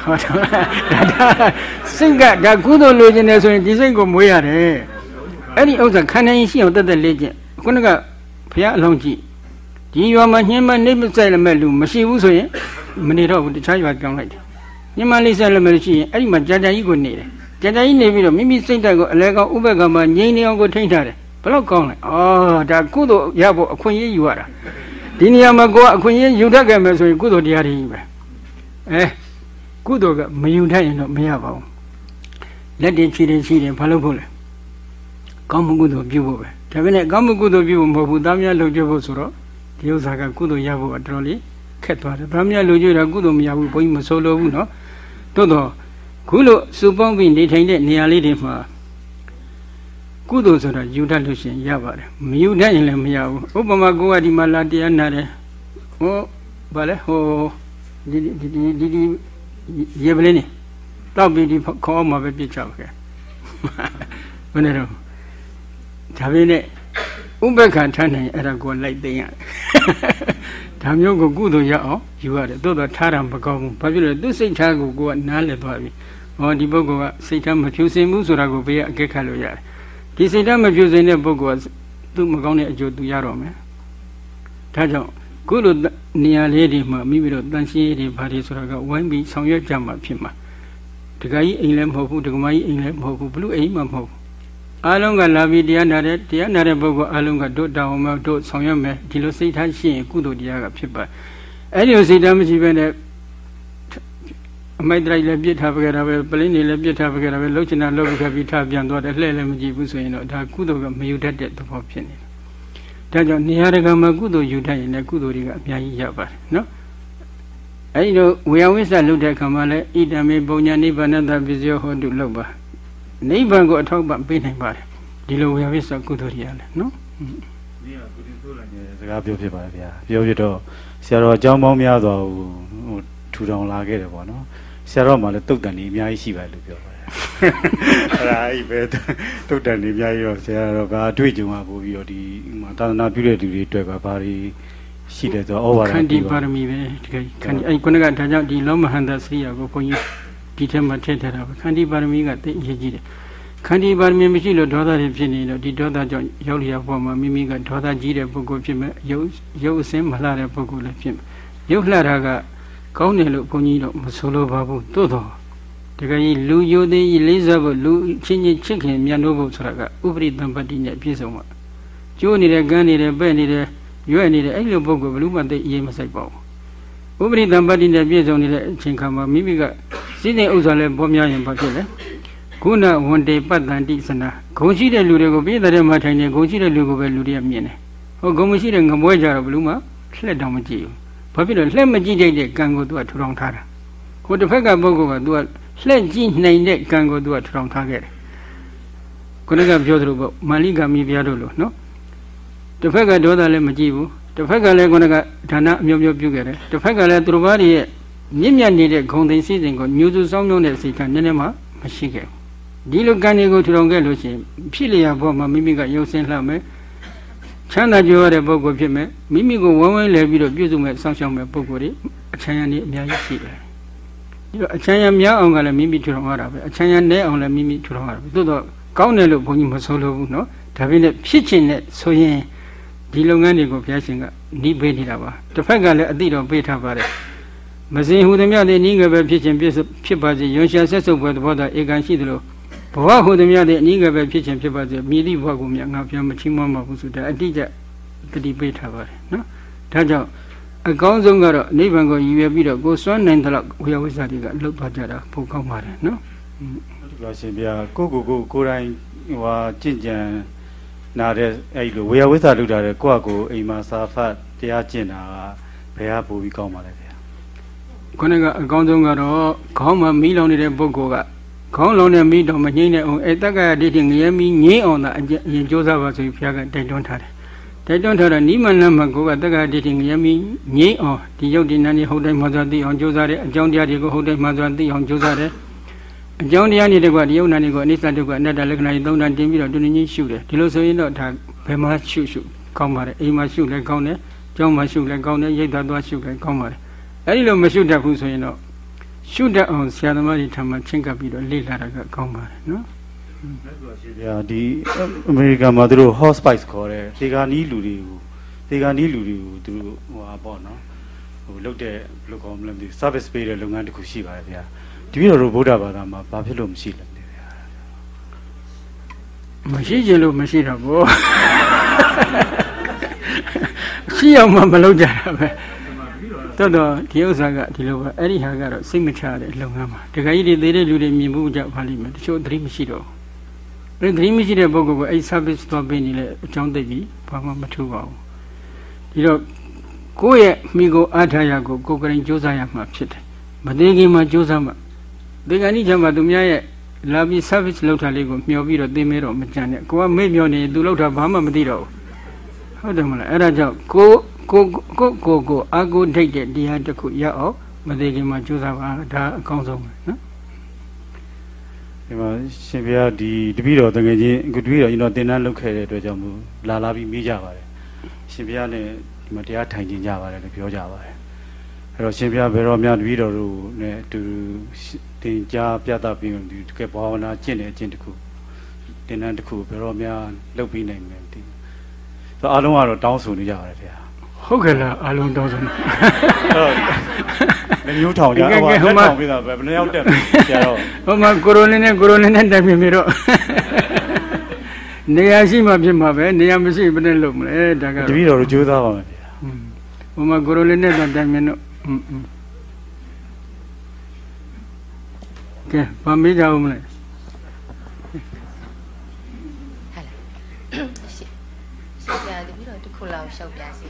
A: ဟောတော့ဒါဒါစိတ်ကဒါကုသိုလ်လိုချင်တယ်ဆိုရင်ဒီစိတ်ကိုမွေးရတယ်အဲ့ဒီဥစ္စာခန္ဓာရင်ရှိအောင်တက်တက်လေးချင်းခုနကဘုရားအလုံးကြည့်ဒီရွာမှာညှင်းမနေမဆိုင်လည်းမဲ့လူမရှိဘူးဆိုရင်မနေတော့ဘူးတခြားရွာကြောင်းလိုက်တယ်ညှင်းမလေးဆိုင်လည်းမဲ့ရှိရင်အဲ့ဒီမှာကြာကြာကြီးကိုနေတယ်ကြာကြာကြီးနေပြီးတော့မိမိစိတ်ဓာတ်ကိုအလဲကောင်းဥပ္ပကမှာငြိမ်းနေအောင်ကိုထိန်းထားတယ်ဘယ်တော့ကောင်းလဲအော်ဒါကုသိုလ်ရဖို့အခွင့်အရေးယူရတာဒီနေရာမှာကိုကအခွင့်အရေးယူတတ်ခဲ့မယ်ဆိုရင်ကုသိုလ်တရားတွေကြီးပဲ အဲကုသိုလ်ကမယူတတ်ရင်တော့မရပါဘူးလက်တွေဖြည့်တယ်ရှိတယ်ဘာလို့ဖို့လဲကောင်းမှုကုသိုလ်ပြုဖို့ပဲဒါပေမဲ့ကောင်းမှုကုသိုလ်ပြုဖို့မဟုတ်ဘူးသားများလုပ်ကြဖို့ဆိုတော့ဒီဥစ္စာကကုသိုလ်ရဖို့အတော်လေးခက်သွားတယ်သားများလုပ်ကြတာကုသိုလ်မရဘူးဘုန်းကြီးမဆိုးလို့ဘူးနော်တိုးတော့ခုလိုစုပေါင်းပြီးနေထိုင်တဲ့နေရာလေးတွေမှာကုသိုလ်ဆိုတာယူတတ်လို့ရှိရင်ရပါတယ်မယူတတ်ရင်လည်းမရဘူးဥပမာကိုကဒီမှာလာတရားနာတယ်ဟောဗာလဲဟို ဒီဒီဒီဒီဒီရေပလင်းနေတောက်ပြီးဒီခေါင်းမှာပဲပြစ်ချပါခဲ့ဘယ်နဲ့တော့ဒါပေမဲ့ဥပ္ပခါထားနိုင်အဲ့ဒါကိုလိုက်သိမ်းရတယ်ဒါမျိုးကိုကုသိုလ်ရအောင်ယူရတယ်သို့တော့ထားတာမကောင်းဘူးဘာဖြစ်လို့သူစိတ်ထားကိုကိုကနားလည်သွားပြီဟောဒီပုဂ္ဂိုလ်ကစိတ်ထားမဖြူစင်ဘူးဆိုတာကိုဘေးကအကဲခတ်လို့ရတယ်ဒီစိတ်ထားမဖြူစင်တဲ့ပုဂ္ဂိုလ်ကသူ့မကောင်းတဲ့အကျိုးသူရတော့မယ်ဒါကြောင့် ခုလိုနေရာလေးတွေမှာမိမိတို့တန်ရှင်းတွေဘာတွေဆိုတာကဝိုင်းပြီးဆောင်ရွက်ကြမှာဖြစ်မှာတခါကြီးအိမ်လည်းမဟုတ်ဘူးတက္ကမကြီးအိမ်လည်းမဟုတ်ဘူးဘလို့အိမ်မှမဟုတ်ဘူးအားလုံးကလာပြီးတရားနာတဲ့တရားနာတဲ့ပုဂ္ဂိုလ်အားလုံးကတို့တောင်းမယ်တို့ဆောင်ရွက်မယ်ဒီလိုစိတ်ထားရှိရင်ကုသိုလ်တရားကဖြစ်ပါအဲ့ဒီလိုစိတ်ထားမရှိဘဲနဲ့အမိုက်တိုက်လည်းပြစ်ထားပကြတာပဲပလင်းတွေလည်းပြစ်ထားပကြတာပဲလှုပ်ချင်တာလှုပ်ခဲ့ပြီးထားပြန်သွားတယ်လှဲ့လည်းမကြည့်ဘူးဆိုရင်တော့ဒါကုသိုလ်ကမယူတတ်တဲ့သဘောဖြစ်နေတယ် ဒါကြောင့်နေရာတကာမှာကုသိုလ်ယူတတ်ရင်လည်းကုသိုလ်တွေကအများကြီးရပါတယ်နော်အဲ့ဒီလိုဝေယဝိစ္စလုပ်တဲ့အခါမှာလည်းဣဒံမေပုံညာနိဗ္ဗာန်တပစ္စယောဟောတုလုပ်ပါနိဗ္ဗာန်ကိုအထောက်ပံ့ပေးနိုင်ပါတယ်ဒီလိုဝေယဝိစ္စကုသိုလ်တွေရတယ်နော်
C: ဒီကကုသိုလ်ဆိုလာတဲ့စကားပြောဖြစ်ပါတယ်ဗျာပြောဖြစ်တော့ဆရာတော်အကြောင်းပေါင်းများစွာဟိုထူထောင်လာခဲ့တယ်ပေါ့နော်ဆရာတော်မှလည်းတုတ်တန်ကြီးအများကြီးရှိပါတယ်လို့ပြောပါတယ် အဲ့ဒါအဲ့ပဲတုတ်တန်ကြီးအများကြီးတော့ဆရာတော်ကအတွေ့အကြုံကပို့ပြီးတော့ဒီသာသနာပြုတဲ့လူတွေအတွက်ကဘာတွေရှိတယ်ဆိုတော့ဩဝါဒ
A: ခန္တီပါရမီပဲဒီကခန္တီအဲ့ခုနကဒါကြောင့်ဒီလောမဟန္တစရိယာကိုဘုန်းကြီးဒီထဲမှာထည့်ထားတာပဲခန္တီပါရမီကသိအရေးကြီးတယ်ခန္တီပါရမီမရှိလို့ဒေါသတွေဖြစ်နေတော့ဒီဒေါသကြောင့်ရောက်လျောက်ပေါ်မှာမိမိကဒေါသကြီးတဲ့ပုဂ္ဂိုလ်ဖြစ်မဲ့ရုပ်ရုပ်အစင်းမလှတဲ့ပုဂ္ဂိုလ်လည်းဖြစ်မယ်ရုပ်လှတာကကောင်းတယ်လို့ဘုန်းကြီးတော့မဆိုလိုပါဘူးသို့တော့ တကယ်ကြီးလူယိုသေးကြီးလေးစားဖို့လူချင်းချင်းချစ်ခင်မြတ်လို့ဖို့ဆိုတာကဥပရိတံပတ္တိနဲ့ပြည့်စုံမှာကျိုးနေတယ်ကန်းနေတယ်ပဲ့နေတယ်ရွက်နေတယ်အဲ့လိုပုဂ္ဂိုလ်ဘလို့မှသိအရေးမဆိုင်ပါဘူးဥပရိတံပတ္တိနဲ့ပြည့်စုံနေတဲ့အချိန်ခါမှာမိမိကစိတဲ့ဥစ္စာလဲပေါ်များရင်ဘာဖြစ်လဲခုနဝန္တေပတ္တန်တိစနာဂုံရှိတဲ့လူတွေကိုပြည့်တဲ့မှာထိုင်နေဂုံရှိတဲ့လူကိုပဲလူတွေကမြင်တယ်ဟောဂုံမရှိတဲ့ငမွဲကြတော့ဘလို့မှလှက်တောင်မကြည့်ဘူးဘာဖြစ်လို့လှက်မကြည့်တဲ့ကံကိုသူကထူထောင်ထားတာကိုတစ်ဖက်ကပုဂ္ဂိုလ်ကသူက လှက်ကြည့်နိုင်တဲ့ကံကိုသူကထူထောင်ထားခဲ့တယ်ခုနကပြောသလိုပေါ့မာလိကမိဘုရားတို့လို့နော်တစ်ဖက်ကဒေါသလည်းမကြည့်ဘူးတစ်ဖက်ကလည်းခုနကဒါနအမျိုးမျိုးပြုခဲ့တယ်တစ်ဖက်ကလည်းသူတို့ဘာတွေရဲ့မြင့်မြတ်နေတဲ့ဂုံသိမ်းစည်းစိမ်ကိုမျိုးစုစောင်းမျိုးတဲ့စိတ်ကနည်းနည်းမှမရှိခဲ့ဘူးဒီလိုကံတွေကိုထူထောင်ခဲ့လို့ရှိရင်ဖြစ်လျာဘောမှာမိမိကရုပ်စင်းလှမယ်ချမ်းသာကြွယ်ရတဲ့ပုဂ္ဂိုလ်ဖြစ်မယ်မိမိကိုဝမ်းဝမ်းလဲပြီးတော့ပြည့်စုံမဲ့စောင့်ရှောက်မဲ့ပုဂ္ဂိုလ်တွေအချမ်းရံနေအများကြီးရှိတယ်ဒီ တော့အချမ်းရံများအောင်ကလည်းမိမိထူထောင်ရတာပဲအချမ်းရံနည်းအောင်လည်းမိမိထူထောင်ရတာပဲသို့တော့ကောင်းတယ်လို့ဘုန်းကြီးမဆိုလို့ဘူးเนาะဒါပေမဲ့ဖြစ်ခြင်းနဲ့ဆိုရင်ဒီလုပ်ငန်းတွေကိုဘုရားရှင်ကနှီးပေးနေတာပါတစ်ဖက်ကလည်းအတိတော်ပေးထားပါတယ်မစင်ဟူသည်မြတဲ့ဤငယ်ပဲဖြစ်ခြင်းဖြစ်ပါစေရွှန်ရှာဆက်ဆုပ်ပွဲသဘောသာဧကန်ရှိသလိုဘဝဟူသည်မြတဲ့ဤငယ်ပဲဖြစ်ခြင်းဖြစ်ပါစေမြည်သည့်ဘဝကိုမြတ်ငါပြန်မချီးမွမ်းပါဘူးဆိုတာအတိအကျတတိပေးထားပါတယ်နော်ဒါကြောင့် အကောင်းဆုံးကတော့နိဗ္ဗာန်ကိုရည်ရွယ်ပြီးတော့ကိုစွမ်းနိုင်တဲ့လောက်ဝေယဝိဇ္ဇာတွေကလှုပ်သွားကြတာပိုကောင်းပါတယ်နော်
C: ဟုတ်ကဲ့ရှင်ဗျာကိုကိုကိုကိုတိုင်းဟိုဟာကြင်ကြံနာတဲ့အဲ့လိုဝေယဝိဇ္ဇာလုပ်တာတဲ့ကိုယ့်အကိုအိမ်မှာစာဖတ်တရားကျင့်တာကဘယ်ကပို့ပြီးကောင်းပါလဲဗျာ
A: ခုနကအကောင်းဆုံးကတော့ခေါင်းမှာမီးလောင်နေတဲ့ပုဂ္ဂိုလ်ကခေါင်းလောင်တဲ့မီးတော့မငြိမ့်တဲ့အောင်အဲတက္ကရာဒိဋ္ဌိငရဲမီးငြိမ့်အောင်သာအကျအရင်ကြိုးစားပါဆိုပြီးဘုရားကတိုက်တွန်းထားတယ် တိုက်တွန်းထားတော့နိမန္နမှာကိုကတက္ကရာဒိဋ္ဌိငရဲမီးငြိမ့်အောင်ဒီယုတ်ဒီနန်းကြီးဟုတ်တိုင်းမှစွာသိအောင်ကြိုးစားတယ်အကြောင်းတရားတွေကိုဟုတ်တိုင်းမှစွာသိအောင်ကြိုးစားတယ်အကြောင်းတရားတွေတကွဒီယုတ်နန်းတွေကိုအနိစ္စဒုက္ခအနတ္တလက္ခဏာတွေသုံးတန်တင်ပြီးတော့တူနေချင်းရှုတယ်ဒီလိုဆိုရင်တော့ဒါဘယ်မှာရှုရှုကောင်းပါတယ်အိမ်မှာရှုလည်းကောင်းတယ်ကျောင်းမှာရှုလည်းကောင်းတယ်ရိတ်သားသွားရှုလည်းကောင်းပါတယ်အဲ့ဒီလိုမရှုတတ်ဘူးဆိုရင်တော့ရှုတတ်အောင်ဆရာသမားတွေထံမှာချင်းကပ်ပြီးတော့လေ့လာတာကကောင်းပါတယ်နော်
C: ရှင် ဗျာဒီအမေရိကန်မှာသူတို့ hot spice ခေါ်တယ်ဒေဂာနီးလူတွေကိုဒေဂာနီးလူတွေကိုသူတို့ဟိုဟာပေါ့နော်ဟိုလုပ်တဲ့ဘယ်လိုခေါ်မလဲမသိဘူး service ပေးတဲ့လုပ်ငန်းတစ်ခုရှိပါတယ်ဗျာတပည့်တော်တို့ဗုဒ္ဓဘာသာမှာဘာဖြစ်လို့မရှိလဲမသိဘူးဗျာ
A: မရှိခြင်းလို့မရှိတော့ဘူးရှိအောင်မှမလုပ်ကြတာပဲတော်တော်ဒီဥစ္စာကဒီလိုပဲအဲ့ဒီဟာကတော့စိတ်မချတဲ့လုပ်ငန်းပါတခါကြီးတွေသေးတဲ့လူတွေမြင်မှုကြပါလိမ့်မယ်တချို့သတိမရှိတော့ဘူး အဲ့သတိမရှိတဲ့ပုဂ္ဂိုလ်ကအဲ့ service သွားပေးနေလေအကြောင်းသိပြီဘာမှမထူပါဘူးဒီတော့ကိုယ့်ရဲ့မိကိုအားထားရကိုကိုယ်ကရင်စူးစမ်းရမှာဖြစ်တယ်မသေးခင်မှာစူးစမ်းမှာဒီကနေ့ကျမှသူများရဲ့လာပြီး service လုပ်တာလေးကိုမျှော်ပြီးတော့သိမဲတော့မကြမ်းနဲ့ကိုကမေ့မျောနေသူလုပ်တာဘာမှမသိတော့ဘူးဟုတ်တယ်မလားအဲ့ဒါကြောင့်ကိုကိုကိုကိုကိုအာကိုဒိတ်တဲ့တရားတစ်ခုရအောင်မသေးခင်မှာကြိုးစားပါဒါအကောင်းဆုံးပဲနော်
C: ဒီမှာရှင်ဗျာဒီတပည့်တော်တကယ်ချင်းအခုတပည့်တော်ကျွန်တော်သင်တန်းလုပ်ခဲ့တဲ့အတွက်ကြောင့်မို့လာလာပြီးမေးကြပါတယ်ရှင်ဗျာနဲ့ဒီမှာတရားထိုင်ကျင်ကြပါတယ်လို့ပြောကြပါတယ်အဲ့တော့ရှင်ဗျာဘယ်တော့မှတပည့်တော်တို့နဲ့အတူသင်ကြားပြသပြီးတော့ဒီတကယ်ဘာဝနာကျင့်တဲ့အကျင့်တစ်ခုသင်တန်းတစ်ခုဘယ်တော့မှလုပ်ပြီးနိုင်မယ်မသိဘူးဆိုအားလုံးကတော့တောင်းဆိုနေကြပါတယ်ဗျာ
A: ဟုတ်ကဲ့လားအလုံးတောင်းဆုံး
C: အဲ့တော့လည်းမျိုးထောင်ကြဟိုလက်ထောင်ပြီးတာပဲဘယ်နှယောက်တက်ပြီဆရာတော်
A: ဟိုမှာကိုရိုနီနဲ့ကိုရိုနီနဲ့တိုင်ပြင်ပြီးတော့နေရာရှိမှဖြစ်မှာပဲနေရာမရှိဘယ်နဲ့လုပ်မလဲဒါက
C: တပည့်တော်တို့ကြိုးစားပါမယ်ဗျာ
A: ဟိုမှာကိုရိုနီနဲ့တိုင်ပြင်တော့อืมကဲဗာမေးကြအောင်မလဲ
D: ရှင်းရှင်းပြတယ်ပြီးတော့တစ်ခုလောက်ရှောက်ပြစီ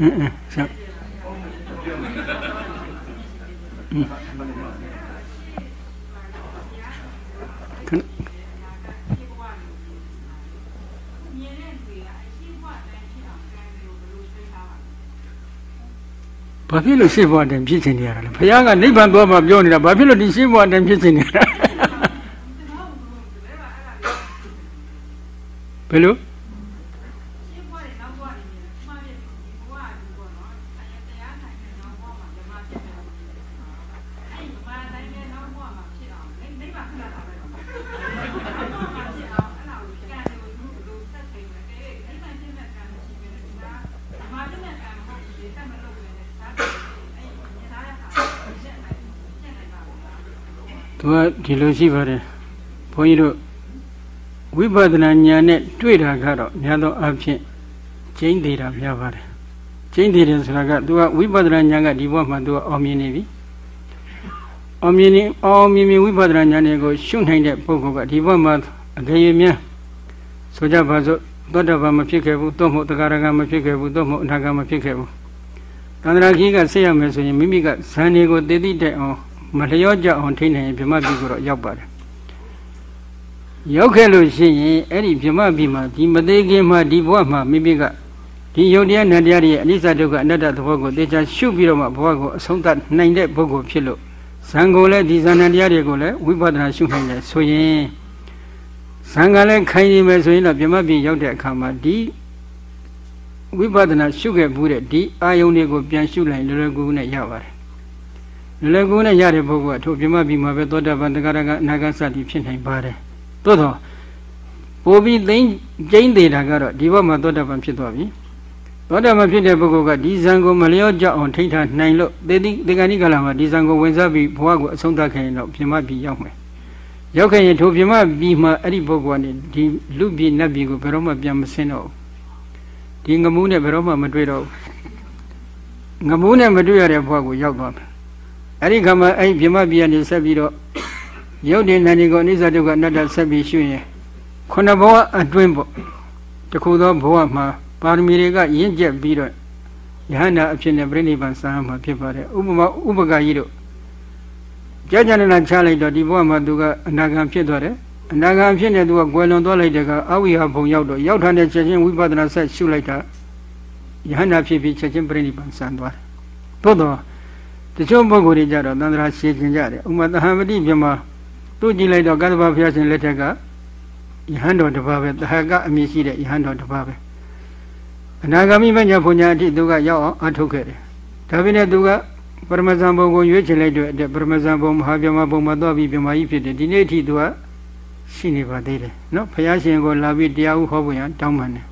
A: อืมဆက်ခဏဘာဖြစ်လို့ရှင်းဘဝတိုင်ဖြစ်ချင်နေရတာလဲဘုရားကနိဗ္ဗာန်သွားမှပြောနေတာဘာဖြစ်လို့ဒီရှင်းဘဝတိုင်ဖြစ်ချင်နေတာဘယ်လို သူကဒီလိုရှိပါတယ်ဘုန်းကြီးတို့ဝိပဿနာဉာဏ်နဲ့တွေ့တာကတော့များသောအားဖြင့်ကျင်းသေးတာများပါတယ်ကျင်းသေးတယ်ဆိုတာကသူကဝိပဿနာဉာဏ်ကဒီဘဝမှာသူကအောင်မြင်နေပြီအောင်မြင်နေအောင်မြင်မြင်ဝိပဿနာဉာဏ်တွေကိုရှုနိုင်တဲ့ပုဂ္ဂိုလ်ကဒီဘဝမှာအကယ်၍များဆိုကြပါစို့သောတာပန်မဖြစ်ခဲ့ဘူးသို့မဟုတ်တဂရကမဖြစ်ခဲ့ဘူးသို့မဟုတ်အနာဂတ်မဖြစ်ခဲ့ဘူးတန္တရာကြီးကဆက်ရမယ်ဆိုရင်မိမိကဇန်တွေကိုတည်တည်တဲ့အောင် မလျော့ကြအောင်ထိနေရင်ဗြဟ္မပြီကိုတော့ရောက်ပါတယ်ရောက်ခဲ့လို့ရှိရင်အဲ့ဒီဗြဟ္မပြီမှာဒီမသေးခင်မှာဒီဘဝမှာမိမိကဒီယုတ်တရားနတ်တရားတွေရဲ့အနိစ္စဒုက္ခအနတ္တသဘောကိုသေချာရှုပြီးတော့မှဘဝကိုအဆုံးသတ်နိုင်တဲ့ပုဂ္ဂိုလ်ဖြစ်လို့ဇံကိုလည်းဒီဇာဏတရားတွေကိုလည်းဝိပဿနာရှုနိုင်တယ်ဆိုရင်ဇံကလည်းခိုင်နေမယ်ဆိုရင်တော့ဗြဟ္မပြီရောက်တဲ့အခါမှာဒီဝိပဿနာရှုခဲ့မှုတဲ့ဒီအာယုန်တွေကိုပြန်ရှုလိုက်လွယ်လွယ်ကူကူနဲ့ရပါတယ် လွယ်ကူနဲ့ရတဲ့ပုဂ္ဂိုလ်ကထိုပြမပြီးမှာပဲသောတာပန်တဂရကအနာဂတ်စသည်ဖြစ်နိုင်ပါတယ်။သို့တော့ပိုပြီးသိမ့်ကျိမ့်သေးတာကတော့ဒီဘက်မှာသောတာပန်ဖြစ်သွားပြီ။သောတာပန်ဖြစ်တဲ့ပုဂ္ဂိုလ်ကဒီဇံကိုမလျော့ကြအောင်ထိန်းထားနိုင်လို့သေတိသေကဏိကလာမှာဒီဇံကိုဝင်စားပြီးဘဝကိုအဆုံးသတ်ခဲ့ရင်တော့ပြမပြီးရောက်မယ်။ရောက်ခဲ့ရင်ထိုပြမပြီးမှာအဲ့ဒီပုဂ္ဂိုလ်ကနေဒီလူပြည်နတ်ပြည်ကိုဘယ်တော့မှပြန်မဆင်းတော့ဘူး။ဒီငမှုနဲ့ဘယ်တော့မှမတွေ့တော့ဘူး။ငမှုနဲ့မတွေ့ရတဲ့ဘဝကိုရောက်သွားမယ်။ အဲ့ဒီခါမှာအဲ့ဒီပြမပြရနေဆက်ပြီးတော့ရုပ်တည်နာနေကိုအနိစ္စဒုက္ခအနတ္တဆက်ပြီးရှုရင်ခုနဘဝအတွင်းပေါ့တခုသောဘဝမှာပါရမီတွေကရင့်ကျက်ပြီးတော့ယဟန္တာအဖြစ်နဲ့ပြိဋိဘံစံမှာဖြစ်ပါတယ်ဥပမာဥပကကြီးတို့ကြာကြာနာချလိုက်တော့ဒီဘဝမှာသူကအနာဂံဖြစ်သွားတယ်အနာဂံဖြစ်နေသူကကွယ်လွန်သွားလိုက်တဲ့ကအဝိဟာဘုံရောက်တော့ရောက်ထားတဲ့ချက်ချင်းဝိပဿနာဆက်ရှုလိုက်တာယဟန္တာဖြစ်ပြီးချက်ချင်းပြိဋိဘံစံသွားတယ်သို့တော့ တချို့ပုဂ္ဂိုလ်တွေကြတော့သန္တရာရှင်းကျင်ကြတယ်ဥမာသဟံပတိပြမသူ့ကြည့်လိုက်တော့ကတ္တဗဘုရားရှင်လက်ထက်ကယဟန်တော်တစ်ပါးပဲတဟကအမည်ရှိတဲ့ယဟန်တော်တစ်ပါးပဲအနာဂါမိမညာဘုညာအထိသူကရောက်အောင်အထုတ်ခဲ့တယ်ဒါပေမဲ့သူကပရမဇန်ဘုံကိုရွေးချယ်လိုက်တဲ့အတွက်ပရမဇန်ဘုံမဟာပြမဘုံမှာသွားပြီးပြမကြီးဖြစ်တယ်ဒီနေ့အထိသူကရှိနေပါသေးတယ်နော်ဘုရားရှင်ကိုလာပြီးတရားဥဟောဖို့ရတောင်းပန်တယ်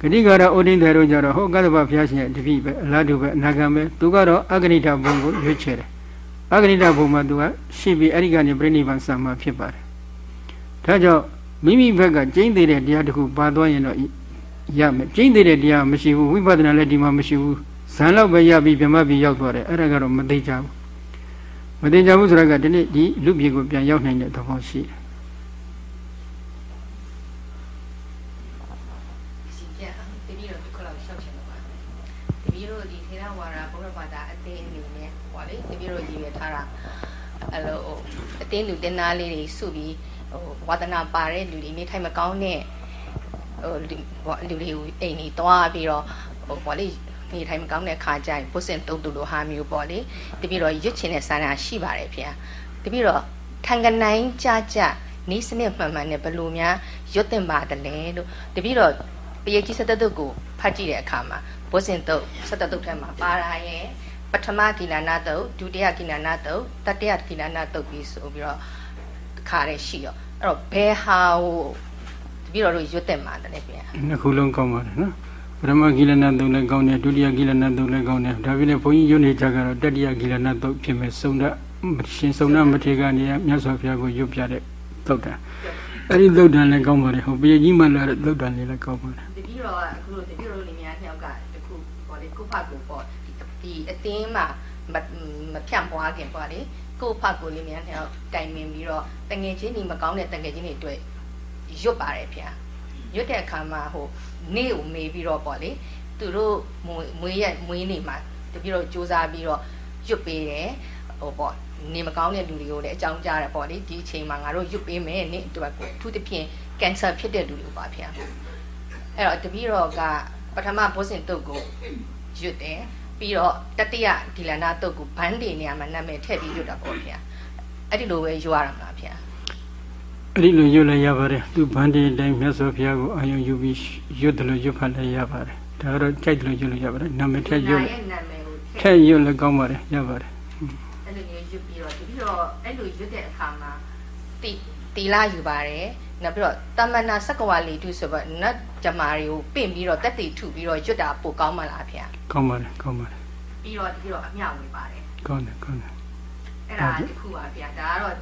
A: ဂတိကာရဩဒိန်တယ်တို့ကြတော့ဟောကတ္တဗဘုရားရှင်ရဲ့တပည့်ပဲအလားတူပဲအနာဂံပဲသူကတော့အဂဏိတဘုံကိုရွေးချယ်တယ်အဂဏိတဘုံမှာသူကရှိပြီးအဲ့ဒီကနေပြိဋိဘံစံမှာဖြစ်ပါတယ်ဒါကြောင့်မိမိဘက်ကကျင့်သေးတဲ့တရားတစ်ခုပါသွားရင်တော့ရမယ်ကျင့်သေးတဲ့တရားမရှိဘူးဝိပဿနာလည်းဒီမှာမရှိဘူးဇန်လောက်ပဲရပြီးပြမပြီးရောက်သွားတယ်အဲ့ဒါကတော့မသိကြဘူးမသိကြဘူးဆိုတာကဒီနေ့ဒီလူပြေကိုပြန်ရောက်နိုင်တဲ့သဘောရှိတယ်
D: စီပြတပည့်တော်တစ်ခုလောက်ရှောက်ချင်တော့ပါတပည့်တော်ဒီထေရဝါဒဘုရားဘာသာအသင်းအနေနဲ့ဟောလေတပည့်တော်ကြီးရထားတာ အဲ့လိုအသင်းလူတင်သားလေးတွေစုပြီးဟိုဝါဒနာပါတဲ့လူတွေနေထိုင်မကောင်းတဲ့ဟိုလူတွေကိုအိမ်ကြီးသွားပြီးတော့ဟိုဘောလေနေထိုင်မကောင်းတဲ့ခါကျရင်ပုစင်တုံးတူလိုဟာမျိုးပေါ့လေတပည့်တော်ရွတ်ချင်တဲ့စာနာရှိပါတယ်ဖေ။တပည့်တော်ထန်ကနိုင်ကြကြနေစနစ်မှန်မှန်နဲ့ဘယ်လိုများရွတ်တင်ပါတယ်လဲလို့တပည့်တော်ပရိကြီးစတတုတ်ကိုဖတ်ကြည့်တဲ့အခါမှာပုစင်တုတ်စတတုတ်ထဲမှာပါရာရဲ့ ပထမကိလနာတုတ်ဒုတိယကိလနာတုတ်တတိယကိလနာတုတ်ပြီးဆိုပြီးတော့ခါရရှိရောအဲ့တော့ဘယ်ဟာကိုတပည့်တော်တို့ရွတ်တင်ပါတယ်လဲဗျာ
A: နှစ်ခုလုံးကောင်းပါတယ်နော်ပရမဂိလနာတုံလည်းကောင်းတယ်ဒုတိယဂိလနာတုံလည်းကောင်းတယ်ဒါပေမဲ့ဘုန်းကြီးယုံနေကြကတော့တတိယဂိလနာတုံဖြစ်မဲ့စုံဒရှင်စုံဒမထေကနေမြတ်စွာဘုရားကိုရွတ်ပြတဲ့သုတ်တံအဲ့ဒီသုတ်တံလည်းကောင်းပါတယ်ဟိုပြေကြီးမှလာတဲ့သုတ်တံလေးလည်းကောင်းပါတယ်
D: တပည့်တော်ကအခုလိုတပည့်တော်လေးများနှစ်ယောက်ကတခုပေါ့လေကိုဖတ်ကိုပေါ့ ဒီဒီအတင်းမှာမမဖြန့်ပွားခင်ပေါ့လေကိုဖတ်ကိုလေးများနှစ်ယောက်တိုင်ပင်ပြီးတော့တငယ်ချင်းတွေမကောင်းတဲ့တငယ်ချင်းတွေအတွက်ရွတ်ပါတယ်ဗျာရွတ်တဲ့အခါမှာဟိုနေ့ကိုမေးပြီးတော့ပေါ့လေသူတို့မွေးရက်မွေးနေမှာတပည့်တော်စူးစမ်းပြီးတော့ရွတ်ပေးတယ်ဟိုပေါ့နေမကောင်းတဲ့လူတွေကိုလည်းအကြောင်းကြားတယ်ပေါ့လေဒီအချိန်မှာငါတို့ရွတ်ပေးမယ်နေ့အတွက်ကိုအထူးသဖြင့်ကင်ဆာဖြစ်တဲ့လူတွေကိုပါဗျာအဲ့တော့တပည့်တော်ကပထမဘုဇင်တုတ်ကိုရွတ်တယ် ပြီးတော့တတိယဒီလနာတုတ်ကိုဘန်းဒီနေရာမှာနာမည်ထည့်ပြီးရွတ်တာပေါ့ဗျာအဲ့ဒီလိုပဲရွတ်ရမှာဗျာ
A: အဲ့ဒီလိုရွတ်လည်းရပါတယ်သူဗန္ဒီအတိုင်းမြတ်စွာဘုရားကိုအာယုံယူပြီးရွတ်တယ်လို့ရွတ်ဖတ်လည်းရပါတယ်ဒါကတော့ကြိုက်တယ်လို့ရွတ်လို့ရပါတယ်နာမည်ထည့်ရွတ်
D: နာ
A: လည်း
D: ရဲ့နာမည်ကို
A: ထည့်ရွတ်လည်းကောင်းပါတယ်ရပါတယ်
D: အဲ့လိုမျိုးရွတ်ပြီးတော့တပည့်တော်အဲ့လိုရွတ်တဲ့အခါမှာတိတီလာယူပါတယ် နောက်ပြီးတော့တမနာစက္ကဝါလီတုဆိုတော့နတ်ဂျမာတွေကိုပင့်ပြီးတော့တက်တီထုပြီးတော့ရွတ်တာပိုကောင်းမှလားဗျာ
A: ကောင်းပါတယ်ကောင်းပါတယ်
D: ပြီးတော့တပည့်တော်အမြောက်ဝင်ပါတယ်
A: ကောင်းတယ်ကောင်းတယ်
D: အဲ့ဒါတစ်ခုပါဗျာဒါကတော့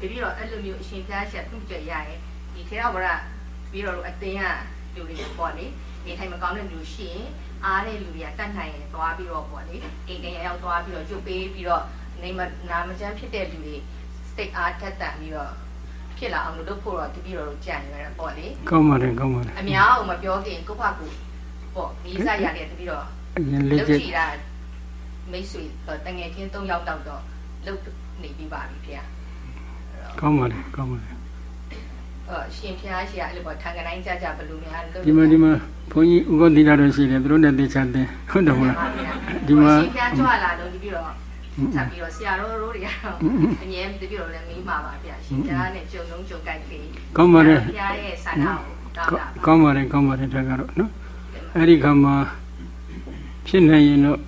D: တပည့်တော်အဲ့လိုမျိုးအရှင်ဖျားချက်သူ့ကြရရဲ့ဒီထေရဝရတပည့်တော်တို့အသင်းကလူတွေပေါ့လေနေထိုင်မကောင်းတဲ့လူရှိရင်အားတဲ့လူတွေကတတ်နိုင်ရင်သွားပြီးတော့ပေါ့လေအိမ်တိုင်းရောက်သွားပြီးတော့ကျွတ်ပေးပြီးတော့နေမနာမကျန်းဖြစ်တဲ့လူတွေစိတ်အားထက်သန်ပြီးတော့ ဖြစ်လာအောင်လုပ်ဖို့တော့တပည့်တော်တို့ကြံရတာပေါ့လေ
A: ကောင်းပါတယ်ကောင်းပါတယ်
D: အများအောင်မပြောခင်ကိုယ့်ဖကူပေါ့ဒီစားရတယ်တပည့်တော်
A: အရင်လက်
D: လုတ်
A: ကျက်
D: ချီတာမိတ်ဆွေတငယ်ချင်း၃ယောက်တောက်တော့လုတ်နေပြီးပါပြီဖေ။
A: ကောင်းပါတယ်ကောင်းပါတယ်
D: အဲရှင်ဖျားရှိရအဲ့လိုပေါ့ထံကတိုင်းကြကြဘလူများလုတ်
A: ဒီမှာဒီမှာဘုန်းကြီးဥပဒေတော်ရှိတယ်သူတို့နဲ့သိချတယ်ဟုတ်တယ်မလားဒီမှာ
D: ရှင်ဖျားကြွလာတော့ဒီပြီးတော့ ဆက်ပြီးတော့ဆရာတော်တို့တွေကတော့အငြင်းတပြည့်တော့လည်းမေးမှာပါဗျာရှင်ဖျားနဲ့ကြုံလုံးကြုံကြိုက်ပြီး
A: ကောင်းပါတယ်
D: ဖျားရဲ့ဆန္ဒကိုတောင်းတာ
A: ကောင်းပါတယ်ကောင်းပါတယ်ဒါကတော့နော်အဲ့ဒီခါမှာဖြစ်နိုင်ရင်တော့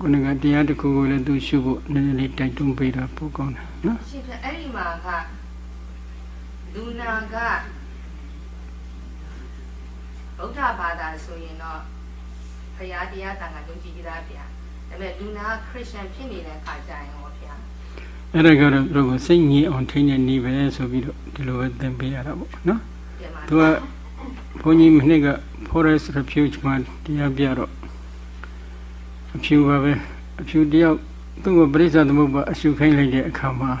A: ခုနကတရားတစ်ခုကိုလည်းသူရှုဖို့နည်းနည်းလေးတိုက်တွန်းပေးတာပိုကောင်းတယ်နော်
D: ရှင်ဖျားအဲ့ဒီမှာကလူနာကဗုဒ္ဓဘာသာဆိုရင်တော့ဖရာတရားတန်ခါယုံကြည်ကြတာဗျာ ဒါပေမဲ့လူနာခရစ်ယာန်ဖြစ်နေတဲ့ခါကျရင်ဟောဗျာ
A: အဲ့ဒါကတော့သူတို့ကိုစိတ်ငြိမ်အောင်ထိန်းတဲ့နည်းပဲဆိုပြီးတော့ဒီလိုပဲသင်ပေးရတာပေါ့နော်
D: ပြန်มา
A: သူကဘုန်းကြီးမနေ့က forest refuge မှာတရားပြတော့အဖြူပါပဲအဖြူတယောက်သူ့ကိုပရိစ္ဆသမုပ္ပါအရှုခိုင်းလိုက်တဲ့အခါမှာ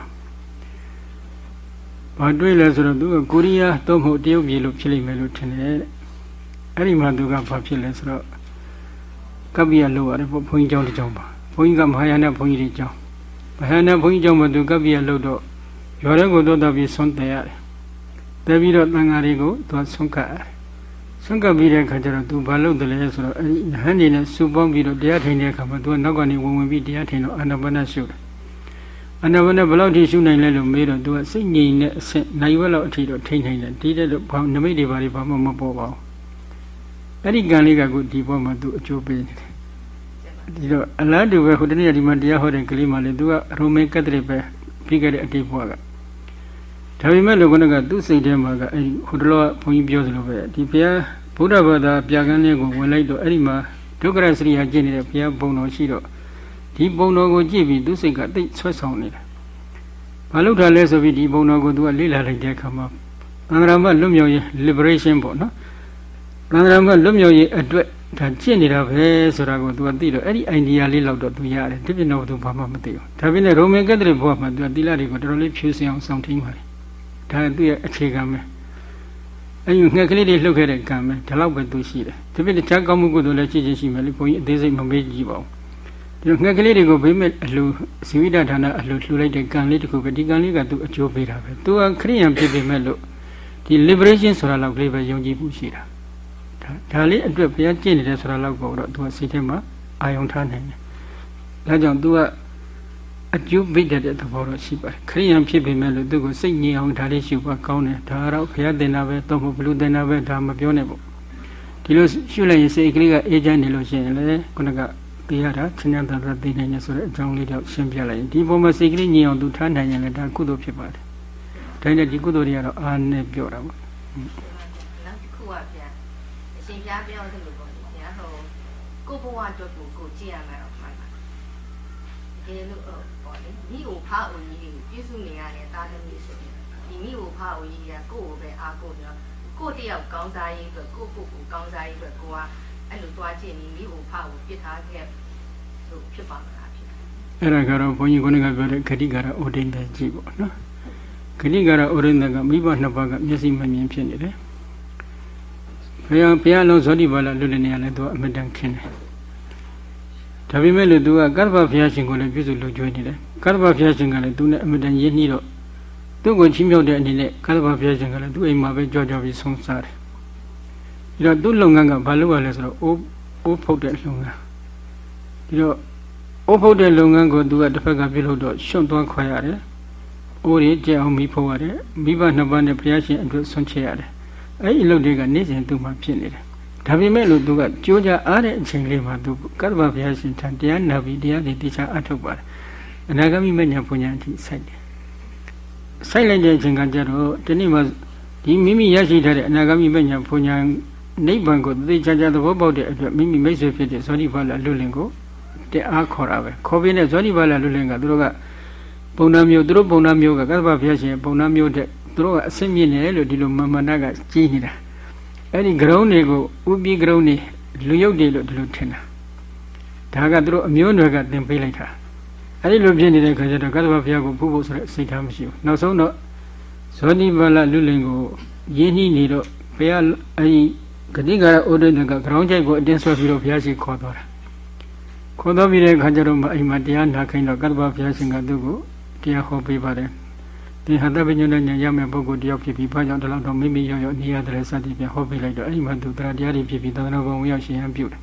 A: ဘာတွေ့လဲဆိုတော့သူကကိုရီးယားတော့မဟုတ်တရုတ်ပြည်လို့ဖြစ်လိမ့်မယ်လို့ထင်တယ်တဲ့အဲ့ဒီမှာသူကဘာဖြစ်လဲဆိုတော့ ကပ္ပိယလောက်ရတယ်ဘုန်းကြီးကျောင်းတစ်ကျောင်းပါဘုန်းကြီးကမဟာယာနဘုန်းကြီးတွေကျောင်းမဟာယာနဘုန်းကြီးကျောင်းမှာသူကပ္ပိယလောက်တော့ရွာထဲကိုတော့တော့ပြီးဆွန့်တယ်ရတယ်တဲပြီးတော့တန်ဃာတွေကိုသူကဆွန့်ကပ်ရတယ်ဆွန့်ကပ်ပြီးတဲ့အခါကျတော့သူဘာလုပ်တယ်လဲဆိုတော့အဲ့ဒီဟန်နေနဲ့စူပေါင်းပြီးတော့တရားထိုင်တဲ့အခါမှာသူကနောက်ကနေဝင်ဝင်ပြီးတရားထိုင်တော့အာနာပါနရှုတယ်အာနာပါနဘယ်လောက်ထိရှုနိုင်လဲလို့မေးတော့သူကစိတ်ငြိမ်တဲ့အဆင့်နိုင်ဝက်လောက်အထိတော့ထိနိုင်တယ်ဒီတဲ့တော့ဘာနမိတ်တွေဘာတွေဘာမှမပေါ်ပါဘူး အဲ့ဒီကံလေးကခုဒီဘောမှာသူအကျိုးပေးနေတယ်ဒီတော့အလားတူပဲဟိုတနေ့ဒီမှာတရားဟောတဲ့ကလေးမှလည်းသူကရိုမန်ကက်သလစ်ပဲပြီးခဲ့တဲ့အတိတ်ဘဝကဒါပေမဲ့လို့ခုနကသူ့စိတ်ထဲမှာကအဲ့ဒီဟိုတလောကဘုန်းကြီးပြောသလိုပဲဒီဘုရားဗုဒ္ဓဘာသာပြကန်းလေးကိုဝင်လိုက်တော့အဲ့ဒီမှာဒုက္ခရစရိယာကျင့်နေတဲ့ဘုရားဘုံတော်ရှိတော့ဒီဘုံတော်ကိုကြည့်ပြီးသူ့စိတ်ကတိတ်ဆွဲဆောင်နေတယ်ဘာလို့ထားလဲဆိုပြီးဒီဘုံတော်ကိုသူကလေ့လာလိုက်တဲ့အခါမှာသံဃာမလွတ်မြောက်ရေး liberation ပေါ့နော် သံဃာမလွတ်မြောက်ရေးအတွက်ဒါကျင့်နေတာပဲဆိုတာကိုသူကသိတော့အဲ့ဒီ idea လေးလောက်တော့သူရတယ်ဒီပြင်တော့သူဘာမှမသိဘူးဒါပေမဲ့ရိုမန်ကက်သလစ်ဘုရားမှာသူကတိလာတွေကိုတော်တော်လေးဖြူစင်အောင်စောင့်ထိန်ပါတယ်ဒါသူ့ရဲ့အခြေခံပဲအဲ့ဒီငှက်ကလေးတွေလှုပ်ခဲ့တဲ့ကံပဲဒီလောက်ပဲသူရှိတယ်ဒီပြင်တခြားကောင်းမှုကုသိုလ်လည်းရှိချင်းရှိမယ်လေဘုန်းကြီးအသေးစိတ်မမေးကြည့်ပါဘူးဒီငှက်ကလေးတွေကိုဘေးမဲ့အလှဇီဝိတဌာနအလှလှူလိုက်တဲ့ကံလေးတစ်ခုပဲဒီကံလေးကသူအကျိုးပေးတာပဲသူကခရိယံဖြစ်ပေမဲ့လို့ဒီ liberation ဆိုတာလောက်ကလေးပဲယုံကြည်မှုရှိတာ ဒါဒါလေးအတွက်ဘုရားကျင့်နေတယ်ဆိုတာလောက်ကိုတော့သူကစိတ်ထဲမှာအာယုံထားနိုင်တယ်ဒါကြောင့်သူကအကျိုးပိတ်တဲ့သဘောတော့ရှိပါတယ်ခရိယံဖြစ်ပေမဲ့လို့သူကစိတ်ငြိမ်အောင်ဒါလေးရှုပါကောင်းတယ်ဒါတော့ဘုရားတင်တာပဲတော့မဘလူတင်တာပဲဒါမပြောနဲ့ပေါ့ဒီလိုရှုလိုက်ရင်စိတ်ကလေးကအေးချမ်းနေလို့ရှိရင်လည်းခုနကသိရတာချင်းချင်းသာသာသိနိုင်ရဆိုတဲ့အကြောင်းလေးတော့ရှင်းပြလိုက်ရင်ဒီပုံမှာစိတ်ကလေးငြိမ်အောင်သူထားနိုင်ရင်လည်းဒါကုသိုလ်ဖြစ်ပါတယ်ဒါနဲ့ဒီကုသိုလ်တွေကတော့အာနဲ့ပြောတာပေါ့
D: နောက်တစ်ခုကဗျာ အရှင်ပြားပြောသလိုပေါ့လေဗျာဟိုကိုဘဝအတွက်ကိုကိုကြည့်ရမှာတော့မှန်ပါဒီလိုပေါ့လေမိကိုဖားဦးကြီးကိုပြည့်စုံနေရတဲ့တာသမီးဆိုပြီးဒီမိကိုဖားဦးကြီးကကိုယ့်ကိုပဲအားကိုးတယ်ကိုတယောက်ကောင်းစားရေးအတွက်ကိုကိုကိုကောင်းစားရေးအတွက်ကိုကအဲ့လိုတွားကြည့်နေမိကိုဖားကိုပြစ်ထားခဲ့လို့ဖြစ်ပါမလားဖြစ်
A: အဲ့ဒါကတော့ဘုန်းကြီးကလည်းပြောတဲ့ခတိကာရဩဒိန်တဲ့ကြည့်ပေါ့နော်ခတိကာရဩဒိန်တဲ့ကမိဘနှစ်ပါးကမျက်စိမမြင်ဖြစ်နေတယ် ဘုရားဘုရားလုံးဇောတိပါဠလွတ်တဲ့နေရာလဲသူကအမတန်ခင်းတယ်ဒါပေမဲ့လို့သူကကတ္တဗဘုရားရှင်ကိုလည်းပြုစုလုပ်ကျွေးနေတယ်ကတ္တဗဘုရားရှင်ကလည်းသူနဲ့အမတန်ရင်းနှီးတော့သူ့ကိုချင်းမြောက်တဲ့အနေနဲ့ကတ္တဗဘုရားရှင်ကလည်းသူ့အိမ်မှာပဲကြောကြောပြီးဆုံးစားတယ်ဒီတော့သူ့လုပ်ငန်းကဘာလုပ်ရလဲဆိုတော့အိုးအိုးဖုတ်တဲ့လုပ်ငန်းဒီတော့အိုးဖုတ်တဲ့လုပ်ငန်းကိုသူကတစ်ဖက်ကပြုလုပ်တော့ရှွန့်သွားခွာရတယ်အိုးတွေကြက်အောင်မိဖုတ်ရတယ်မိဘနှစ်ပါးနဲ့ဘုရားရှင်အတွက်ဆွန့်ချရတယ် အဲ့ဒီအလုပ်တွေကနေ့စဉ်သူ့မှာဖြစ်နေတယ်ဒါပေမဲ့လို့သူကကြိုးကြအားတဲ့အချိန်လေးမှာသူကတ္တဗဘုရားရှင်ထံတရားနာပြီးတရားတွေတေချာအထုတ်ပါတယ်အနာဂတ်မိမညာပူညာအထိစိုက်တယ်စိုက်လိုက်တဲ့အချိန်ကကျတော့ဒီနေ့မှဒီမိမိရရှိထားတဲ့အနာဂတ်မိမညာပူညာနိဗ္ဗာန်ကိုသေချာချာသဘောပေါက်တဲ့အတွက်မိမိမိတ်ဆွေဖြစ်တဲ့ဇောတိဖလာလွတ်လင်ကိုတအားခေါ်တာပဲခေါ်ပြီးနဲ့ဇောတိဖလာလွတ်လင်ကသူတို့ကပုံနာမျိုးသူတို့ပုံနာမျိုးကကတ္တဗဘုရားရှင်ပုံနာမျိုးတဲ့ သူတို့ကအစင့်မြင့်တယ်လို့ဒီလိုမမနာကကြီးနေတာအဲ့ဒီဂရုံးတွေကိုဥပြီးဂရုံးတွေလူရုပ်တွေလို့ဒီလိုထင်တာဒါကသူတို့အမျိုးအနွယ်ကသင်ပေးလိုက်တာအဲ့ဒီလိုဖြစ်နေတဲ့ခါကျတော့ကတ္တဗဘုရားကိုဖူးဖို့ဆိုတဲ့စိတ်ထားမရှိဘူးနောက်ဆုံးတော့ဇောတိပါဠလူလင်ကိုရင်းနှီးနေတော့ဘုရားအဲ့ဒီဂတိကာရဩဒိတကဂရောင်းချိုက်ကိုအတင်းဆွဲပြီးတော့ဘုရားရှိခေါ်သွားတာခေါ်သွားပြီးတဲ့ခါကျတော့အိမ်မှာတရားနာခိုင်းတော့ကတ္တဗဘုရားရှင်ကသူ့ကိုတရားဟောပေးပါတယ် သင်ဟာတပညုနဲ့ဉာဏ်ရမယ့်ပုဂ္ဂိုလ်တယောက်ဖြစ်ပြီးဘာကြောင့်ဒီလောက်တော့မိမိရောရောနေရတယ်စသည်ဖြင့်ဟောပေးလိုက်တော့အဲ့ဒီမှာသူတရားတရားတွေဖြစ်ပြီးသံဃာဘုံဝင်ရောက်ရှင်ဟန်ပြုတယ်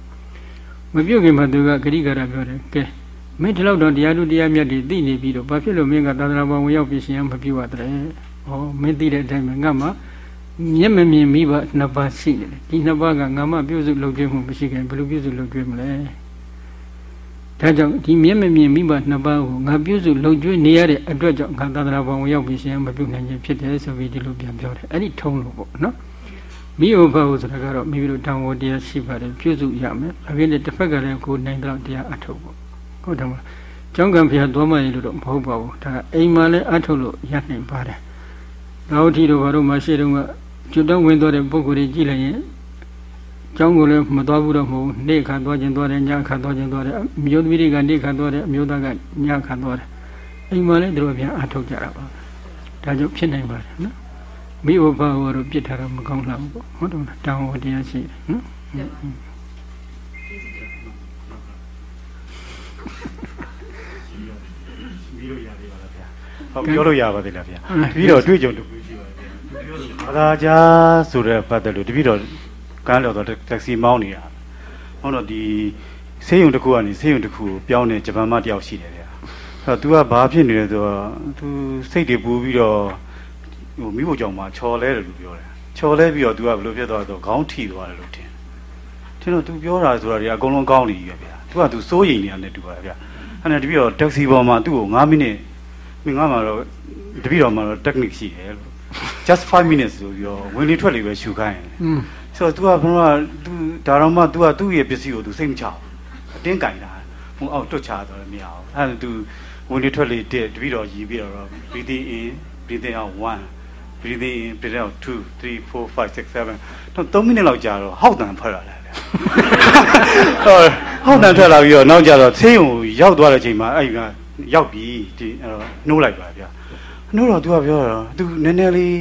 A: မပြုတ်ခင်မှာသူကဂရိကာရပြောတယ်ကဲမင်းဒီလောက်တော့တရားသူတရားမြတ်တွေသိနေပြီးတော့ဘာဖြစ်လို့မင်းကသံဃာဘုံဝင်ရောက်ပြီးရှင်ဟန်မပြုတ်ရတဲ့ဩမင်းသိတဲ့အတိုင်းပဲငါမှမျက်မမြင်မိဘနှစ်ပါးရှိနေတယ်ဒီနှစ်ပါးကငါမှပြုစုလုပ်ကြမှုမရှိခင်ဘယ်လိုပြုစုလုပ်ကြမလဲ ဒါကြောင့်ဒီမျက်မမြင်မိဘနှစ်ပါးကိုငါပြုစုလုံကျွေးနေရတဲ့အတွက်ကြောင့်ငါသာသနာ့ဘောင်ဝင်ရောက်ပြီးရှင်မပြုနိုင်ခြင်းဖြစ်တယ်ဆိုပြီးဒီလိုပြန်ပြောတယ်အဲ့ဒီထုံးလို့ပေါ့နော်မိဘဘဟုဆိုတာကတော့မိမိတို့တောင်းဝတရားရှိပါတယ်ပြုစုရမယ်အပြင်တစ်ဖက်ကလည်းကိုနိုင်တော့တရားအထုတ်ပေါ့ဟုတ်တယ်မလားကျောင်းကံဖျားသွားမှရလို့တော့မဟုတ်ပါဘူးဒါကအိမ်မှာလည်းအထုတ်လို့ရနိုင်ပါတယ်နောက်ထီတို့ဘာလို့မှရှေ့တုန်းကကျွတ်တော့ဝင်သွားတဲ့ပုံကိုယ်ကြီးကြည့်လိုက်ရင် ကျောင်းကိုလည်းမသွားဘူးတော့မဟုတ်ဘူးနေ့ခါသွားခြင်းသွားတယ်ညခါသွားခြင်းသွားတယ်အမျိုးသမီးတွေကနေ့ခါသွားတယ်အမျိုးသားကညခါသွားတယ်အိမ်မှာလည်းတို့ပြန်အထုတ်ကြတာပါဒါကြောင့်ဖြစ်နိုင်ပါတယ်နော်မိဘဘာဝတို့ပြစ်ထားတော့မကောင်းလားပေါ့ဟုတ်တယ်မလားတောင်းဝတရားရှိတယ်နော်
C: ပြီးလို့ရသေးပါလားဗျာဟုတ်ပြောလို့ရပါသေးလားဗျာတပည့်တော်တွေ့ကြုံတစ်ခုရှိပါတယ်ဗျာဘာသာကြားဆိုတဲ့ပတ်သက်လို့တပည့်တော် ကမ်းလို့တော့တက်ဆီမောင်းနေတာဟုတ်တော့ဒီဆေးရုံတစ်ခုကနေဆေးရုံတစ်ခုကိုပြောင်းနေဂျပန်မတယောက်ရှိတယ်ဗျာအဲ့တော့ तू ကဘာဖြစ်နေလဲဆိုတော့ तू စိတ်တွေပူပြီးတော့ဟိုမိဖို့ကြောင့်မှချော်လဲတယ်လို့ပြောတယ်ချော်လဲပြီးတော့ तू ကဘယ်လိုဖြစ်သွားလဲဆိုတော့ခေါင်းထိသွားတယ်လို့ထင်ထင်တော့ तू ပြောတာဆိုတာတွေအကုန်လုံးကောင်းနေပြီဗျာ तू က तू စိုးရိမ်နေရတယ်တူပါတယ်ဗျာအဲ့ဒါတပည့်တော်တက်ဆီပေါ်မှာသူ့ကို9မိနစ်မင်းငါမှာတော့တပည့်တော်မှာတော့ technique ရှိတယ်လို့ just 5 minutes ဆိုပြီးတော့ဝင်လေထွက်လေပဲရှူခိုင်းတယ်
A: อืม
C: ဆိုတော့ तू ကဘုရား तू ဒါတော့မှ तू ကသူ့ရဲ့ပစ္စည်းကို तू စိတ်မချဘူးအတင်းကင်တာဟိုအောက်တွတ်ချတော့လည်းမရအောင်အဲ့ဒါ तू ဝင်လေထွက်လေတက်တပည့်တော်ရည်ပြီးတော့ breathing in breathing out 1 breathing in breathing out 2 3 4 5 6 7တော့3မိနစ်လောက်ကြာတော့ဟောက်တန်ဖွဲ့လာတယ်ဗျဟုတ်ဟောက်တန်ထွက်လာပြီးတော့နောက်ကျတော့ဆေးရုံကိုရောက်သွားတဲ့အချိန်မှာအဲ့ဒီကရောက်ပြီဒီအဲ့တော့နှိုးလိုက်ပါဗျာနှိုးတော့ तू ကပြောတော့ तू နည်းနည်းလေး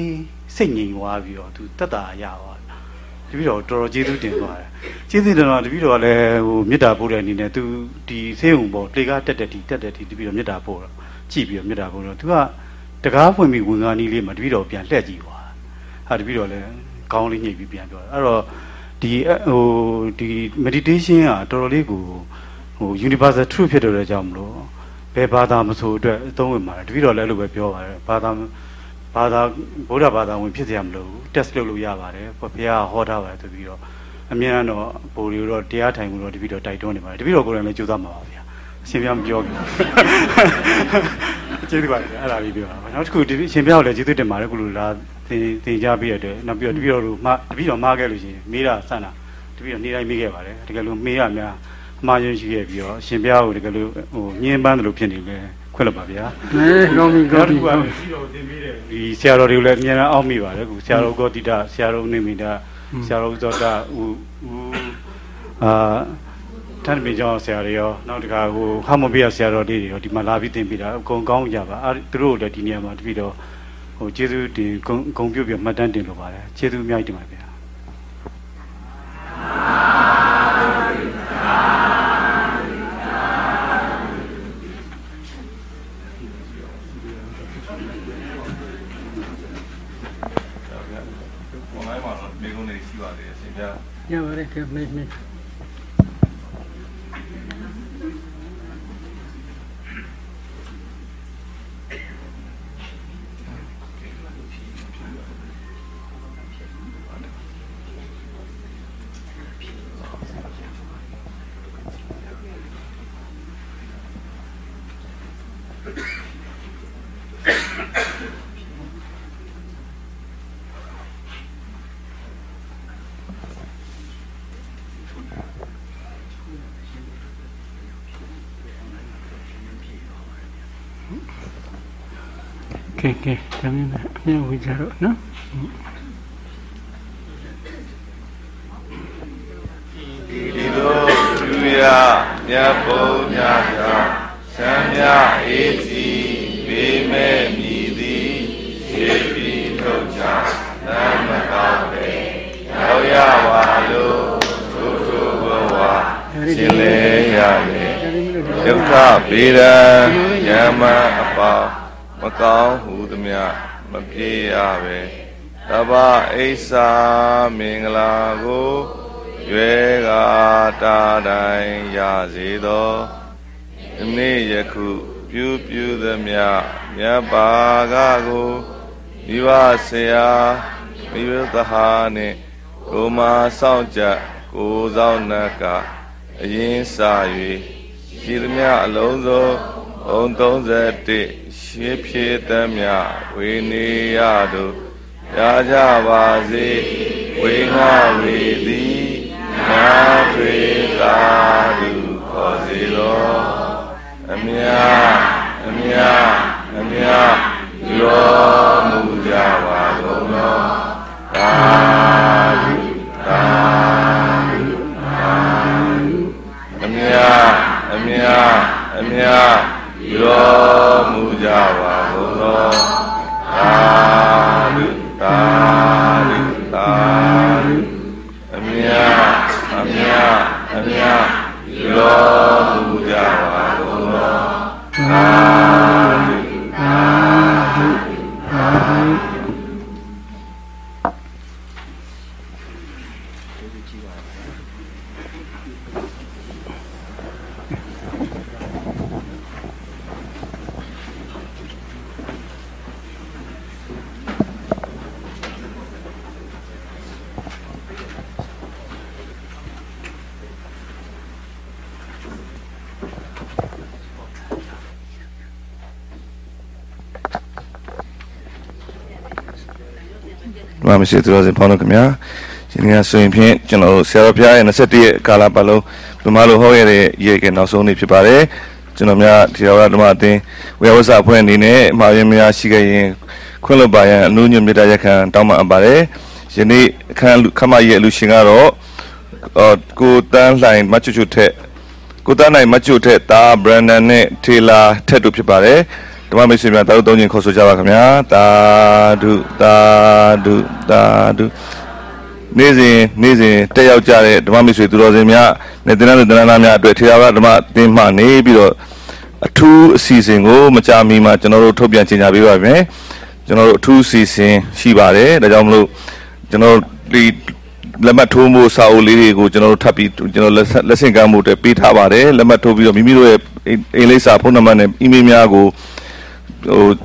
C: စိတ်ငြိမ်သွားပြီးတော့ तू တက်တာရသွား ါ တယ်တပည့်တော်တော်တော်ကျေးဇူးတင်သွားတယ်ကျေးဇူးတင်တော့တပည့်တော်ကလည်းဟိုမေတ္တာပို့တဲ့အနေနဲ့ तू ဒီဆေးရုံပေါ်လေကားတက်တက်တီတက်တက်တီတပည့်တော်မေတ္တာပို့တော့ကြည့်ပြီးတော့မေတ္တာပို့တော့ तू ကတကားဖွင့်ပြီးဝင်ကားနီးလေးမှာတပည့်တော်ပြန်လှည့်ကြည့်သွားဟာတပည့်တော်လည်းခေါင်းလေးညှိပြီးပြန်ပြောတယ်အဲ့တော့ဒီဟိုဒီ meditation ကတော်တော်လေးကိုဟို universal truth ဖြစ်တဲ့ကြောင့်မလို့ဘယ်ဘာသာမဆိုအတွက်အသုံးဝင်ပါတယ်တပည့်တော်လည်းအဲ့လိုပဲပြောပါတယ်ဘာသာ ဘာသာဗုဒ္ဓဘာသာဝင်ဖြစ်စရာမလိုဘူး test လုပ်လို့ရပါတယ်ဘုရားဟောထားပါတယ်ဆိုပြီးတော့အမြဲတမ်းတော့ဘိုလ်တွေတော့တရားထိုင်လို့တော့တပိတော့တိုက်တွန်းနေပါတယ်တပိတော့ကိုယ်တိုင်လည်းကြိုးစားမှာပါဗျာအရှင်ပြမပြောဘူးကျေးဇူးပါတယ်အဲ့ဒါလေးပြောတာပါနောက်တစ်ခုတပိအရှင်ပြကိုလည်းကျေးဇူးတင်ပါတယ်ခုလိုလာသင်သင်ကြားပေးရတဲ့နောက်ပြီးတော့တပိတော့မှတပိတော့မှားခဲ့လို့ရှိရင်မေးတာဆန်တာတပိတော့နေတိုင်းမေးခဲ့ပါတယ်တကယ်လို့မေးရများအမှားယွင်းရှိခဲ့ပြီးတော့အရှင်ပြကိုတကယ်လို့ဟိုညှင်းပန်းတယ်လို့ဖြစ်နေလေ ခွင့်လွှတ်ပါဗျာ
A: အဲကောင်းပြီကော
C: နောက်
A: င်း
C: တစ်
A: ပြီ
C: ခုက
A: ကောင်းပြီ
C: ပြီးတော့သင်ပေးတယ်ဒီဆရာတော်တွေကိုလည်းအများအားအောက်မိပါတယ်ခုဆရာတော်ဂေါတိတဆရာတော်နေမိတာဆရာတော်ဇောတာဦးဦးအာတန်ပင်ကျောင်းဆရာတွေရောနောက်တစ်ခါဟိုခမမေရဆရာတော်လေးတွေရောဒီမှာလာပြီးသင်ပေးတာအကုန်ကောင်းကြပါအဲသူတို့လည်းဒီနေရာမှာတပိတော့ဟိုကျေးဇူးတင်ဂုံဂုံပြုတ်ပြမှတ်တမ်းတင်လိုပါတယ်ကျေးဇူးအများကြီးတင်ပါတယ်ဗျာ
E: ဘုံတိုင်းမှာတော့မိကုန်းတွေရှိပါသေးတယ်ရှင် ဗျာ
A: ရပါတယ်ကဲမေးမေး ကဲကဲဒါ မျိုးနဲ့အမြင်ဝေကြတော့နော်
E: ဒီလိုသူရမြတ်ဘုံညာပြဆံမြအေးစီဘေးမဲ့မြည်သည်ရှေးပြီးထုတ်ချနမ်းမကောင်းပဲရောက်ရပါလို့ထိုးထိုးဘဝရှင်လေရတယ်ဒုက္ခဗေဒံယမအပါမကောင်းဟုသမျှ မပြေရပဲတပ္ပအိဆာမင်္ဂလာကိုရွယ်ကာတာတိုင်းရစေသောဒီနေ့ယခုပြုပြုသမျှမြတ်ပါကကိုမိဘဆရာမိဘသဟာနှင့်ကိုမာဆောင်ကြကိုဆောင်နတ်ကအရင်စာ၍ရှိသမျှအလုံးစုံဘုံ31 ရှေးဖြည့်သမျှဝေနေရတို့ရကြပါစေဝေငါဝေသည်နာထွေသာလူခေါ်စေသောအမြအမြအမြရောမူကြပါကုန်သောသာဓုသာဓုသာဓုအမြအမြအမြရောမူ ကြပါကုန်သောသာဓုသာ မှာမရှိသူတော်စင်ဖောင်းလို့ခင်ဗျာရှင်ကဆိုရင်ဖြင့်ကျွန်တော်တို့ဆရာတော်ဘုရားရဲ့21ရက်ကာလပတ်လုံးဘုမလိုဟောရတဲ့ရေကနောက်ဆုံးနေ့ဖြစ်ပါတယ်ကျွန်တော်များဒီတော်ရဓမ္မအသင်းဝေယဝဆအဖွဲ့အနေနဲ့အမှားရင်းများရှိခဲ့ရင်ခွင့်လွှတ်ပါရန်အနုညွတ်မေတ္တာရက်ခံတောင်းပန်အပ်ပါတယ်ယနေ့အခမ်းခမရဲ့အလူရှင်ကတော့အော်ကိုတန်းလှိုင်မချွတ်ချွတ်ထက်ကိုတန်းနိုင်မချွတ်ထက်တာဘရန်ဒန်နဲ့ထေလာထက်တို့ဖြစ်ပါတယ် ဓမ္မမိတ်ဆွေများတာတို့သုံးချင်းခေါ်ဆိုကြပါခင်ဗျာတာဓုတာဓုတာဓုနေ့စဉ်နေ့စဉ်တက်ရောက်ကြတဲ့ဓမ္မမိတ်ဆွေသူတော်စင်များနဲ့တင်တဲ့တင်တဲ့များအတွက်ထေရဝါဒဓမ္မအသင်းမှနေပြီးတော့အထူးအစီအစဉ်ကိုမကြာမီမှာကျွန်တော်တို့ထုတ်ပြန်ကြေညာပေးပါမယ်ကျွန်တော်တို့အထူးအစီအစဉ်ရှိပါတယ်ဒါကြောင့်မလို့ကျွန်တော်တို့ဒီလက်မှတ်ထိုးမှုစာအုပ်လေးတွေကိုကျွန်တော်တို့ထပ်ပြီးကျွန်တော်လက်ဆက်လက်ဆင့်ကမ်းမှုအတွက်ပေးထားပါတယ်လက်မှတ်ထိုးပြီးတော့မိမိတို့ရဲ့အိမ်လိပ်စာဖုန်းနံပါတ်နဲ့အီးမေးလ်များကို oh